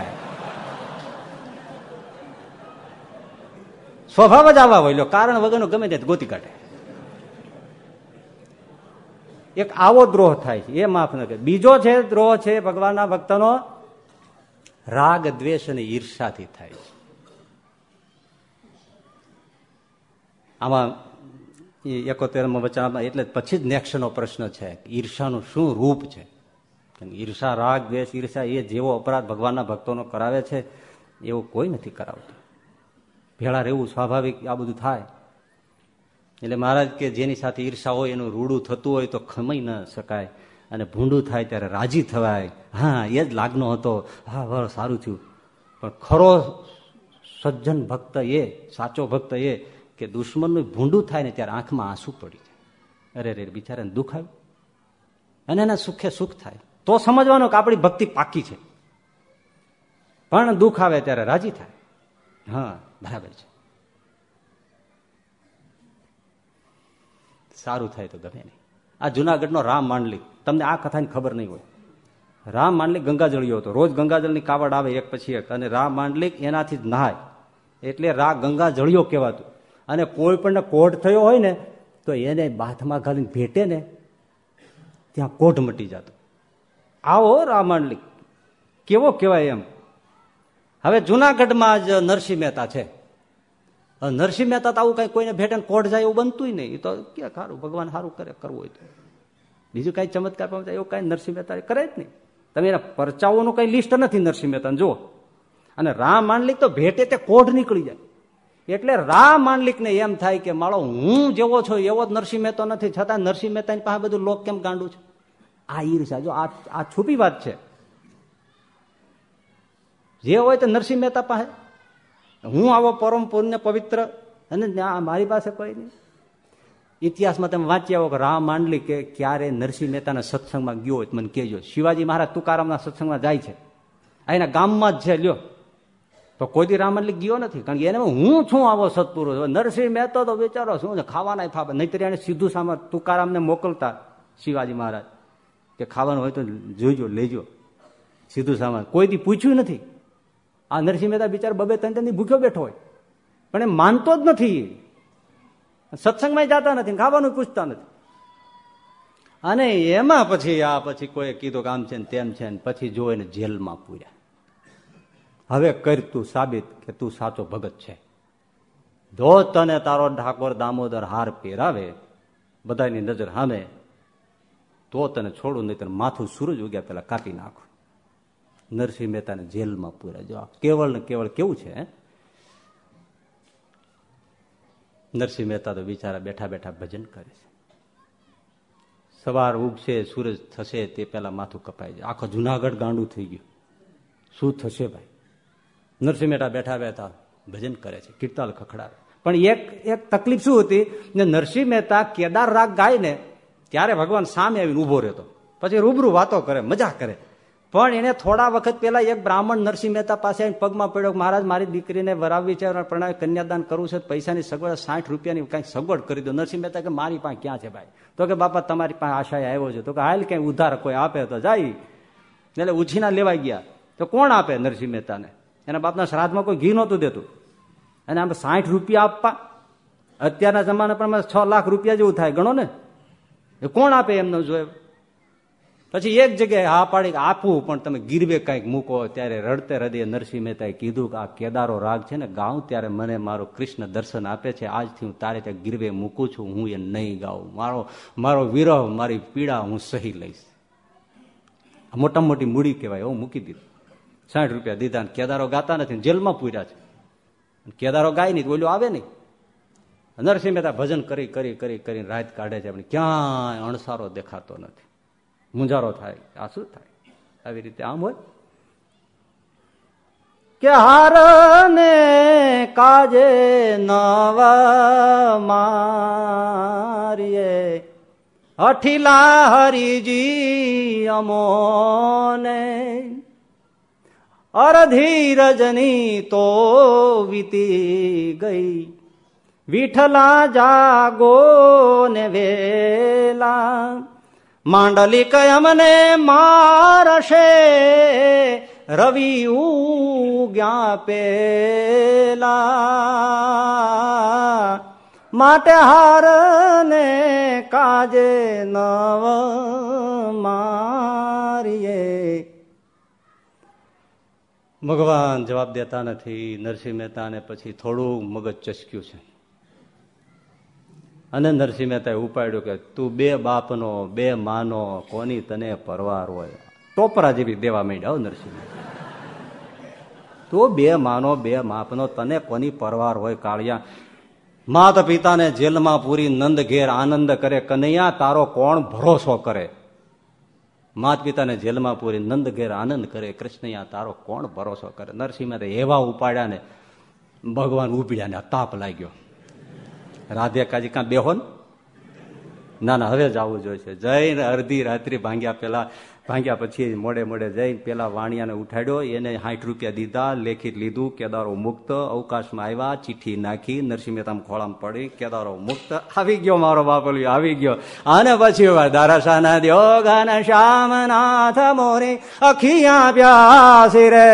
સ્વભાવ જ આવવા હોય કારણ વગરનું ગમે તે ગોતી કાઢે. એક આવો દ્રોહ થાય છે. એ માફ ન કરે. બીજો છે દ્રોહ છે ભગવાનના ભક્તનો, રાગ, દ્વેષ અને ઈર્ષાથી થાય છે. આમાં એકોતેરમાં વચનામાં એટલે પછી જ નેક્શનનો પ્રશ્ન છે ઈર્ષાનું શું રૂપ છે? ઈર્ષા, રાગ, દ્વેષ, ઈર્ષા એ જેવો અપરાધ ભગવાનના ભક્તોનો કરાવે છે, એવું કોઈ નથી કરાવતું. ભેળા રહેવું સ્વાભાવિક આ બધું થાય. એટલે મહારાજ કે જેની સાથે ઈર્ષા હોય એનું રૂડું થતું હોય તો ખમાઈ ન શકાય. અને ભૂંડું થાય ત્યારે રાજી થવાય. હા, એ જ લાગનો હતો. હા વર સારું થયું. પણ ખરો સજ્જન ભક્ત એ, સાચો ભક્ત એ, કે દુશ્મનનું ભૂંડું થાય ને ત્યારે આંખમાં આંસુ પડી જાય. અરે રે બિચારાને દુઃખ આવ્યું? અને એના સુખે સુખ થાય. તો સમજવાનું કે આપણી ભક્તિ પાકી છે. પણ દુઃખ આવે ત્યારે રાજી થાય. હા, બરાબર છે. સારું થાય તો ગમે નહીં. આ જુનાગઢનો રામ માંડલી. તમને આ કથાની ખબર નહીં હોય. રામ માંડલિક ગંગાજળીયો હતો. રોજ ગંગાજળની કાવડ આવે એક પછી એક. અને રામ માંડલિક એનાથી જ નહાય. એટલે રા ગંગાજળિયો કહેવાતું. અને કોઈ પણ કોઢ થયો હોય ને, તો એને બાથમાં ઘાલીને ભેટે ને, ત્યાં કોઢ મટી જતો. આવો રામાંડલિક કેવો કહેવાય એમ. હવે જુનાગઢમાં જ નરસિંહ મહેતા છે. નરસિંહ મહેતા તો આવું કઈ કોઈને ભેટે કોઢ જાય એવું બનતું નહીં. એ તો કે સારું ભગવાન સારું કરે, કરવું હોય તો. બીજું કઈ ચમત્કાર એવું કઈ નરસિંહ મહેતા કરે જ નહીં. તમે એના પરચાઓનું કઈ લિસ્ટ નથી નરસિંહ મહેતા, જુઓ. અને રામ માંડલિક તો ભેટે તે કોઢ નીકળી જાય. એટલે રામ માંડલિકને એમ થાય કે, માળો, હું જેવો છો એવો જ નરસિંહ મહેતો નથી, છતાં નરસિંહ મહેતાની પાસે બધું લોક કેમ ગાંડું છે? આ ઈર્ષા જો આ છુપી વાત છે. જે હોય તો નરસિંહ મહેતા પાસે. હું આવો પરમ પુણ્ય પવિત્ર અને મારી પાસે કોઈ નહીં. ઇતિહાસમાં તમે વાંચી આવો કે રામ માંડલી કે ક્યારે નરસિંહ મહેતાના સત્સંગમાં ગયો હોય મને કહેજો. શિવાજી મહારાજ તુકારામના સત્સંગમાં જાય છે. એના ગામમાં જ છે, લ્યો. તો કોઈ રામ ગયો નથી, કારણ કે એને હું છું આવો સત્પુરુષ. નરસિંહ મહેતો તો વિચારો શું છે? ખાવાના ફાવે નહીતર એને સીધું સામે તુકારામને મોકલતા શિવાજી મહારાજ. કે ખાવાનું હોય તો જોઈજો લેજો. સીધું સામાન કોઈ દી પૂછ્યું નથી. આ નરસિંહ મહેતા બિચાર બબે ત્રણ ભૂખ્યો બેઠો હોય. પણ એ માનતો જ નથી સત્સંગમાં જતા નથી, ખાવાનું પૂછતા નથી. અને એમાં પછી, આ પછી કોઈ કીધું કે આમ છે ને તેમ છે ને પછી જો એને જેલમાં પૂર્યા. હવે કર તું સાબિત કે તું સાચો ભગત છે. જો તને તારો ઠાકોર દામોદર હાર પહેરાવે, બધાની નજર સામે તો તને છોડું નહીં તને માથું સૂરજ ઉગ્યા પેલા કાપી નાખું. નરસિંહ મહેતાને જેલમાં પૂરા જો કેવળ ને કેવળ કેવું છે નરસિંહ મહેતા તો બિચારા બેઠા બેઠા ભજન કરે છે. સવાર ઉગશે, સૂરજ થશે, તે પેલા માથું કપાય છે આખો જુનાગઢ ગાંડું થઈ ગયું. શું થશે ભાઈ? નરસિંહ મહેતા બેઠા બેઠા ભજન કરે છે કીર્તાલ ખખડાવે. પણ એક એક તકલીફ શું હતી? ને નરસિંહ મહેતા કેદાર રાગ ગાય ને ત્યારે ભગવાન સામે આવીને ઊભો રહેતો. પછી રૂબરૂ વાતો કરે, મજા કરે. પણ એને થોડા વખત પહેલા એક બ્રાહ્મણ નરસિંહ મહેતા પાસે પગમાં પડ્યો મહારાજ, મારી દીકરીને વરાવવી છે પ્રણામ કન્યાદાન કરવું છે, પૈસાની સગવડ, સાઠ રૂપિયાની કંઈક સગવડ કરી દો. નરસિંહ મહેતા કે મારી પાસે ક્યાં છે ભાઈ? તો કે બાપા, તમારી પાસે આશાએ આવ્યો છે. તો કે હાલ ક્યાંય ઉધાર કોઈ આપે તો જાય. એટલે ઉછીના લેવાઈ ગયા. તો કોણ આપે નરસિંહ મહેતાને? એના બાપના શ્રાદ્ધમાં કોઈ ઘી નહોતું દેતું. અને આમ સાઠ રૂપિયા આપવા. અત્યારના જમાના પ્રમાણે છ લાખ રૂપિયા જેવું થાય, ગણો ને? એ કોણ આપે એમને જોયે? પછી એક જગ્યાએ હા પાડી આપવું પણ તમે ગીરવે કંઈક મૂકો, ત્યારે રડતે હૃદય નરસિંહ મહેતાએ કીધું કે આ કેદારો રાગ છે ને, ગાઉં ત્યારે મને મારો કૃષ્ણ દર્શન આપે છે, આજથી હું તારે ત્યાં ગીરવે મૂકું છું, હું એ નહીં ગાઉં. મારો મારો વિરહ, મારી પીડા હું સહી લઈશ. મોટા મોટી મૂડી કહેવાય, એવું મૂકી દીધું. સાઠ રૂપિયા દીધા ને કેદારો ગાતા નથી, જેલમાં પૂર્યા છે. કેદારો ગાય નહીં ઓલું આવે નહીં. નરસિંહ મહેતા ભજન કરી કરી કરી, કરીને રાત કાઢે છે, પણ ક્યાંય અણસારો દેખાતો નથી. મુંજારો થાય આ શું થાય. આવી રીતે આમ હોય. કે હાર ને કાજે નવા મારીએ. અઠીલા હરિજી અમોને. અરધી રજની તો વીતી ગઈ. વિઠલા જાગો ને વેલા. માંડલી કયમને મારશે, રવિ ઉગ્યા પેલા માટે હાર ને કાજે નવ મારીએ. ભગવાન જવાબ દેતા નથી, નરસિંહ મહેતાને પછી થોડું મગજ ચસક્યું છે. અને નરસિંહ મહેતાએ ઉપાડ્યું કે તું બે બાપનો, બે માનો, કોની તને પરવાર હોય? ટોપરા જેવી દેવા માંડ્યા નરસિંહ. તું બે માનો, બે માપનો તને કોની પરવાર હોય કાળિયા? માતા પિતાને જેલમાં પૂરી નંદ ઘેર આનંદ કરે, કનૈયા તારો કોણ ભરોસો કરે? માત પિતાને જેલમાં પૂરી નંદ ઘેર આનંદ કરે, કૃષ્ણયા તારો કોણ ભરોસો કરે? નરસિંહ એવા ઉપાડ્યા ને ભગવાન ઉપડ્યા ને તાપ લાગ્યો. રાધે કાજી કાં બેહો ના ના હવે જ જોઈએ. જઈને અડધી રાત્રિ ભાંગ્યા પેલા ભાંગ્યા પછી મોડે મોડે જઈને પેલા વાણિયાને ઉઠાડ્યો, એને સાઠ રૂપિયા દીધા, લેખિત લીધું, કેદારો મુક્ત, અવકાશમાં આવ્યા ચીઠી નાખી, નરસિંહ મહેતામ ખોળામ પડી, કેદારો મુક્ત. આવી ગયો મારો બાપલિયો, આવી ગયો. અને પછી દારાશાના દ્યોગન શ્યામનાથ મોરે અખિયા પ્યાસી રે.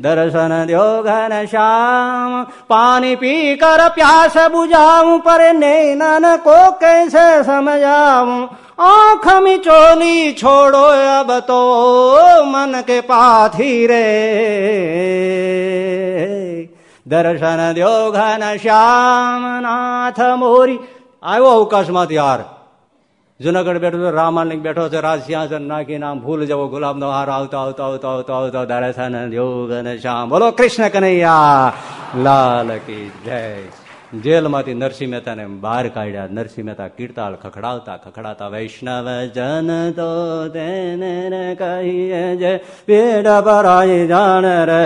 દર્શન દ્યોગન શ્યામ, પાણી પી કર પ્યાસ બુજાવું, પર નૈનન કો કૈસે સમજાવું. આંખ મી ચોલી છોડો અબ તો મન કે પાથી રે. દર્શન દ્યો ઘન શ્યામનાથ મોરી. આવ્યો અવકાશમાંથી હાર જુનાગઢ બેઠો રામાન બેઠો છે, રાજ સિંહાસન નાખીને આમ ભૂલ જવો ગુલાબ નો હાર આવતો આવતો આવતો આવતો આવતો દર્શન દ્યો ઘન શ્યામ. બોલો કૃષ્ણ કનૈયા, લાલ કી જય. જેલમાંથી નરસિંહ મહેતાને બહાર કાઢ્યા નરસિંહ મહેતા કીર્તાળ ખખડાવતા ખખડાતા વૈષ્ણવ જન તો તેને કહીએ જે પેડ પરાઈ જાણ રે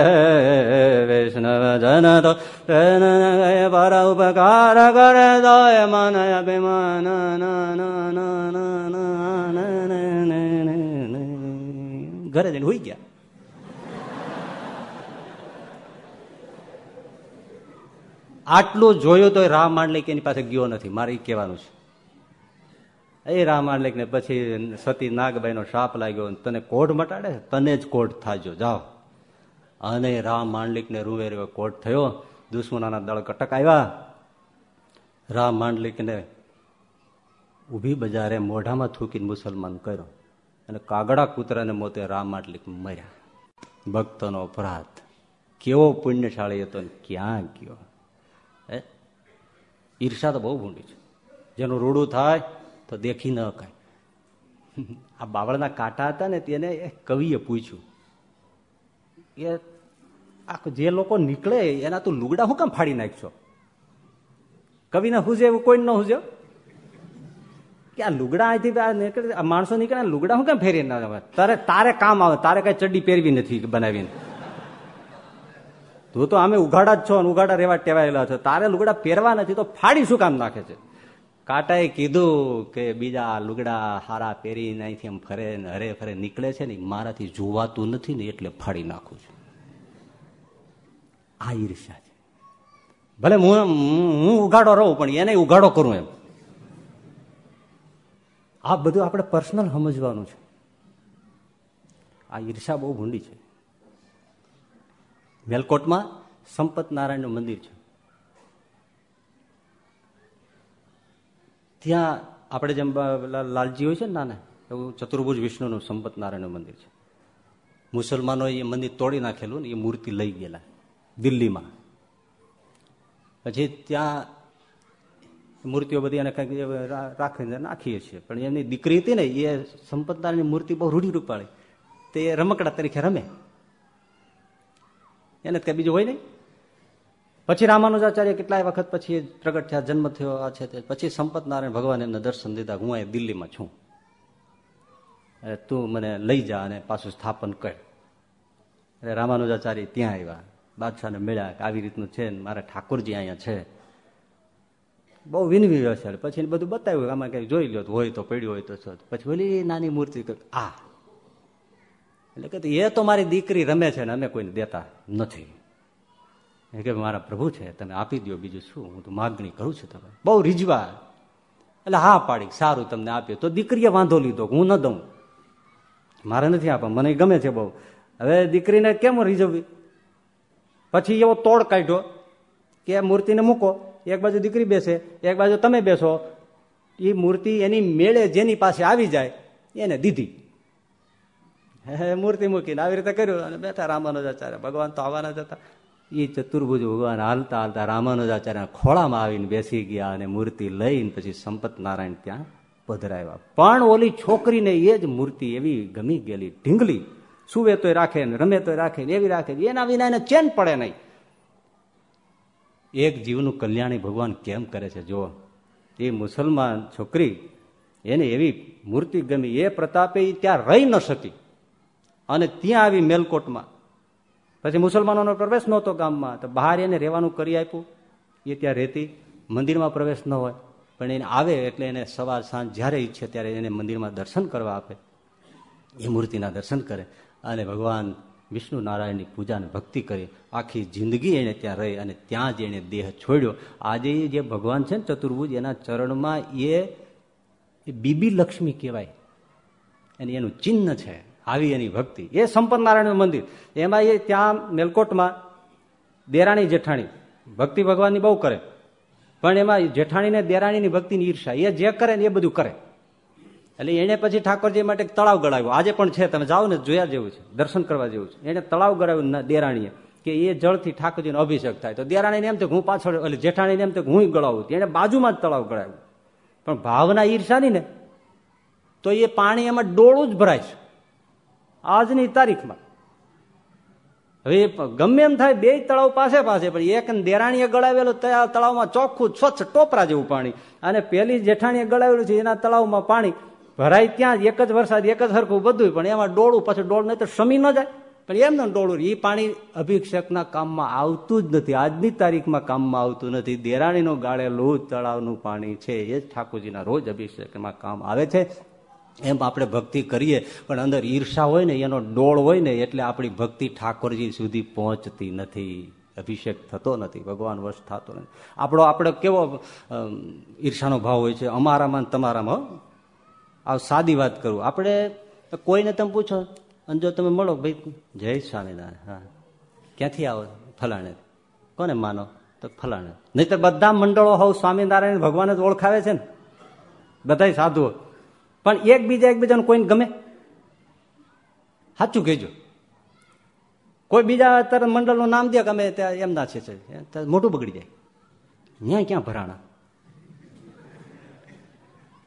વૈષ્ણવ જન તો તેને પર ઉપકાર કરે દય મન અભિમાન ઘરે જઈને હોઈ ગયા આટલું જોયું તો રામ માંડલિક એની પાસે ગયો નથી. મારે એ કહેવાનું છે. એ રામ માંડલિક ને પછી સતી નાગબાઈ નો શાપ લાગ્યો તને કોઢ મટાડે? તને જ કોઢ થાજો. જાઓ. અને રામ માંડલિક ને રૂવે રૂવે કોઢ થયો. દુશ્મનાના દળ કટક આવ્યા રામ માંડલિક ને ઊભી બજારે મોઢામાં થૂકીને મુસલમાન કર્યો અને કાગડા કૂતરાને મોતે રામ માંડલિક મર્યા. ભક્તનો અપરાધ. કેવો પુણ્યશાળી હતો ક્યાં ગયો? ઈર્ષા તો બહુ ભૂંડી છે. જેનું રૂડું થાય તો દેખી ન કાંઈ. આ બાવળના કાંટા હતા ને તેને કવિએ પૂછ્યું. કે આ જે લોકો નીકળે એના તું લુગડા હું કામ ફાડી નાખશો? કવિને હુજે એવું કોઈ ન હુજ્યો કે આ લુગડા અહીંથી નીકળે માણસો નીકળે લુગડા હું કેમ ફેરી ના તારે તારે કામ આવે, તારે કઈ ચડ્ડી પહેરવી નથી બનાવીને. તું તો અમે ઉઘાડા જ છો અને ઉઘાડા રહેવા ટેવાયેલા છો. તારે લુગડા પહેરવા નથી તો ફાડી શું કામ નાખે છે? કાટાએ કીધું કે બીજા લુગડા હારા પહેરીને અહીંથી એમ ફરે હરે ફરે નીકળે છે ને, મારાથી જોવાતું નથી ને એટલે ફાડી નાખું છું. આ ઈર્ષા છે. ભલે હું હું ઉઘાડો રહું, પણ એને ઉઘાડો કરું એમ. આ બધું આપણે પર્સનલ સમજવાનું છે. આ ઈર્ષા બહુ ભૂંડી છે. મેલકોટમાં સંપત નારાયણનું મંદિર છે. ત્યાં આપણે જેમ લાલજી હોય છે ને નાના, એવું ચતુર્ભુજ વિષ્ણુનું સંપત નારાયણનું મંદિર છે. મુસલમાનોએ એ મંદિર તોડી નાખેલું ને એ મૂર્તિ લઈ ગયેલા દિલ્હીમાં. પછી ત્યાં મૂર્તિઓ બધી એને કંઈક રાખીને નાખીએ છીએ. પણ એમની દીકરી હતી ને, એ સંપત નારાયણની મૂર્તિ બહુ રૂઢી રૂપાળી તે રમકડા તરીકે રમે. એને કઈ બીજું હોય નહીં. પછી રામાનુજાચાર્ય કેટલાય વખત પછી પ્રગટ થયા, જન્મ થયો આ છે પછી સંપત નારાયણ ભગવાન એમને દર્શન દીધા, હું એ દિલ્હીમાં છું. તું મને લઈ જા અને પાછું સ્થાપન કર. એટલે રામાનુજાચાર્ય ત્યાં આવ્યા. બાદશાહને મળ્યા કે આવી રીતનું છે ને, મારા ઠાકોરજી અહીંયા છે. બહુ વિનવી હશે. પછી બધું બતાવ્યું આમાં કઈ જોઈ લો હોય તો પડ્યું, હોય તો પછી ઓલી નાની મૂર્તિ આ. એટલે કે એ તો મારી દીકરી રમે છે ને અમે કોઈને દેતા નથી. એ કે મારા પ્રભુ છે, તમે આપી દો બીજું શું? હું તો માગણી કરું છું તમે બહુ રીઝવા એટલે હા પાડી, સારું તમને આપ્યું. તો દીકરીએ વાંધો લીધો હું ન દઉં. મારે નથી આપવા, મને ગમે છે બહુ. હવે દીકરીને કેમ રીઝવવી? પછી એવો તોડ કાઢ્યો કે મૂર્તિને મૂકો. એક બાજુ દીકરી બેસે, એક બાજુ તમે બેસો. એ મૂર્તિ એની મેળે જેની પાસે આવી જાય, એને દીધી. મૂર્તિ મૂકીને આવી રીતે કર્યું અને બેઠા રામાનુજાચાર્ય. ભગવાન તો આવવાના જ હતા. એ ચતુર્ભુજ ભગવાન હાલતા હાલતા રામાનુજાચાર્ય ખોળામાં આવીને બેસી ગયા અને મૂર્તિ લઈને પછી સંપત નારાયણ ત્યાં પધરાવ્યા. પણ ઓલી છોકરીને એ જ મૂર્તિ એવી ગમી ગયેલી, ઢીંગલી. સુવે તોય રાખે ને રમે તોય રાખે ને એવી રાખે એના વિના એને ચેન પડે નહીં. એક જીવનું કલ્યાણી ભગવાન કેમ કરે છે? જો એ મુસલમાન છોકરી, એને એવી મૂર્તિ ગમી. એ પ્રતાપે ત્યાં રહી ન શકી. અને ત્યાં આવી મેલકોટમાં. પછી મુસલમાનોનો પ્રવેશ નહોતો ગામમાં. તો બહાર એને રહેવાનું કરી આપ્યું. એ ત્યાં રહેતી. મંદિરમાં પ્રવેશ ન હોય. પણ એને આવે એટલે એને સવાર સાંજ જ્યારે ઈચ્છે ત્યારે એને મંદિરમાં દર્શન કરવા આપે. એ મૂર્તિના દર્શન કરે. અને ભગવાન વિષ્ણુ નારાયણની પૂજાને ભક્તિ કરી. આખી જિંદગી એને ત્યાં રહી અને ત્યાં જ એને દેહ છોડ્યો. આજે જે ભગવાન છે ને ચતુર્ભુજ, એના ચરણમાં એ બીબી લક્ષ્મી કહેવાય. અને એનું ચિહ્ન છે. આવી એની ભક્તિ. એ સંપત નારાયણનું મંદિર. એમાં એ ત્યાં મેલકોટમાં દેરાણી જેઠાણી. ભક્તિ ભગવાનની બહુ કરે. પણ એમાં જેઠાણીને દેરાણીની ભક્તિની ઈર્ષા. એ જે કરે ને એ બધું કરે. એટલે એને પછી ઠાકોરજી માટે તળાવ ગળાવ્યું આજે પણ છે. તમે જાઓ ને જોયા જેવું છે. દર્શન કરવા જેવું છે. એને તળાવ ગળાવ્યું દેરાણીએ કે એ જળથી ઠાકોરજીનો અભિષેક થાય. તો દેરાણીને એમ તો હું પાછળ, એટલે જેઠાણીને એમ તો હું ગળાવું એને બાજુમાં જ તળાવ ગળાવ્યું પણ ભાવના ઈર્ષાની ને. તો એ પાણી એમાં ડોળું જ ભરાય છે. આજની તારીખમાં. હવે ગમે એમ થાય બે તળાવ પાસે પાસે, પણ એક દેરાણીએ ગળાવેલું તળાવમાં ચોખ્ખું સ્વચ્છ ટોપરા જેવું પાણી અને પેલી જેઠાણીએ ગળાવેલું છે એના તળાવમાં પાણી. ભરાય ત્યાં એક જ વરસાદ, એક જ સરખું બધું પણ એમાં ડોળું, પછી ડોળ નહીં તો સમી ન જાય. પણ એમને ડોળું એ પાણી અભિષેકના કામમાં આવતું જ નથી. આજની તારીખમાં કામમાં આવતું નથી. દેરાણીનું ગાળેલું તળાવનું પાણી છે. એ જ ઠાકોરજીના રોજ અભિષેકમાં કામ આવે છે. એમ આપણે ભક્તિ કરીએ, પણ અંદર ઈર્ષા હોય ને, એનો ડોળ હોય ને, એટલે આપણી ભક્તિ ઠાકોરજી સુધી પહોંચતી નથી. અભિષેક થતો નથી, ભગવાન વશ થતો નથી. આપણો, આપણે કેવો ઈર્ષાનો ભાવ હોય છે? અમારામાં તમારામાં આ સાદી વાત કરું. આપણે કોઈને તમે પૂછો? અને જો તમે મળો, ભાઈ, જય સ્વામિનારાયણ. હા. ક્યાંથી આવો? ફલાણે. કોને માનો? તો ફલાણે. નહીતર બધા મંડળો હોવ સ્વામિનારાયણ ભગવાન જ ઓળખાવે છે ને. બધા સાધુઓ. પણ એકબીજા એકબીજાને કોઈને ગમે? સાચું કહેજો. કોઈ બીજા તરત મંડળનું નામ દે ગમે ત્યાં એમના છે મોટું બગડી જાય. ન્યાય ક્યાં ભરાણા?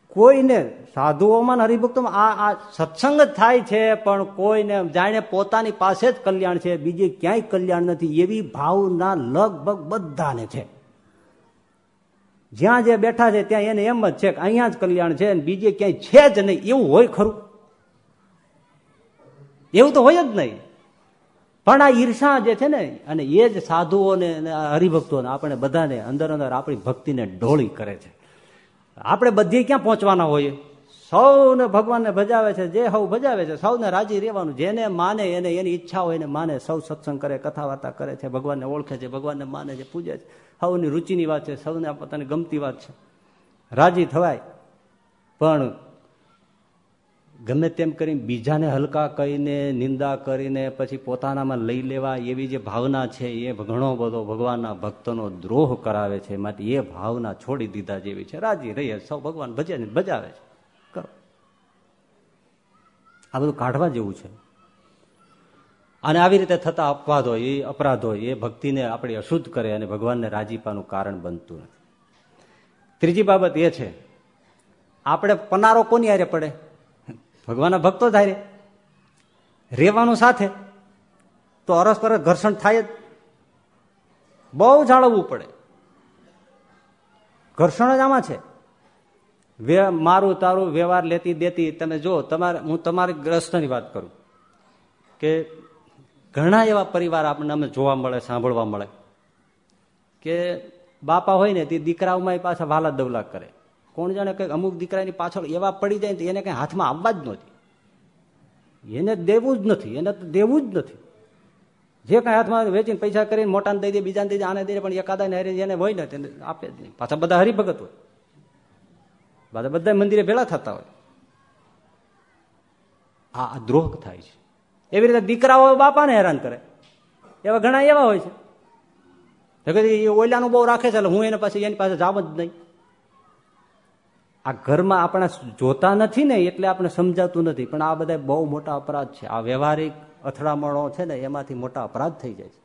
કોઈને સાધુઓમાં હરિભક્તોમાં આ આ સત્સંગ જ થાય છે, પણ કોઈને જાણે પોતાની પાસે જ કલ્યાણ છે, બીજે ક્યાંય કલ્યાણ નથી. એવી ભાવના લગભગ બધાને છે. જ્યાં જે બેઠા છે ત્યાં એને એમ જ છે કે અહીંયા જ કલ્યાણ છે બીજે ક્યાંય છે જ નહીં. એવું હોય ખરું. એવું તો હોય જ નહીં. પણ આ ઈર્ષા જે છે ને, અને એ જ સાધુઓને હરિભક્તોને આપણે બધાને અંદર અંદર આપણી ભક્તિને ઢોળી કરે છે. આપણે બધી ક્યાં પહોંચવાના હોઈએ? સૌને ભગવાનને ભજાવે છે, જે સૌ ભજાવે છે, સૌને રાજી રહેવાનું. જેને માને એને એની ઈચ્છા હોય એને માને. સૌ સત્સંગ કરે કથા વાર્તા કરે છે, ભગવાનને ઓળખે છે, ભગવાનને માને છે, પૂજે છે. સૌની રુચિની વાત છે, સૌને પોતાની ગમતી વાત છે. રાજી થવાય, પણ ગમે તેમ કરીને બીજાને હલકા કહીને, નિંદા કરીને પછી પોતાનામાં લઈ લેવા એવી જે ભાવના છે, એ ઘણો બધો ભગવાનના ભક્તોનો દ્રોહ કરાવે છે. માટે એ ભાવના છોડી દીધા જેવી છે. રાજી રહીએ, સૌ ભગવાન ભજે ભજાવે છે. કરો. આ બધું કાઢવા જેવું છે. અને આવી રીતે થતા અપવાદ, એ અપરાધ, એ ભક્તિને આપણે અશુદ્ધ કરે અને ભગવાનને રાજીપાનું કારણ બનતું નથી. ત્રીજી બાબત એ છે, આપણે પનારો કોની હારે પડે? ભગવાનના ભક્તો થાય રહેવાનું સાથે, તો અરસપરસ ઘર્ષણ થાય જ. બહુ જાળવવું પડે. ઘર્ષણ જ આમાં છે. મારું તારું વ્યવહાર લેતી દેતી, તમે જો, તમારે, હું તમારી ગ્રસ્તની વાત કરું. કે ઘણા એવા પરિવાર આપણને અમે જોવા મળે, સાંભળવા મળે. કે બાપા હોય ને, તે દીકરાઓમાં પાછા વાલા દવલા કરે. કોણ જાણે કંઈક અમુક દીકરાની પાછળ એવા પડી જાય તો એને કઈ હાથમાં આવવા જ નથી. એને દેવું જ નથી, એને તો દેવું જ નથી. જે કાંઈ હાથમાં વેચીને પૈસા કરીને મોટાને દઈ દે, બીજાને દઈ દે, આને દઈ દે, પણ એકાદા ને એને હોય ને, તેને આપે જ નહીં. પાછા બધા હરિભગત હોય. બધા બધા મંદિરે ભેળા થતા હોય. આ દ્રોહ થાય છે. એવી રીતે દીકરાઓ બાપાને હેરાન કરે. એવા ઘણા એવા હોય છે. એ ઓલાનું બહુ રાખે છે એટલે હું એને પાસે એની પાસે જાવ જ નહીં. આ ઘરમાં આપણા જોતા નથી ને એટલે આપણે સમજાતું નથી, પણ આ બધા બહુ મોટા અપરાધ છે. આ વ્યવહારિક અથડામણો છે ને એમાંથી મોટા અપરાધ થઈ જાય છે.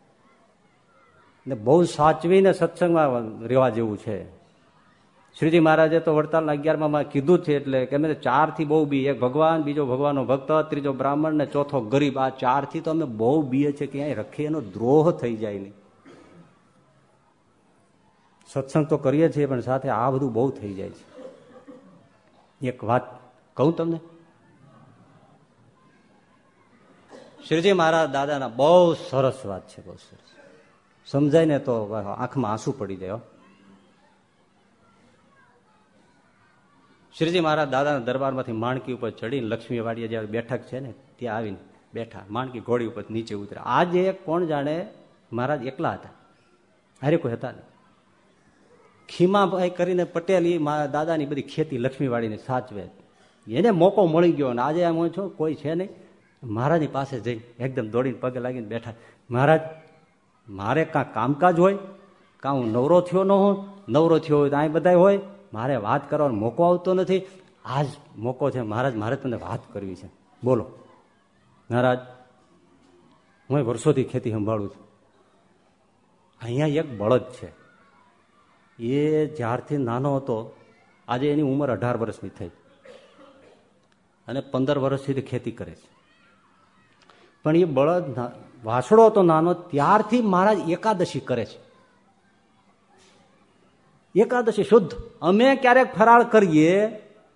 ને બહુ સાચવીને સત્સંગમાં રહેવા જેવું છે. શ્રીજી મહારાજે તો વડતાલના અગિયારમાં કીધું છે એટલે કે અમે ચારથી બહુ બી એક ભગવાન, બીજો ભગવાનનો ભક્ત, ત્રીજો બ્રાહ્મણ ને ચોથો ગરીબ. આ ચારથી તો અમે બહુ બીએ છીએ કે અહીંયા રખી એનો દ્રોહ થઈ જાય નહીં. સત્સંગ તો કરીએ છીએ, પણ સાથે આ બધું બહુ થઈ જાય છે. એક વાત કહું તમને? શ્રીજી મહારાજ દાદાના બહુ સરસ વાત છે, બહુ સરસ. સમજાય ને તો આંખમાં આંસુ પડી જાય શ્રીજી મહારાજ દાદાના દરબારમાંથી માણકી ઉપર ચડીને લક્ષ્મીવાડીએ જ્યારે બેઠક છે ને, ત્યાં આવીને બેઠા, માણકી ઘોડી ઉપર નીચે ઉતરે આજે કોણ જાણે મહારાજ એકલા હતા? હારે કોઈ હતા નહીં. ખીમાભાઈ કરીને પટેલ એ દાદાની બધી ખેતી લક્ષ્મીવાડીને સાચવે. એને મોકો મળી ગયો અને આજે એમ છું, કોઈ છે નહીં. મહારાજની પાસે જઈ એકદમ દોડીને પગે લાગીને બેઠા. મહારાજ, મારે કાં કામકાજ હોય? કાં હું નવરો થયો ન હોઉં? નવરો થયો હોય તો અહીં બધા હોય. મારે વાત કરવાનો મોકો આવતો નથી. આજ મોકો છે. મહારાજ, મારે તમને વાત કરવી છે. બોલો. મહારાજ હું વર્ષોથી ખેતી સંભાળું છું. અહીંયા એક બળદ છે. એ જ્યારથી નાનો હતો, આજે એની ઉંમર અઢાર વર્ષની થઈ. અને પંદર વર્ષથી ખેતી કરે છે. પણ એ બળદ વાસડો હતો નાનો, ત્યારથી મહારાજ એકાદશી કરે છે. એકાદશી શુદ્ધ. અમે ક્યારેક ફરાળ કરીએ,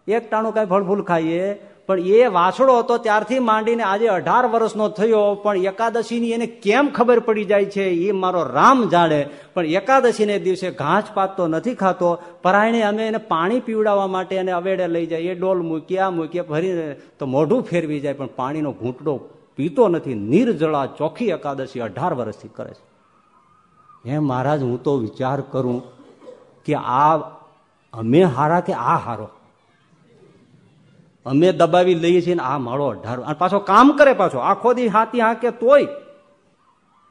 એક ટાણું કાંઈ ફળફૂલ ખાઈએ, પણ એ વાસડો હતો ત્યારથી માંડીને આજે અઢાર વર્ષનો થયો, પણ એકાદશીની એને કેમ ખબર પડી જાય છે એ મારો રામ જાણે. પણ એકાદશીને દિવસે ઘાસ પાતતો નથી ખાતો, પરાયણે અમે એને પાણી પીવડાવવા માટે એને અવેડે લઈ જાય એ ડોલ મૂકીએ, આ મૂકીએ ભરીને તો મોઢું ફેરવી જાય, પણ પાણીનો ઘૂંટડો પીતો નથી. નિર્જળા ચોખ્ખી એકાદશી અઢાર વર્ષથી કરે છે. હે મહારાજ, હું તો વિચાર કરું કે આ અમે હારા કે આ હારો? અમે દબાવી લઈએ છીએ ને આ માળો અઢાર. અને પાછો કામ કરે પાછો. આખો દી હાથી હાંકે તોય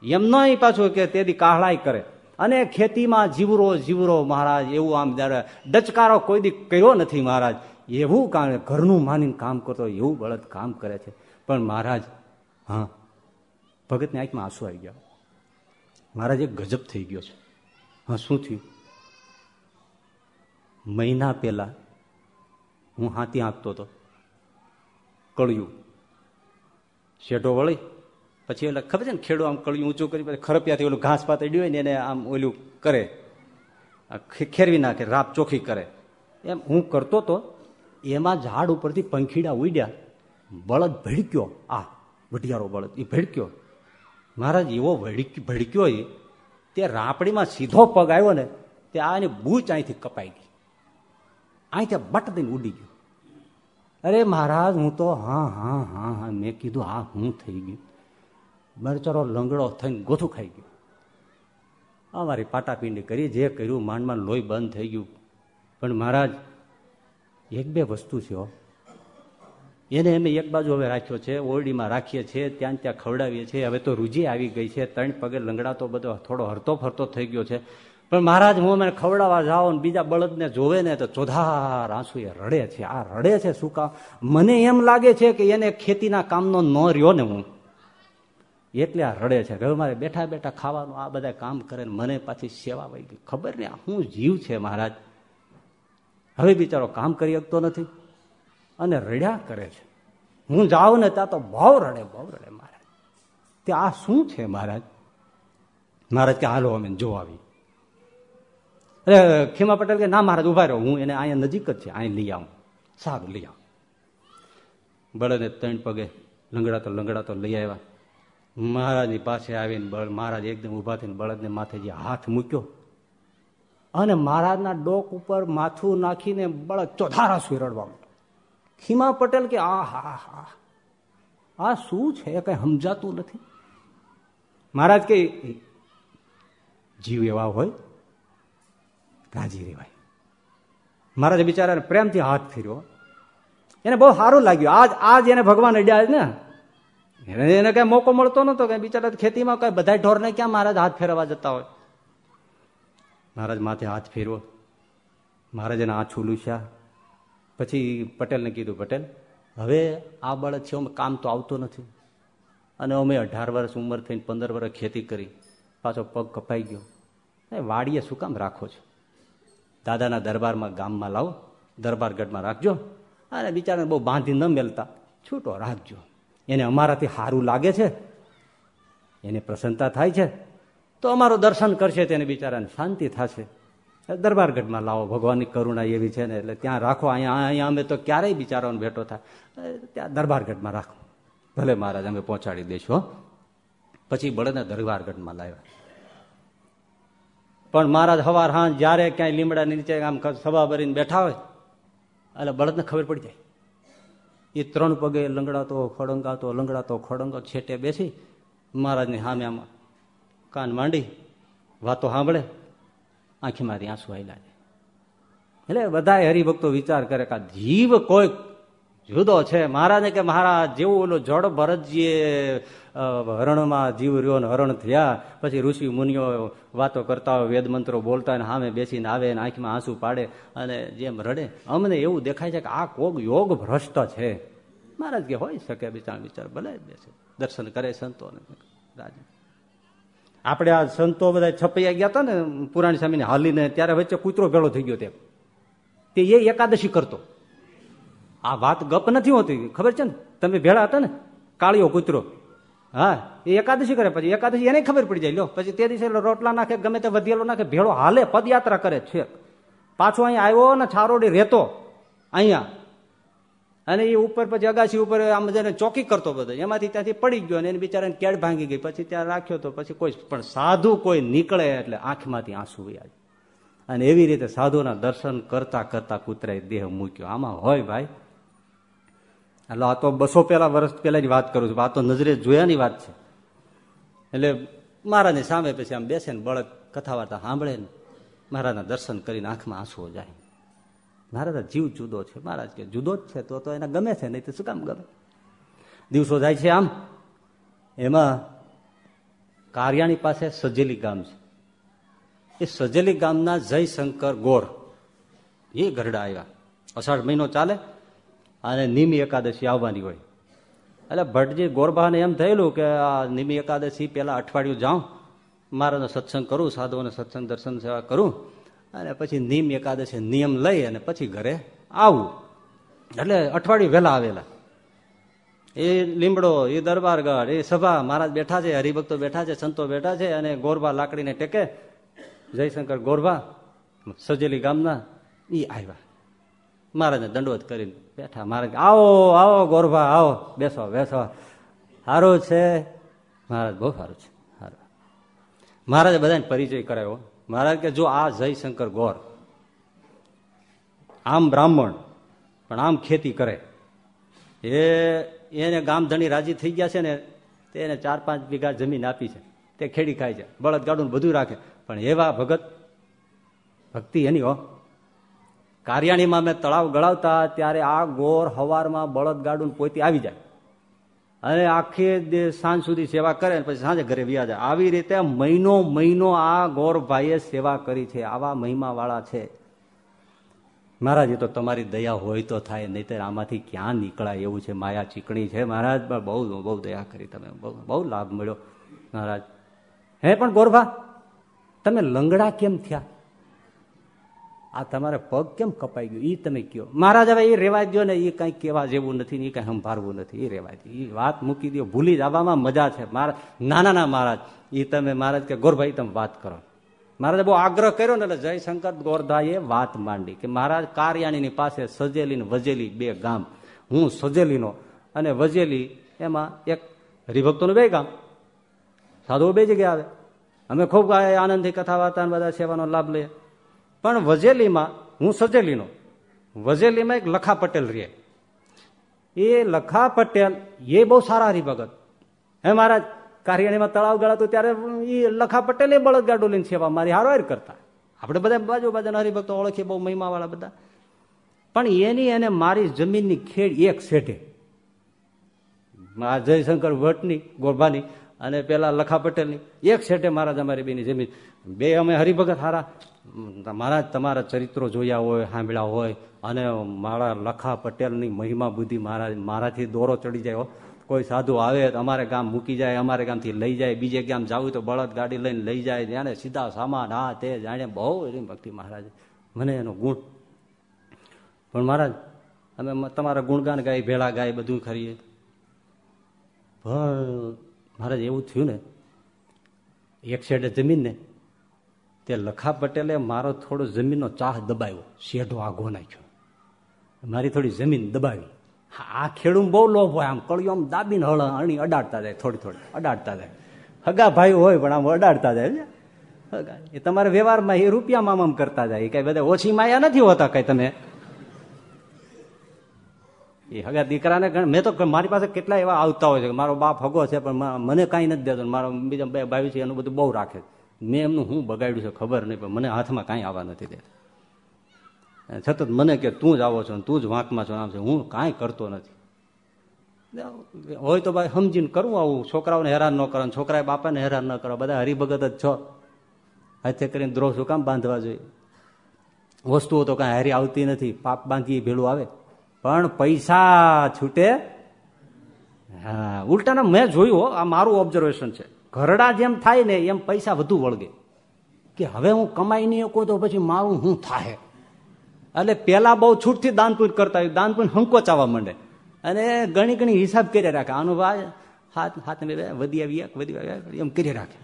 એમ નહીં પાછું કે તેથી કાહળાઈ કરે. અને ખેતીમાં જીવરો જીવરો મહારાજ, એવું આમ જયારે ડચકારો કોઈ દી કર્યો નથી મહારાજ. એવું કારણ ઘરનું માનીને કામ કરતો એવું બળદ કામ કરે છે. પણ મહારાજ, હા, ભગતની આંખમાં આંસુ આવી ગયા. મહારાજ, એક ગજબ થઈ ગયો છે. હા, શું થયું? મહિના પહેલા હું હાથી આંકતો હતો. કળિયું. શેઢો વળી, પછી એટલે ખબર છે ને, ખેડો આમ કળિયું ઊંચું કરી, પછી ખરપિયાથી ઓલું ઘાસ પાતળી હોય ને, એને આમ ઓલું કરે. ખેરવી નાખે, રાપ ચોખ્ખી કરે. એમ હું કરતો તો, એમાં ઝાડ ઉપરથી પંખીડા ઉડ્યા. બળદ ભડક્યો. આ વઢિયારો બળદ, એ ભડક્યો. મહારાજ, એવો ભડક્યો એ, તે રાપડીમાં સીધો પગ આવ્યો ને, તે આ એની બૂચ અહીંથી કપાઈ ગઈ. અહીંથી બટ દઈને ઉડી ગયું. અરે મહારાજ, હું તો હા હા હા હા, મેં કીધું, હા, હું થઈ ગયું. બરચરો લંગડો થઈને ગોથું ખાઈ ગયું. અમારી પાટાપીંડી કરી, જે કર્યું માંડ માંડ લોહી બંધ થઈ ગયું. પણ મહારાજ, એક બે વસ્તુ છે એને અમે એક બાજુ હવે રાખ્યો છે, ઓરડીમાં રાખીએ છીએ, ત્યાં ત્યાં ખવડાવીએ છીએ. હવે તો રૂજી આવી ગઈ છે, ત્રણ પગે લંગડા તો બધો થોડો હરતો ફરતો થઈ ગયો છે. પણ મહારાજ, હું મને ખવડાવવા જાઓ ને બીજા બળદને જોવે ને તો ચોધાર આંસુ એ રડે છે. આ રડે છે શું કામ? મને એમ લાગે છે કે એને ખેતીના કામનો ન રહ્યો ને હું. એટલે આ રડે છે. મારે બેઠા બેઠા ખાવાનું, આ બધા કામ કરે ને મને પાછી સેવા વહી ગઈ. ખબર ને શું જીવ છે મહારાજ. હવે બિચારો કામ કરી શકતો નથી અને રડ્યા કરે છે. હું જાઉં ને ત્યાં તો બહુ રડે બહુ રડે મહારાજ. તે આ શું છે મહારાજ? મહારાજ કે, હાલો, અમે જો આવી. અરે ખીમા પટેલ કે, ના મહારાજ ઊભા રહ્યો હું એને અહીંયા નજીક જ છે. અહીં લઈ આવું. સારું, લઈ આવું. બળદને ત્રણ પગે લંગડાતો લંગડાતો લઈ આવ્યા. મહારાજની પાસે આવીને બળ, મહારાજ એકદમ ઊભા થઈને બળદને માથે જે હાથ મૂક્યો અને મહારાજના ડોક ઉપર માથું નાખીને બળદ ચોધારા સુરડવા ખીમા પટેલ કે, આ, હા હા આ શું છે? કઈ સમજાતું નથી. મહારાજ કે, જીવ એવા હોય રાજી રેવાય મહારાજ બિચારાને પ્રેમથી હાથ ફેર્યો. એને બહુ સારું લાગ્યું. આજ આજ એને ભગવાન અડ્યા ને. એને કઈ મોકો મળતો નતો કઈ બિચારા ખેતીમાં કઈ બધા ઢોરને ક્યાં મહારાજ હાથ ફેરવા જતા હોય. મહારાજ માથે હાથ ફેરવો મહારાજ એને આછું લૂસ્યા. પછી પટેલને કીધું, પટેલ, હવે આ બળદ છે કામ તો આવતો નથી. અને અમે અઢાર વર્ષ ઉંમર થઈને પંદર વર્ષ ખેતી કરી. પાછો પગ કપાઈ ગયો. એ વાડીએ શું કામ રાખો છો? દાદાના દરબારમાં ગામમાં લાવો, દરબારગઢમાં રાખજો. અને બિચારાને બહુ બાંધી ન મેલતા. છૂટો રાખજો. એને અમારાથી સારું લાગે છે. એને પ્રસન્નતા થાય છે. તો અમારું દર્શન કરશે તેને બિચારાને શાંતિ થશે. દરબારગઢમાં લાવો, ભગવાનની કરુણા એવી છે ને, એટલે ત્યાં રાખો. અહીંયા અહીંયા અમે તો ક્યારેય બિચારાનો ભેટો થાય ત્યાં દરબારગઢમાં રાખો. ભલે મહારાજ, અમે પહોંચાડી દઈશું પછી બળદને દરબારગઢમાં લાવ્યા. પણ મહારાજ હવાર હા જયારે ક્યાંય લીમડા નીચે આમ સભા ભરીને બેઠા હોય, એટલે બળદને ખબર પડી જાય. એ ત્રણ પગે લંગડાતો ખડંગાતો, લંગડાતો ખડંગો, છેટે બેસી મહારાજની સામે આમાં કાન માંડી, વાતો સાંભળે, આંખી મારી આંસુ આવેલા એટલે બધા હરિભક્તો વિચાર કરે કે જીવ કોઈ જુદો છે. મહારાજને કે, મહારાજ, જેવું ઓલું જડ ભરતજીએ હરણમાં જીવ રહ્યો ને હરણ થયા, પછી ઋષિ મુનિઓ વાતો કરતા હોય, વેદ મંત્રો બોલતા ને સામે બેસીને આવે ને આંખમાં આંસુ પાડે અને જેમ રડે. અમને એવું દેખાય છે કે આ કોગ યોગ ભ્રષ્ટ છે. મહારાજ કે હોઈ શકે બિચાર બિચાર ભલે બેસે. દર્શન કરે સંતો રાજા. આપણે આ સંતો બધા છપૈયા ગયા હતા ને પુરાણી સ્વામીને હાલીને, ત્યારે વચ્ચે કૂતરો ભેળો થઈ ગયો તે એ એકાદશી કરતો. આ વાત ગપ નથી હોતી, ખબર છે ને? તમે ભેળા હતા ને? કાળિયો કૂતરો. હા, એ એકાદશી કરે, પછી એકાદશી એને ખબર પડી જાય લો પછી તે દિવસે રોટલા નાખે, ગમે તે વધેલો નાખે, ભેળો હાલે, પદયાત્રા કરે છે. પાછો અહીંયા આવ્યો ને, છારોડી રહેતો, અહીંયા. અને એ ઉપર પછી અગાસી ઉપર આમ જેને ચોકી કરતો બધો. એમાંથી ત્યાંથી પડી ગયો અને એને બિચારાને કેડ ભાંગી ગઈ. પછી ત્યાં રાખ્યો તો પછી કોઈ પણ સાધુ કોઈ નીકળે એટલે આંખમાંથી આંસુ વ્યાજ અને એવી રીતે સાધુના દર્શન કરતા કરતા કૂતરાએ દેહ મૂક્યો. આમાં હોય ભાઈ એટલે આ તો બસો પહેલા વર્ષ પહેલાની વાત કરું છું આ તો નજરે જોયાની વાત છે. એટલે મહારાજની સામે પછી આમ બેસે ને બળદ કથા વાર્તા સાંભળે ને, મહારાજના દર્શન કરીને આંખમાં આંસુઓ જાય. મહારાજ જીવ જુદો છે, મહારાજ કે જુદો જ છે, તો તો એને ગમે છે, નહીં તો શું કામ ગમે? દિવસો જાય છે આમ. એમાં કારિયાણી પાસે સજેલી ગામ છે. એ સજેલી ગામના જયશંકર ગોર, એ ગરડા આવ્યા. અષાઢ મહિનો ચાલે અને નિમી એકાદશી આવવાની હોય. એટલે ભટ્ટજી ગોરબાને એમ થયેલું કે આ નિમી એકાદશી પહેલાં અઠવાડિયું જાઉં, મારાનો સત્સંગ કરું, સાધુઓને સત્સંગ દર્શન સેવા કરું, અને પછી નિમ એકાદશી નિયમ લઈ અને પછી ઘરે આવું. એટલે અઠવાડિયું વહેલા આવેલા. એ લીમડો, એ દરબારગઢ, એ સભા, મહારાજ બેઠા છે, હરિભક્તો બેઠા છે, સંતો બેઠા છે, અને ગોરબા લાકડીને ટેકે, જયશંકર ગોરબા, સજેલી ગામના એ આવ્યા. મહારાજને દંડવત કરીને બેઠા. મહારાજ આવો આવો ગોરભા, આવો. બેસો બેસો. સારું છે? મહારાજ, બહુ સારું છે. સારું મહારાજે બધાને પરિચય કરાયો મહારાજ કે, જો આ જયશંકર ગોર, આમ બ્રાહ્મણ, પણ આમ ખેતી કરે, એ, એને ગામધણી રાજી થઈ ગયા છે ને તેને ચાર પાંચ વીઘા જમીન આપી છે. તે ખેડી ખાય છે. બળદ ગાડું બધું રાખે. પણ એવા ભગત, ભક્તિ એની હો. કારિયાણીમાં મેં તળાવ ગળાવતા ત્યારે આ ગોર હવારમાં બળદ ગાડું પોતે આવી જાય. અને આખી સાંજ સુધી સેવા કરે પછી સાંજે ઘરે વ્યા જાય. આવી રીતે મહિનો મહિનો આ ગોરભાઈએ સેવા કરી છે. આવા મહિમા વાળા છે. મહારાજ, એ તો તમારી દયા હોય તો થાય, નહીતર આમાંથી ક્યાં નીકળાય એવું છે? માયા ચીકણી છે. મહારાજ, પણ બહુ બહુ દયા કરી તમે. બહુ બહુ લાભ મળ્યો. મહારાજ, હે પણ ગોરભા, તમે લંગડા કેમ થયા? આ તમારે પગ કેમ કપાઈ ગયો? એ તમે કયો. મહારાજ, હવે એ રેવા દો ને એ કઈ કહેવા જેવું નથી ને એ કઈ સંભાળવું નથી. એ રેવા દો એ વાત મૂકી દો ભૂલી જવામાં મજા છે. મારા નાના ના મહારાજ એ તમે મહારાજ કે ગોરભાઈ તમે વાત કરો. મહારાજે બહુ આગ્રહ કર્યો ને એટલે જયશંકર ગોરધાએ વાત માંડી કે મહારાજ, કારિયાણીની પાસે સજેલી ને વજેલી બે ગામ. હું સજેલીનો અને વજેલી એમાં એક હરિભક્તોનું બે ગામ. સાધુઓ બે જગ્યાએ આવે. અમે ખૂબ આનંદથી કથા વાર્તા બધા સેવાનો લાભ લઈએ. પણ વજેલીમાં, હું સજેલીનો, વજેલીમાં એક લખા પટેલ રે એ લખા પટેલ, એ બહુ સારા હરિભગત. હે મહારાજ, કારિયાણીમાં તળાવ ગળાતું ત્યારે એ લખા પટેલે બળદગાડો લઈને સેવા મારી હારવાર હાર કરતા. આપણે બધા બાજુ બાજુના હરિભક્તો ઓળખીએ બહુ મહિમાવાળા બધા. પણ એની અને મારી જમીનની ખેડ એક શેઠે આ જયશંકર ભટ્ટની ગોભાની અને પેલા લખા પટેલની એક શેઠે મહારાજ અમારી બેની જમીન. બે અમે હરિભગત હારા. મહારાજ તમારા ચરિત્રો જોયા હોય, સાંભળ્યા હોય, અને મારા લખા પટેલની મહિમા બુદ્ધિ મહારાજ મારાથી દોરો ચડી જાય કોઈ સાધુ આવે તો અમારે ગામ મૂકી જાય, અમારે ગામથી લઈ જાય, બીજે ગામ જવું તો બળદ ગાડી લઈને લઈ જાય, જાણે સીધા સામાન, આ તે જાણે બહુ એની ભક્તિ મહારાજ. મને એનો ગુણ. પણ મહારાજ, અમે તમારા ગુણગાન ગાય ભેળા ગાય બધું ખરીએ પણ મહારાજ, એવું થયું ને, એક સાઈડે જમીન ને તે લખા પટેલે મારો થોડો જમીનનો ચાહ દબાવ્યો. શેઢો આઘો નાખ્યો. મારી થોડી જમીન દબાવી. આ ખેડૂત બહુ લોભ હોય. આમ કળિયો આમ દાબીને હળ અણી અડાડતા જાય થોડી થોડી, અડાડતા જાય. હગા ભાઈ હોય, પણ આમ અડાડતા જાય એ તમારે વ્યવહારમાં એ રૂપિયામાં આમ કરતા જાય. કઈ બધા ઓછી માયા નથી હોતા કઈ તમે? એ હગા દીકરાને મેં તો મારી પાસે કેટલા એવા આવતા હોય છે મારો બાપ હગો છે, પણ મને કાંઈ નથી દેતો મારો બીજા બે ભાઈ છે, એનું બધું બહુ રાખે મેં એમનું હું બગાડ્યું છે ખબર નહીં, પણ મને હાથમાં કાંઈ આવવા નથી દેતા. છતાં મને કે તું જ આવો છો તું જ વાંકમાં છો આમ છે. હું કાંઈ કરતો નથી. હોય તો ભાઈ સમજીને કરવું આવું. છોકરાઓને હેરાન ન કરો છોકરાએ બાપાને હેરાન ન કરો. બધા હરિભગત જ છો. હાથે કરીને દ્રોહ શું કામ બાંધવા જોઈએ? વસ્તુઓ તો કાંઈ હારી આવતી નથી. પાપ બાંધી ભેળું આવે. પણ પૈસા છૂટે. હા, ઉલટાના મેં જોયું આ મારું ઓબ્ઝર્વેશન છે. ઘરડા જેમ થાય ને એમ પૈસા વધુ વળગે. કે હવે હું કમાઈ નહીં કહું તો પછી મારું શું થાય એટલે પેલા બહુ છૂટથી દાનપુન કરતા હોય દાનપુન હંકોચાવા માંડે. અને ઘણી ઘણી હિસાબ કર્યા રાખે. આનો ભાઈ હાથ હાથ વધી આવી વધી આવી એમ કરી રાખે.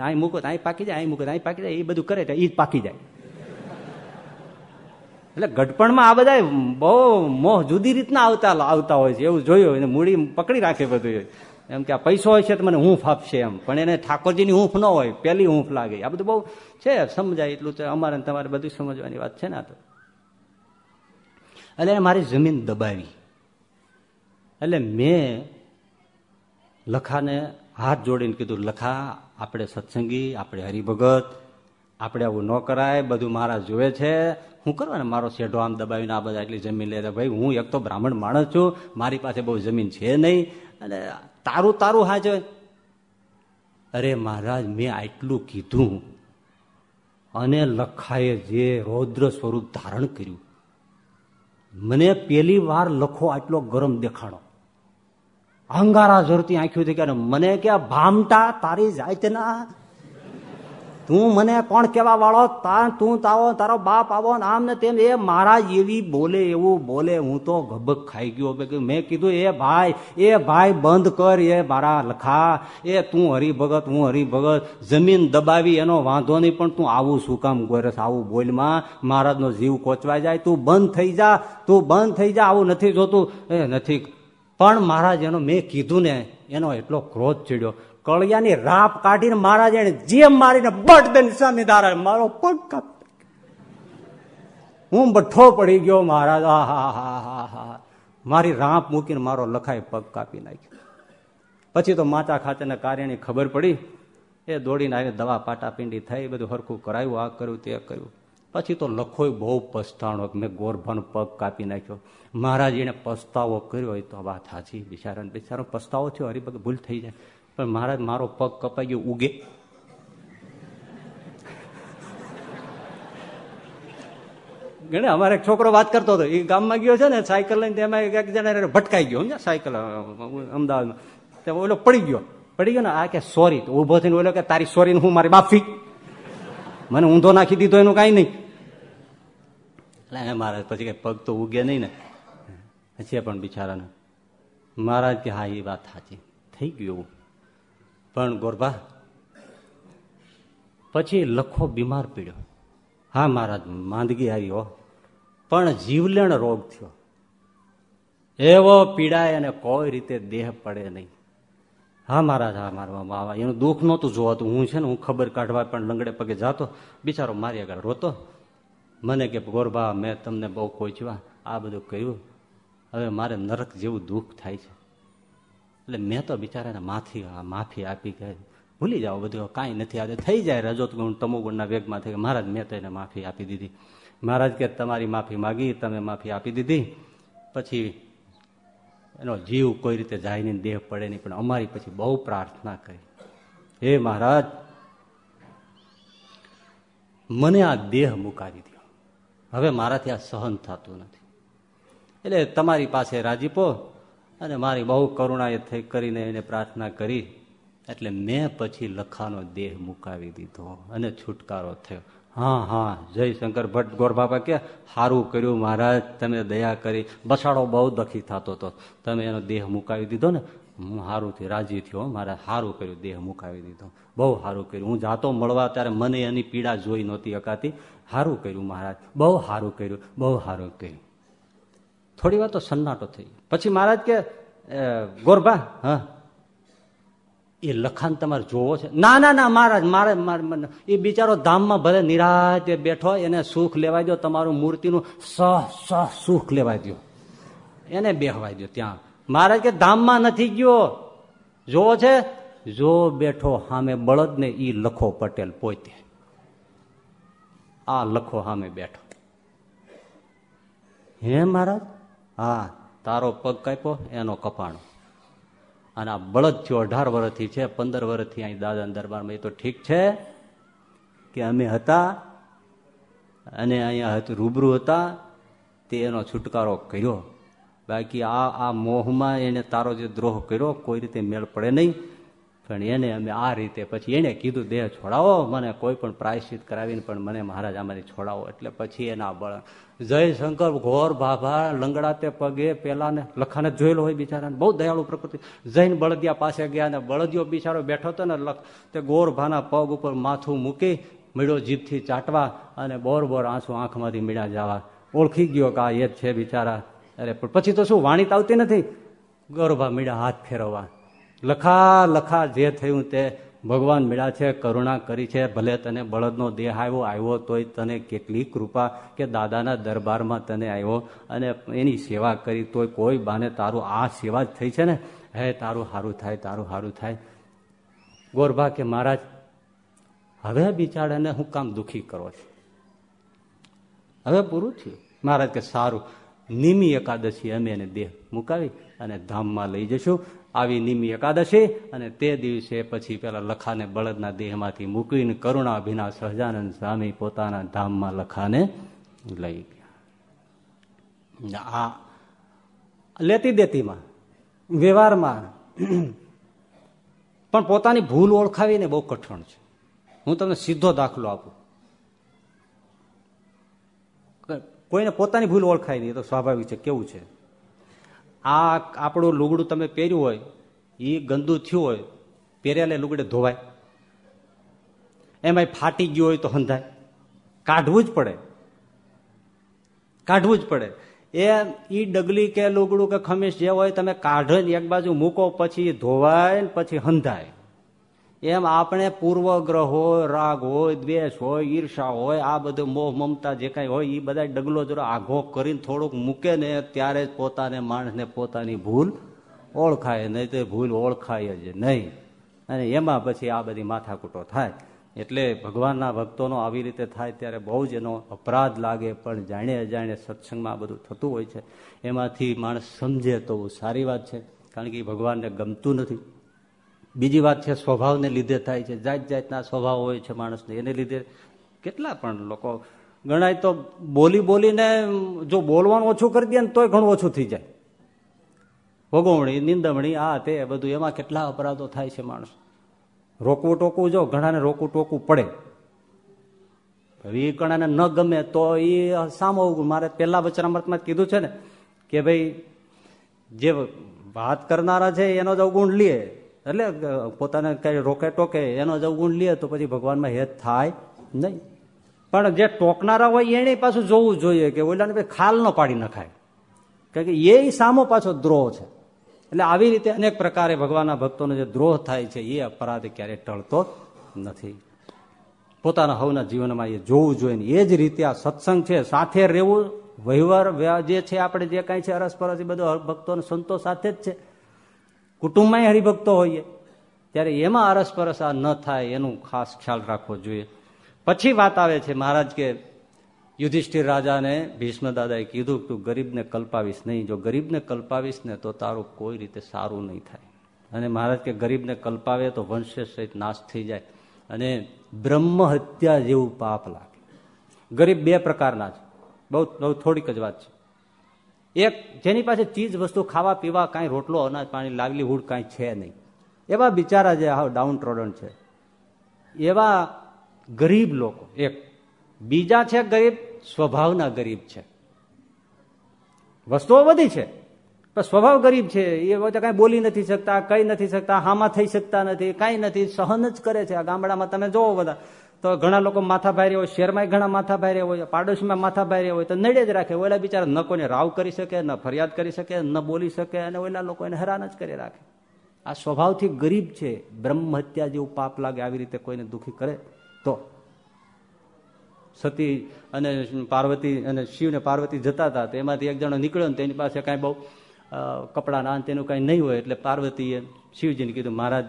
અહીં મૂકો તો અહીં પાકી જાય અહીં મૂકો અહીં પાકી જાય, એ બધું કરે એ પાકી જાય. એટલે ગઢપણમાં આ બધા બહુ મોહ જુદી રીતના આવતા આવતા હોય છે. એવું જોયું એને મૂડી પકડી રાખે બધું એમ કે આ પૈસો હોય છે તો મને હૂંફ આપશે એમ. પણ એને ઠાકોરજીની હૂંફ ન હોય પેલી હૂંફ લાગે. આ બધું બહુ છે, સમજાય એટલું છે અમારે તમારે બધું સમજવાની વાત છે ને આ તો. એટલે મારી જમીન દબાવી. એટલે મેં લખાને હાથ જોડીને કીધું, લખા, આપણે સત્સંગી, આપણે હરિભગત, આપણે આવું ન કરાય, બધું મારા જોવે છે. હું કરવાને મારો શેઢો આમ દબાવીને આ બધા એટલી જમીન લે ભાઈ, હું એક તો બ્રાહ્મણ માણસ છું. મારી પાસે બહુ જમીન છે નહીં. અને તારું તારું હાજર. અરે મહારાજ, મેં આટલું કીધું અને લખાએ જે રૌદ્ર સ્વરૂપ ધારણ કર્યું. મને પેલી વાર લખો આટલો ગરમ દેખાણો. અંગારા ઝરતી આંખ્યું થઈ ગયા મને ક્યાં ભામટા, તારી જાતના તું મને કોણ કેવા વાળો? તું તાવો, તારો બાપ આવો ને આમ ને તેમ. એ મારા એવી બોલે એવું બોલે. હું તો ગબક ખાઈ ગયો. મેં કીધું, એ ભાઈ એ ભાઈ બંધ કર, એ મારા લખા. એ તું હરિભગત, હું હરિભગત. જમીન દબાવી, એનો વાંધો નહીં, પણ તું આવું શું કામ ગોરસ? આવું બોલમાં મહારાજનો જીવ કોચવાઈ જાય. તું બંધ થઈ જા, તું બંધ થઈ જા. આવું નથી જોતું. એ નથી. પણ મહારાજ એનો મેં કીધું ને, એનો એટલો ક્રોધ ચડ્યો. કળિયાની રાપ કાઢીને મહારાજ એને જેમ મારીને બટ દે સામે ધારા મારો પગ કાપ હું બઠ્ઠો પડી ગયો મહારાજ. આ હા હા હા હા મારી રાપ મૂકીને મારો લખાય પગ કાપી નાખ્યો. પછી તો માતા ખાતેના કાર્યની ખબર પડી. એ દોડીને આવીને દવા પાટાપિંડી થઈ, બધું હરખું કરાયું, આ કર્યું, તે કર્યું. પછી તો લખોય બહુ પસ્તાણો મેં ગોરભાનો પગ કાપી નાખ્યો. મહારાજ એને પસ્તાવો કર્યો. એ તો વાત સાચી બિચારા બિચારો પસ્તાવો થયો. હરિભગ ભૂલ થઈ જાય. પણ મહારાજ મારો પગ કપાઈ ગયો ઉગે. ગણે, અમારે એક છોકરો વાત કરતો હતો. એ ગામમાં ગયો છે ને, સાયકલ લઈને તેમાં એક જણા ભટકાઈ ગયો, સમજ્યા? સાયકલ અમદાવાદમાં. તે ઓલો પડી ગયો. પડી ગયો ને, આ કે સોરી. ઊભો થઈને ઓલો કે, તારી સોરી હું મારી માફી મને ઊંધો નાખી દીધો, એનું કાંઈ નહીં. એટલે મહારાજ પછી કઈ પગ તો ઉગે નહીં ને. પછી પણ બિચારાને. મહારાજ કે, હા, એ વાત સાચી. થઈ ગયું એવું. પણ ગોરબા, પછી લખો બીમાર પીડ્યો. હા મહારાજ, માંદગી આવી હો. પણ જીવલેણ રોગ થયો. એવો પીડાય અને કોઈ રીતે દેહ પડે નહીં. હા મહારાજ, હા મારવા એનું દુઃખ નહોતું જોવાતું. હું છે ને, હું ખબર કાઢવા પણ લંગડે પગે જાતો. બિચારો મારી આગળ રોતો. મને કે, ગોરબા, મેં તમને બહુ કોચવા આ બધું કહ્યું હવે મારે નરક જેવું દુઃખ થાય છે. એટલે મેં તો બિચારાને માફી માફી આપી કે ભૂલી જાઓ બધું, કાંઈ નથી આજે થઈ જાય રજોત ગુણ તમો ગુણના વેગમાં થઈ મહારાજ, મેં તો એને માફી આપી દીધી. મહારાજ કે તમારી માફી માગી, તમે માફી આપી દીધી. પછી એનો જીવ કોઈ રીતે જાય નહીં, દેહ પડે નહીં, પણ અમારી પછી બહુ પ્રાર્થના કરી. હે મહારાજ, મને આ દેહ મુકાવી દો હવે મારાથી આ સહન થતું નથી. એટલે તમારી પાસે રાજીપો અને મારી બહુ કરુણા એ થઈ કરીને એને પ્રાર્થના કરી, એટલે મેં પછી લખાનો દેહ મુકાવી દીધો અને છુટકારો થયો. હા હા જય શંકર ભટ્ટ ગોરબાપા કે સારું કર્યું મહારાજ, તમે દયા કરી. બસાડો બહુ દખી થતો હતો તમે એનો દેહ મુકાવી દીધો ને, હું સારું થી રાજી થયો મારે સારું કર્યું, દેહ મુકાવી દીધો. બહુ સારું કર્યું. હું જાતો મળવા ત્યારે મને એની પીડા જોઈ નહોતી અકાતી સારું કર્યું મહારાજ, બહુ સારું કર્યું, બહુ સારું કર્યું. થોડી વાર તો સન્નાટો થઈ પછી મહારાજ કે ગોરબા હા. એ લખાણ તમારે જોવો છે. ના ના ના, મહારાજ, મારે એ બિચારો ધામમાં ભલે નિરાતે બેઠો એને સુખ લેવાય દો તમારું મૂર્તિનું સહ સહ સુખ લેવાય દો એને બેહવાય દો ત્યાં. મહારાજ કે, ધામમાં નથી ગયો. જોવો છે, જો બેઠો સામે બળદ ને ઈ લખો પટેલ પોતે. આ લખો સામે બેઠો. હે મહારાજ? હા, તારો પગ કાપ્યો, એનો કપાણો. અને આ બળદ થયો અઢાર વર્ષથી છે, પંદર વર્ષથી અહીં દાદા દરબારમાં. એ તો ઠીક છે કે અમે હતા અને અહીંયા રૂબરૂ હતા, તે એનો છુટકારો કર્યો. બાકી આ આ મોહમાં એને તારો જે દ્રોહ કર્યો, કોઈ રીતે મેળ પડે નહીં. પણ એને અમે આ રીતે પછી એને કીધું, દેહ છોડાવો, મને કોઈ પણ પ્રાયશ્ચિત કરાવીને પણ મને મહારાજ આમાંથી છોડાવો. એટલે પછી એના બળ જય શંકર ઘોર ભાભા લંગડાતે પગે, પેલાને લખાને જોયેલો હોય બિચારાને. બહુ દયાળુ પ્રકૃતિ. જૈન બળદિયા પાસે ગયા ને બળદિયો બિચારો બેઠો હતો ને લખ, તે ગોરભાના પગ ઉપર માથું મૂકી મીળો જીભથી ચાટવા અને બોર બોર આંસુ આંખમાંથી મીડા જવા. ઓળખી ગયો કે આ એ જ છે બિચારા. અરે, પણ પછી તો શું, વાણી આવતી નથી? ગોરભા મીડા હાથ ફેરવવા. લખા લખા જે થયું તે ભગવાન મળ્યા છે, કરુણા કરી છે, ભલે તને બળદનો દેહ આવ્યો આવ્યો તોય તને કેટલી કૃપા કે દાદાના દરબારમાં તને આવ્યો અને એની સેવા કરી તોય કોઈ બાને તારું આ સેવા જ થઈ છે ને? હે, તારું સારું થાય, તારું સારું થાય. ગોરભા કે, મહારાજ, હવે બિચારાને હું કામ દુઃખી કરો છું. હવે પૂરું થયું. મહારાજ કે, સારું. નિમી એકાદશી અમે એને દેહ મુકાવી અને ધામમાં લઈ જશું આવી નિમી એકાદશી અને તે દિવસે પછી પેલા લખાને બળદના દેહમાંથી મૂકીને કરુણા ભીના સહજાનંદ સ્વામી પોતાના ધામમાં લખાને લઈ ગયા. આ લેતી દેતીમાં, વ્યવહારમાં પણ પોતાની ભૂલ ઓળખાવીને બહુ કઠણ છે. હું તમને સીધો દાખલો આપું. કોઈને પોતાની ભૂલ ઓળખાય નહીં તો સ્વાભાવિક છે, કેવું છે? આ આપણું લુગડું તમે પહેર્યું હોય એ ગંદુ થયું હોય, પહેરેલે લુગડે ધોવાય. એમાં ફાટી ગયું હોય તો હંધાય. કાઢવું જ પડે. કાઢવું જ પડે. એ ઈ ડગલી કે લુગડું કે ખમીસ જે હોય તમે કાઢો ને એક બાજુ મૂકો, પછી ધોવાય પછી હંધાય. એમ આપણે પૂર્વગ્રહ હોય રાગ હોય, દ્વેષ હોય, ઈર્ષા હોય, આ બધું મોહ, મમતા જે કાંઈ હોય એ બધા ડગલો જરા આઘો કરીને થોડુંક મૂકે ને ત્યારે જ પોતાને માણસને પોતાની ભૂલ ઓળખાય, નહીં તો ભૂલ ઓળખાય જ નહીં. અને એમાં પછી આ બધી માથાકૂટો થાય. એટલે ભગવાનના ભક્તોનો આવી રીતે થાય ત્યારે બહુ જ એનો અપરાધ લાગે, પણ જાણે અજાણે સત્સંગમાં બધું થતું હોય છે. એમાંથી માણસ સમજે તો સારી વાત છે, કારણ કે એ ભગવાનને ગમતું નથી. બીજી વાત છે, સ્વભાવને લીધે થાય છે. જાત જાતના સ્વભાવ હોય છે માણસને. એને લીધે કેટલા પણ લોકો, ગણાય તો બોલી બોલીને જો બોલવાનું ઓછું કરી દે ને તોય ઘણું ઓછું થઈ જાય. ભોગવણી, નિંદમણી, આ તે બધું, એમાં કેટલા અપરાધો થાય છે માણસ. રોકવું ટોકવું જો, ઘણાને રોકવું ટોકવું પડે. એ ઘણાને ન ગમે તો એ સામો મારે પહેલા વચનામૃતમાં કીધું છે ને કે ભાઈ જે વાત કરનારા છે, એનો જ અવગુણ લે. એટલે પોતાને કઈ રોકે ટોકે એનો જ ગુણ લે તો પછી ભગવાનમાં હેત થાય નહીં. પણ જે ટોકનારા હોય એને પાછું જોવું જોઈએ કે ઓલાને ભાઈ ખાલ ન પાડી નખાય. કારણ કે એ સામો પાછો દ્રોહ છે. એટલે આવી રીતે અનેક પ્રકારે ભગવાનના ભક્તોનો જે દ્રોહ થાય છે, એ અપરાધ ક્યારેય ટળતો નથી. પોતાના હવના જીવનમાં એ જોવું જોઈએ ને એ જ રીતે આ સત્સંગ છે. સાથે રહેવું, વહીવર જે છે આપણે જે કાંઈ છે, અરસપરસ એ બધો ભક્તોનો સંતો સાથે જ છે. કુટુંબમાં હરિભક્તો હોઈએ, ત્યારે એમાં અરસપરસ આ ન થાય એનું ખાસ ખ્યાલ રાખવો જોઈએ. પછી વાત આવે છે મહારાજ કે, યુધિષ્ઠિર રાજાને ભીષ્મ દાદાએ કીધું તું ગરીબને કલ્પાવીશ નહીં. જો ગરીબને કલ્પાવીશ ને તો તારું કોઈ રીતે સારું નહીં થાય. અને મહારાજ કે ગરીબને કલ્પાવે તો વંશ સહિત નાશ થઈ જાય. અને બ્રહ્મ હત્યા જેવું પાપ લાગે. ગરીબ બે પ્રકારના છે. બહુ બહુ થોડીક જ વાત છે. એક જેની પાસે ચીજ વસ્તુ, ખાવા, પીવા, કાંઈ રોટલો, અનાજ, પાણી લાવલીહુડ કાંઈ છે નહીં. એવા બિચારા જે હાવ ડાઉન ટ્રોડન છે, એવા ગરીબ લોકો, એક. બીજા છે ગરીબ, સ્વભાવના ગરીબ છે. વસ્તુઓ બધી છે, પણ સ્વભાવ ગરીબ છે. એ વખતે કાંઈ બોલી નથી શકતા, કઈ નથી શકતા, હામાં થઈ શકતા નથી, કાંઈ નથી, સહન જ કરે છે. આ ગામડામાં તમે જોવો બધા તો ઘણા લોકો માથા ભારે હોય શેરમાં ઘણા માથા ભારે હોય, પાડોશીમાં માથા ભારે હોય, તો નડે જ રાખે. ઓલા બિચારા ન કોઈને રાવ કરી શકે, ન ફરિયાદ કરી શકે, ન બોલી શકે, અને ઓલા લોકો એને હેરાન જ કરી રાખે. આ સ્વભાવથી ગરીબ છે બ્રહ્મ હત્યા જેવું પાપ લાગે આવી રીતે કોઈને દુઃખી કરે, તો સતી અને પાર્વતી અને શિવ ને પાર્વતી જતા હતા, તો એમાંથી એક જણો નીકળ્યો ને તેની પાસે કાંઈ બહુ કપડા ના તેનું કાંઈ નહીં હોય, એટલે પાર્વતીએ શિવજીને કીધું, મહારાજ,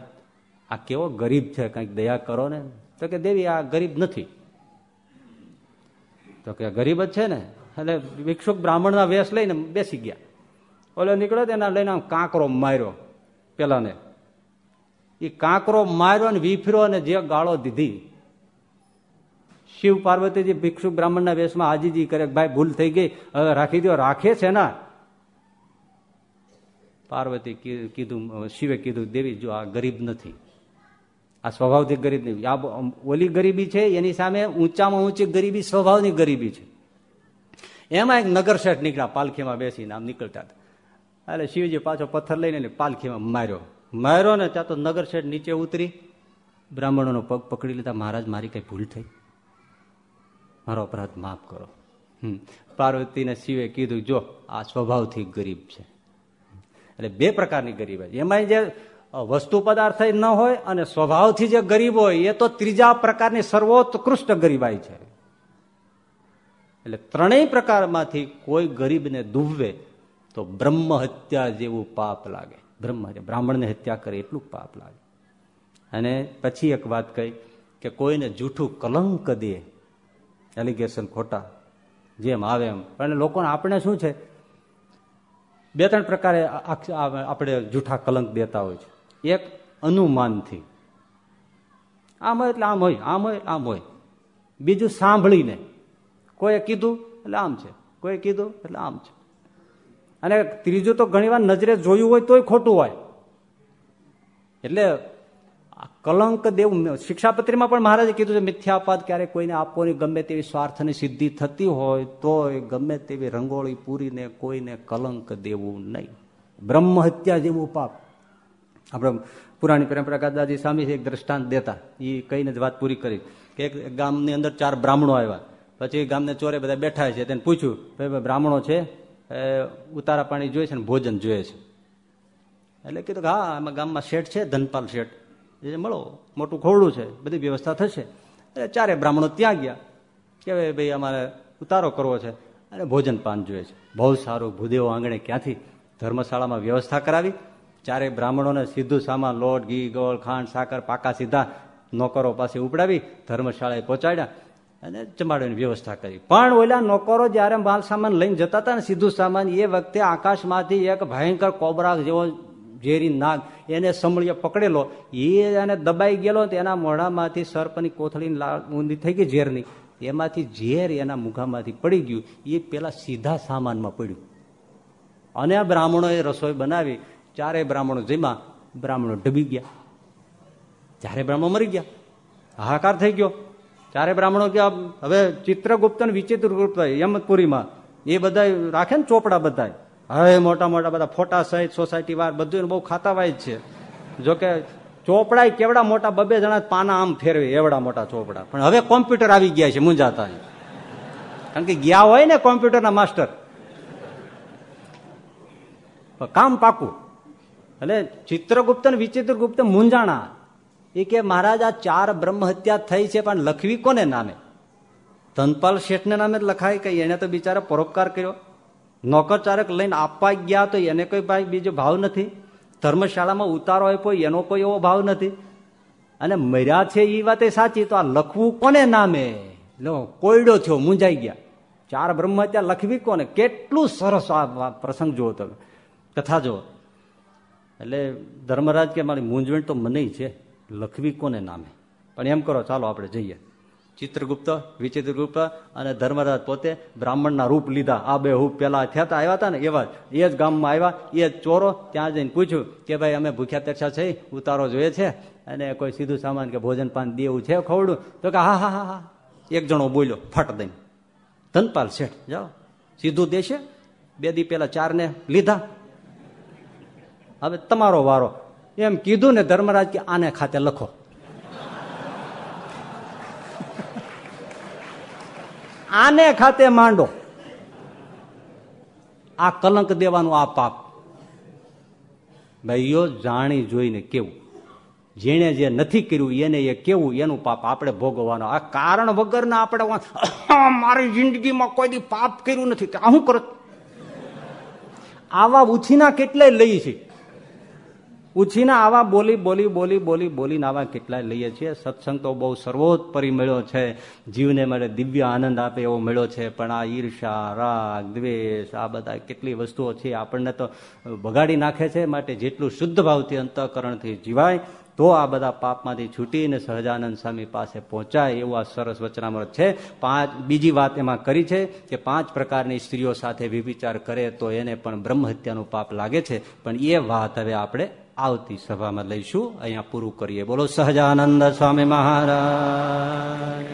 આ કેવો ગરીબ છે, કંઈક દયા કરો ને. તો કે દેવી, આ ગરીબ નથી. તો કે ગરીબ જ છે ને? એટલે ભિક્ષુક બ્રાહ્મણના વેશ લઈને બેસી ગયા. ઓલો નીકળ્યો તેના લઈને આમ કાંકરો માર્યો પેલાને. એ કાંકરો માર્યો ને વીફર્યો અને જે ગાળો દીધી. શિવ પાર્વતીજી ભિક્ષુ બ્રાહ્મણના વેશમાં હાજીજી કરે ભાઈ, ભૂલ થઈ ગઈ. હવે રાખી દો રાખે છે ના? પાર્વતી કીધું, શિવે કીધું, દેવી, જો આ ગરીબ નથી. આ સ્વભાવથી ગરીબ નહીં. આ ઓલી ગરીબી છે, એની સામે ઊંચામાં ઊંચી ગરીબી સ્વભાવની ગરીબી છે. એમાં એક નગર શેઠ નીકળ્યા, પાલખીમાં બેસીને આમ નીકળતા હતા. એટલે શિવજી પાછો પથ્થર લઈને પાલખીમાં માર્યો. માર્યો ને ત્યાં તો નગર શેઠ નીચે ઉતરી. બ્રાહ્મણોનો પગ પકડી લીધા, મહારાજ, મારી કઈ ભૂલ થઈ? મારો અપરાધ માફ કરો. પાર્વતીને શિવે કીધું, જો, આ સ્વભાવથી ગરીબ છે. એટલે બે પ્રકારની ગરીબ. એમાં જે વસ્તુ પદાર્થ ન હોય અને સ્વભાવથી જે ગરીબ હોય, એ તો ત્રીજા પ્રકારની સર્વોત્કૃષ્ટ ગરીબાઈ છે. એટલે ત્રણેય પ્રકારમાંથી કોઈ ગરીબને દુભવે તો બ્રહ્મ હત્યા જેવું પાપ લાગે. બ્રહ્મ બ્રાહ્મણને હત્યા કરે એટલું પાપ લાગે. અને પછી એક વાત કહી કે કોઈને જૂઠું કલંક દે એલિગેશન ખોટા, જેમ આવે એમ. પણ લોકોને આપણે શું છે? બે ત્રણ પ્રકારે આપણે જૂઠા કલંક દેતા હોય છે. એક અનુમાનથી. આમ હોય એટલે આમ હોય આમ હોય આમ હોય. બીજું સાંભળીને. કોઈએ કીધું એટલે આમ છે. કોઈએ કીધું એટલે આમ છે. અને ત્રીજું તો ઘણીવાર નજરે જોયું હોય તોય ખોટું હોય. એટલે કલંક દેવું શિક્ષાપત્રીમાં પણ મહારાજે કીધું છે, મિથ્યાપાદ ક્યારેક કોઈને આપવાની ગમે તેવી સ્વાર્થની સિદ્ધિ થતી હોય તોય ગમે તેવી રંગોળી પૂરીને કોઈને કલંક દેવું નહીં. બ્રહ્મ હત્યા જેવું પાપ આપણે પુરાણી પરંપરા દાદાજી સ્વામી એક દ્રષ્ટાંત દેતા. એ કહીને જ વાત પૂરી કરી કે એક ગામની અંદર ચાર બ્રાહ્મણો આવ્યા. પછી ગામને ચોરે બધા બેઠા છે તેને પૂછ્યું, ભાઈ બ્રાહ્મણો છે? ઉતારા પાણી જોઈએ છે ને ભોજન જોઈએ છે. એટલે કીધું કે, હા, આમાં ગામમાં શેઠ છે, ધનપાલ શેઠ. એ મળો, મોટું ખોરડું છે, બધી વ્યવસ્થા થશે. એટલે ચારે બ્રાહ્મણો ત્યાં ગયા. કે ભાઈ અમારે ઉતારો કરવો છે. અને ભોજન પાન જોઈએ છે. બહુ સારું ભૂદેવો આંગણે ક્યાંથી ધર્મશાળામાં વ્યવસ્થા કરાવી ચારે બ્રાહ્મણોને સીધું સામાન, લોટ, ઘી, ગોળ, ખાંડ, સાકર, પાકા સીધા નોકરો પાસે ઉપડાવી ધર્મશાળાએ પહોંચાડ્યા અને જમાડવાની વ્યવસ્થા કરી. પણ ઓલા નોકરો જયારે માલ સામાન લઈને જતા હતા ને, સીધું સામાન એ વખતે આકાશમાંથી એક ભયંકર કોબરા જેવો ઝેરી નાગ એને સમળીએ પકડેલો. એ એને દબાઈ ગયેલો એના મોઢામાંથી સર્પની કોથળી ઊંધી થઈ ગઈ ઝેરની. એમાંથી ઝેર એના મુખામાંથી પડી ગયું. એ પેલા સીધા સામાનમાં પડ્યું. અને આ બ્રાહ્મણોએ રસોઈ બનાવી. ચારે બ્રાહ્મણો જેમાં બ્રાહ્મણો ડબી ગયા. ચારે બ્રાહ્મણ મરી ગયા. હાહાકાર થઈ ગયો. ચારે બ્રાહ્મણો ગયા હવે ચિત્રગુપ્ત ને વિચિત્રગુપ્ત યમતપુરીમાં. એ બધા રાખે ને ચોપડા બધા હવે મોટા મોટા બધા ફોટા સહિત, સોસાયટી વાર બધું બહુ ખાતાવાય છે. જોકે ચોપડા કેવડા મોટા બબે જણા પાના આમ ફેરવે, એવડા મોટા ચોપડા. પણ હવે કોમ્પ્યુટર આવી ગયા છે મુંજાતા કારણ કે ગયા હોય ને કોમ્પ્યુટરના માસ્ટર. કામ પાકું. એટલે ચિત્રગુપ્ત અને વિચિત્રગુપ્ત મુંજાણા એ કે મહારાજ, આ ચાર બ્રહ્મ હત્યા થઈ છે, પણ લખવી કોને નામે? ધનપાલ શેઠને નામે લખાય કે એને તો બિચારા પરોપકાર કર્યો. નોકર ચારક લઈને આપવા ગયા તો એને કોઈ ભાઈ બીજો ભાવ નથી. ધર્મશાળામાં ઉતારો આપ્યો, એનો કોઈ એવો ભાવ નથી. અને મર્યા છે એ વાત સાચી, તો આ લખવું કોને નામે? લો, કોયડો થયો, મૂંઝાઈ ગયા. ચાર બ્રહ્મહત્યા લખવી કોને? કેટલું સરસ આ પ્રસંગ જુઓ તમે. કથા જુઓ એટલે ધર્મરાજ કે મારી મૂંઝવણ તો મને છે, લખવી કોને નામે? પણ એમ કરો, ચાલો આપણે જઈએ. ચિત્રગુપ્ત, વિચિત્રગુપ્ત અને ધર્મરાજ પોતે બ્રાહ્મણના રૂપ લીધા. આ બે હૂપ પેલા થયા આવ્યા હતા ને, એવા એ જ ગામમાં આવ્યા, એ જ ચોરો, ત્યાં જઈને પૂછ્યું કે ભાઈ, અમે ભૂખ્યા તરસા છે, ઉતારો જોઈએ છે? અને કોઈ સીધું સામાન કે ભોજન પાન દેવું છે ખવડું? તો કે, હા હા હા હા. એક જણો બોલ્યો, ફટ દઈને. ધનપાલ શેઠ, જાઓ. સીધું દેશે. બે દી પેલા ચારને લીધા. હવે તમારો વારો. એમ કીધું ને ધર્મરાજ કે આને ખાતે લખો. આને ખાતે માંડો. આ કલંક દેવાનું આ પાપ. ભાઈઓ, જાણી જોઈને કેવું? જેણે જે નથી કર્યું, એને એ કેવું? એનું પાપ આપણે ભોગવવાનો. આ કારણ વગરના આપણે મારી જિંદગીમાં કોઈ પાપ કર્યું નથી. આ શું કરો? આવા ઉછીના કેટલાય લઈ છે. ઉછીના આવા બોલી બોલી બોલી બોલી બોલીને આવા કેટલાય લઈએ છીએ. સત્સંગ તો બહુ સર્વોત્પરી મળ્યો છે. જીવને મળે દિવ્ય આનંદ આપે એવો મળ્યો છે. પણ આ ઈર્ષા રાગ, દ્વેષ, આ બધા કેટલી વસ્તુઓ છે આપણને તો બગાડી નાખે છે. માટે જેટલું શુદ્ધ ભાવથી અંતઃકરણથી જીવાય, તો આ બધા પાપમાંથી છૂટીને સહજાનંદ સ્વામી પાસે પહોંચાય એવું આ સરસ વચનામૃત છે. પાંચ, બીજી વાત એમાં કરી છે કે પાંચ પ્રકારની સ્ત્રીઓ સાથે વિવિચાર કરે તો એને પણ બ્રહ્મહત્યાનું પાપ લાગે છે. પણ એ વાત હવે આપણે આવતી સભામાં લઈશું. અહીંયા પૂરું કરીએ. બોલો સહજાનંદ સ્વામી મહારાજ.